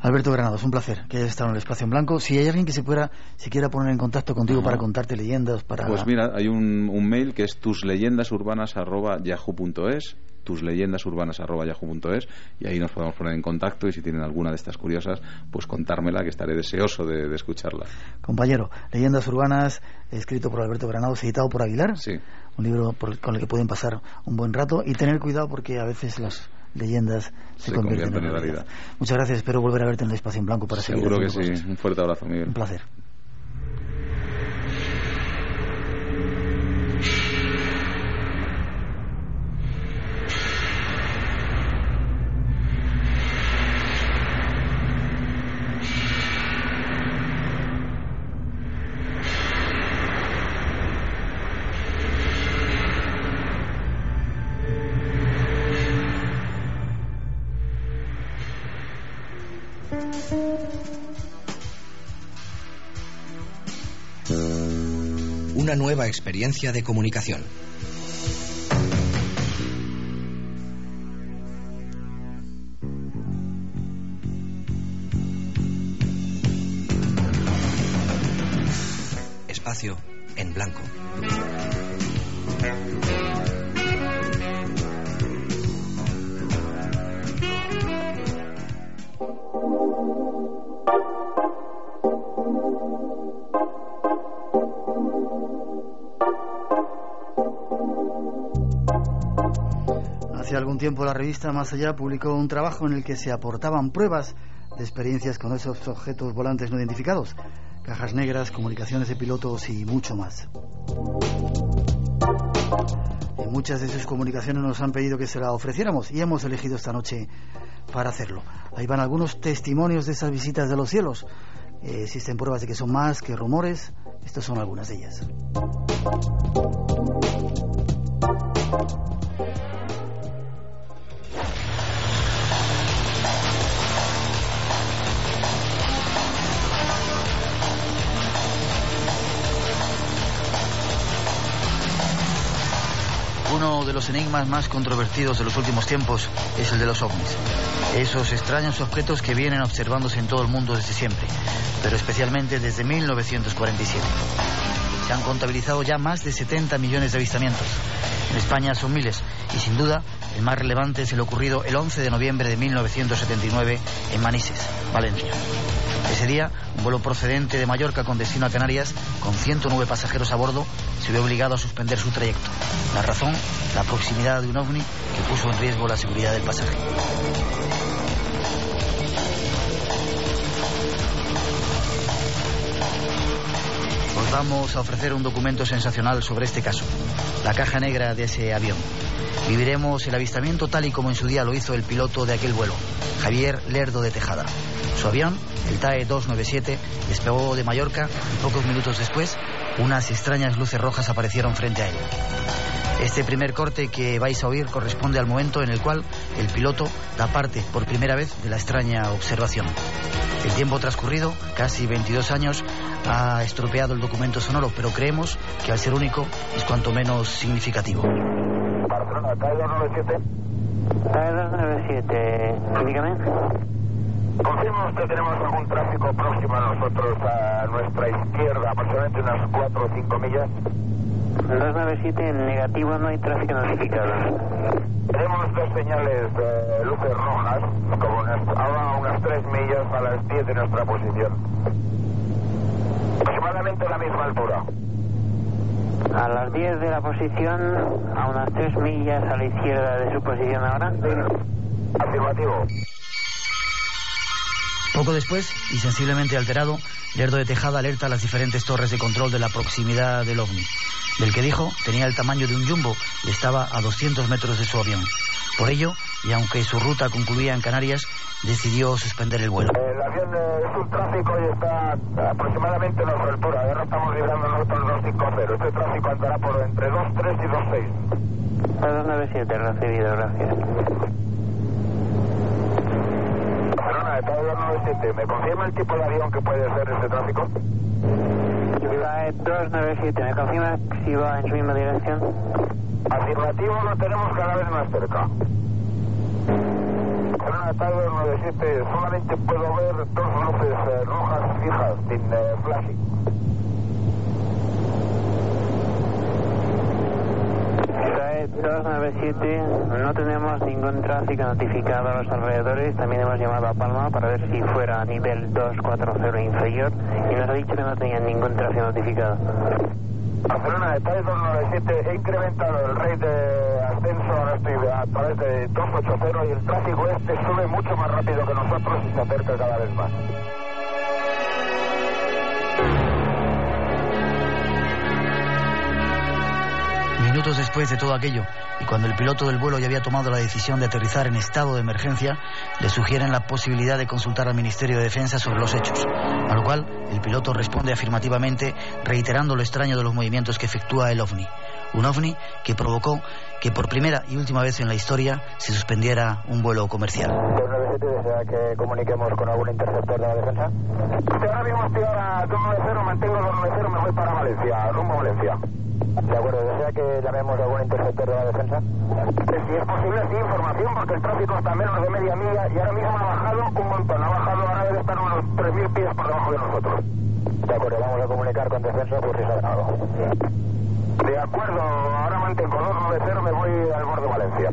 Alberto Granados, un placer que hayas estado en el espacio en blanco. Si hay alguien que se pueda, si quiera poner en contacto contigo Ajá. para contarte leyendas, para... Pues mira, hay un, un mail que es tusleyendasurbanas.yahoo.es tusleyendasurbanas.yahoo.es y ahí nos podemos poner en contacto y si tienen alguna de estas curiosas, pues contármela que estaré deseoso de, de escucharla. Compañero, Leyendas Urbanas, escrito por Alberto Granados, editado por Aguilar. Sí. Un libro por, con el que pueden pasar un buen rato y tener cuidado porque a veces las leyendas se, se convierten, convierten, en realidad. realidad. Muchas gracias, espero volver a verte en el espacio en blanco para Seguro seguir. Seguro que sí, cosas. un fuerte abrazo, Miguel. Un placer. Una nueva experiencia de comunicación. Espacio en blanco. Hace algún tiempo la revista Más Allá publicó un trabajo en el que se aportaban pruebas de experiencias con esos objetos volantes no identificados, cajas negras, comunicaciones de pilotos y mucho más. Muchas de sus comunicaciones nos han pedido que se la ofreciéramos y hemos elegido esta noche para hacerlo. Ahí van algunos testimonios de esas visitas de los cielos. Eh, existen pruebas de que son más que rumores. Estas son algunas de ellas. Uno de los enigmas más controvertidos de los últimos tiempos es el de los ovnis. Esos extraños objetos que vienen observándose en todo el mundo desde siempre, pero especialmente desde 1947. Se han contabilizado ya más de 70 millones de avistamientos. En España son miles y sin duda el más relevante es el ocurrido el 11 de noviembre de 1979 en Manises, Valencia. Ese día, un vuelo procedente de Mallorca con destino a Canarias, con 109 pasajeros a bordo, se vio obligado a suspender su trayecto. La razón, la proximidad de un ovni que puso en riesgo la seguridad del pasajero. Os vamos a ofrecer un documento sensacional sobre este caso, la caja negra de ese avión. Viviremos el avistamiento tal y como en su día lo hizo el piloto de aquel vuelo, Javier Lerdo de Tejada. Su avión, el TAE 297, despegó de Mallorca y pocos minutos después unas extrañas luces rojas aparecieron frente a él. Este primer corte que vais a oír corresponde al momento en el cual el piloto da parte por primera vez de la extraña observación. El tiempo transcurrido, casi 22 años, ha estropeado el documento sonoro, pero creemos que al ser único es cuanto menos significativo. Barcelona, 297. TAE 297, dígame. Confirmo que tenemos algún tráfico próximo a nosotros, a nuestra izquierda, aproximadamente unas 4 o 5 millas. 297, en negativo no hay tráfico notificado. Tenemos dos señales de luces rojas, como unas, ahora a unas 3 millas a las 10 de nuestra posición. Aproximadamente a la misma altura. A las 10 de la posición, a unas 3 millas a la izquierda de su posición ahora. Afirmativo. Poco después, y sensiblemente alterado, Lerdo de Tejada alerta a las diferentes torres de control de la proximidad del ovni. Del que dijo tenía el tamaño de un jumbo y estaba a 200 metros de su avión. Por ello, y aunque su ruta concluía en Canarias, decidió suspender el vuelo. El avión es un tráfico y está aproximadamente a nuestra altura. Ahora estamos librando nosotros 250. Este tráfico andará por entre 23 y 26. 297, recibido, gracias. Barcelona, de todo 297. ¿Me confirma el tipo de avión que puede ser ese tráfico? TAE 297, ¿me confirma si va en su misma dirección? Afirmativo, lo tenemos cada vez más cerca. Barcelona, TAE 297, solamente puedo ver dos luces eh, rojas fijas, sin eh, flashing. TAE 297, no tenemos ningún tráfico notificado a los alrededores. También hemos llamado a Palma para ver si fuera a nivel 240 inferior y nos ha dicho que no tenían ningún tráfico notificado. Barcelona, TAE 297, he incrementado el rate de ascenso, a través de 280 y el tráfico este sube mucho más rápido que nosotros y se acerca cada vez más. Minutos después de todo aquello, y cuando el piloto del vuelo ya había tomado la decisión de aterrizar en estado de emergencia, le sugieren la posibilidad de consultar al Ministerio de Defensa sobre los hechos, a lo cual el piloto responde afirmativamente, reiterando lo extraño de los movimientos que efectúa el ovni. Un ovni que provocó que por primera y última vez en la historia se suspendiera un vuelo comercial. 297 desea que comuniquemos con algún interceptor de la defensa. ahora mismo estoy ahora 290, mantengo 290, me voy para Valencia, rumbo a Valencia. De acuerdo, ¿desea que llamemos a algún interceptor de la defensa? Si es posible, sí, información, porque el tráfico está a menos de media milla y ahora mismo ha bajado un montón. Ha bajado, ahora debe estar unos 3.000 pies por debajo de nosotros. De acuerdo, vamos a comunicar con defensa por si sale algo. De acuerdo, ahora mantengo 290, me voy al borde de Valencia.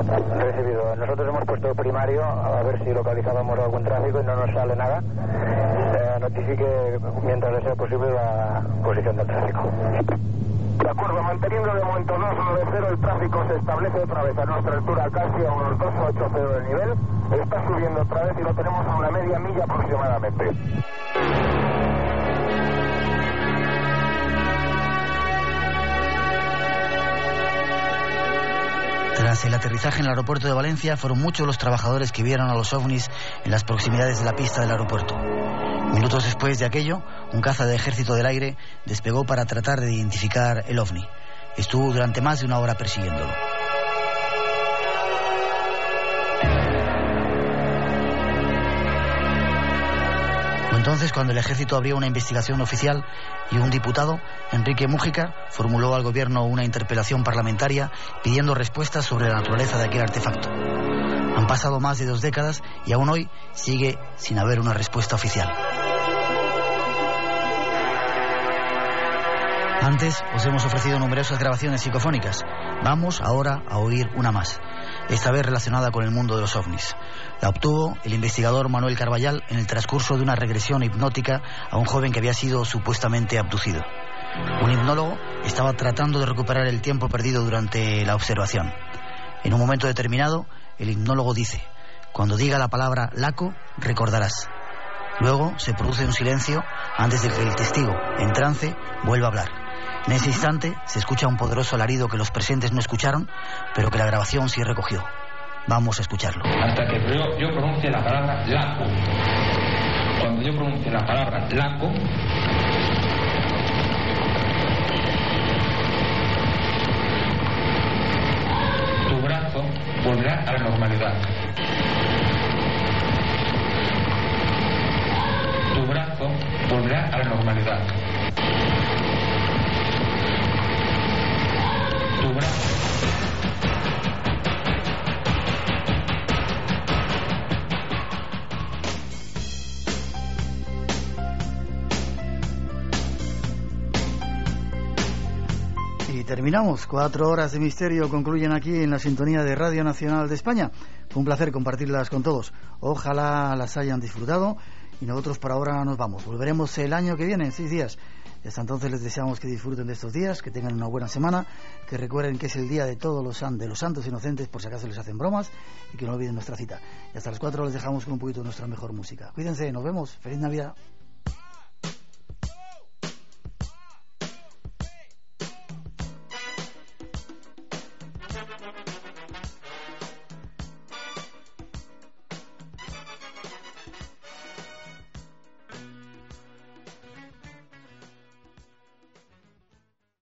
Recibido. Nosotros hemos puesto primario a ver si localizábamos algún tráfico y no nos sale nada. Eh, notifique mientras sea posible la posición del tráfico. De acuerdo, manteniendo de momento 290, el tráfico se establece otra vez a nuestra altura, casi a unos 280 de nivel. Está subiendo otra vez y lo tenemos a una media milla aproximadamente. Tras el aterrizaje en el aeropuerto de Valencia, fueron muchos los trabajadores que vieron a los ovnis en las proximidades de la pista del aeropuerto. Minutos después de aquello, un caza de ejército del aire despegó para tratar de identificar el ovni. Estuvo durante más de una hora persiguiéndolo. Entonces cuando el ejército abrió una investigación oficial y un diputado, Enrique Mújica, formuló al gobierno una interpelación parlamentaria pidiendo respuestas sobre la naturaleza de aquel artefacto. Han pasado más de dos décadas y aún hoy sigue sin haber una respuesta oficial. Antes os hemos ofrecido numerosas grabaciones psicofónicas. Vamos ahora a oír una más, esta vez relacionada con el mundo de los ovnis. La obtuvo el investigador Manuel Carballal en el transcurso de una regresión hipnótica a un joven que había sido supuestamente abducido. Un hipnólogo estaba tratando de recuperar el tiempo perdido durante la observación. En un momento determinado, el hipnólogo dice, cuando diga la palabra laco, recordarás. Luego se produce un silencio antes de que el testigo, en trance, vuelva a hablar. En ese instante se escucha un poderoso alarido que los presentes no escucharon, pero que la grabación sí recogió. Vamos a escucharlo. Hasta que yo, yo pronuncie la palabra laco. Cuando yo pronuncie la palabra laco, tu brazo volverá a la normalidad. Tu brazo volverá a la normalidad. Y terminamos. Cuatro horas de misterio concluyen aquí en la sintonía de Radio Nacional de España. Fue un placer compartirlas con todos. Ojalá las hayan disfrutado y nosotros por ahora nos vamos. Volveremos el año que viene, en seis días. Y hasta entonces les deseamos que disfruten de estos días, que tengan una buena semana, que recuerden que es el día de todos los, de los santos inocentes, por si acaso les hacen bromas, y que no olviden nuestra cita. Y hasta las cuatro les dejamos con un poquito de nuestra mejor música. Cuídense, nos vemos. Feliz Navidad.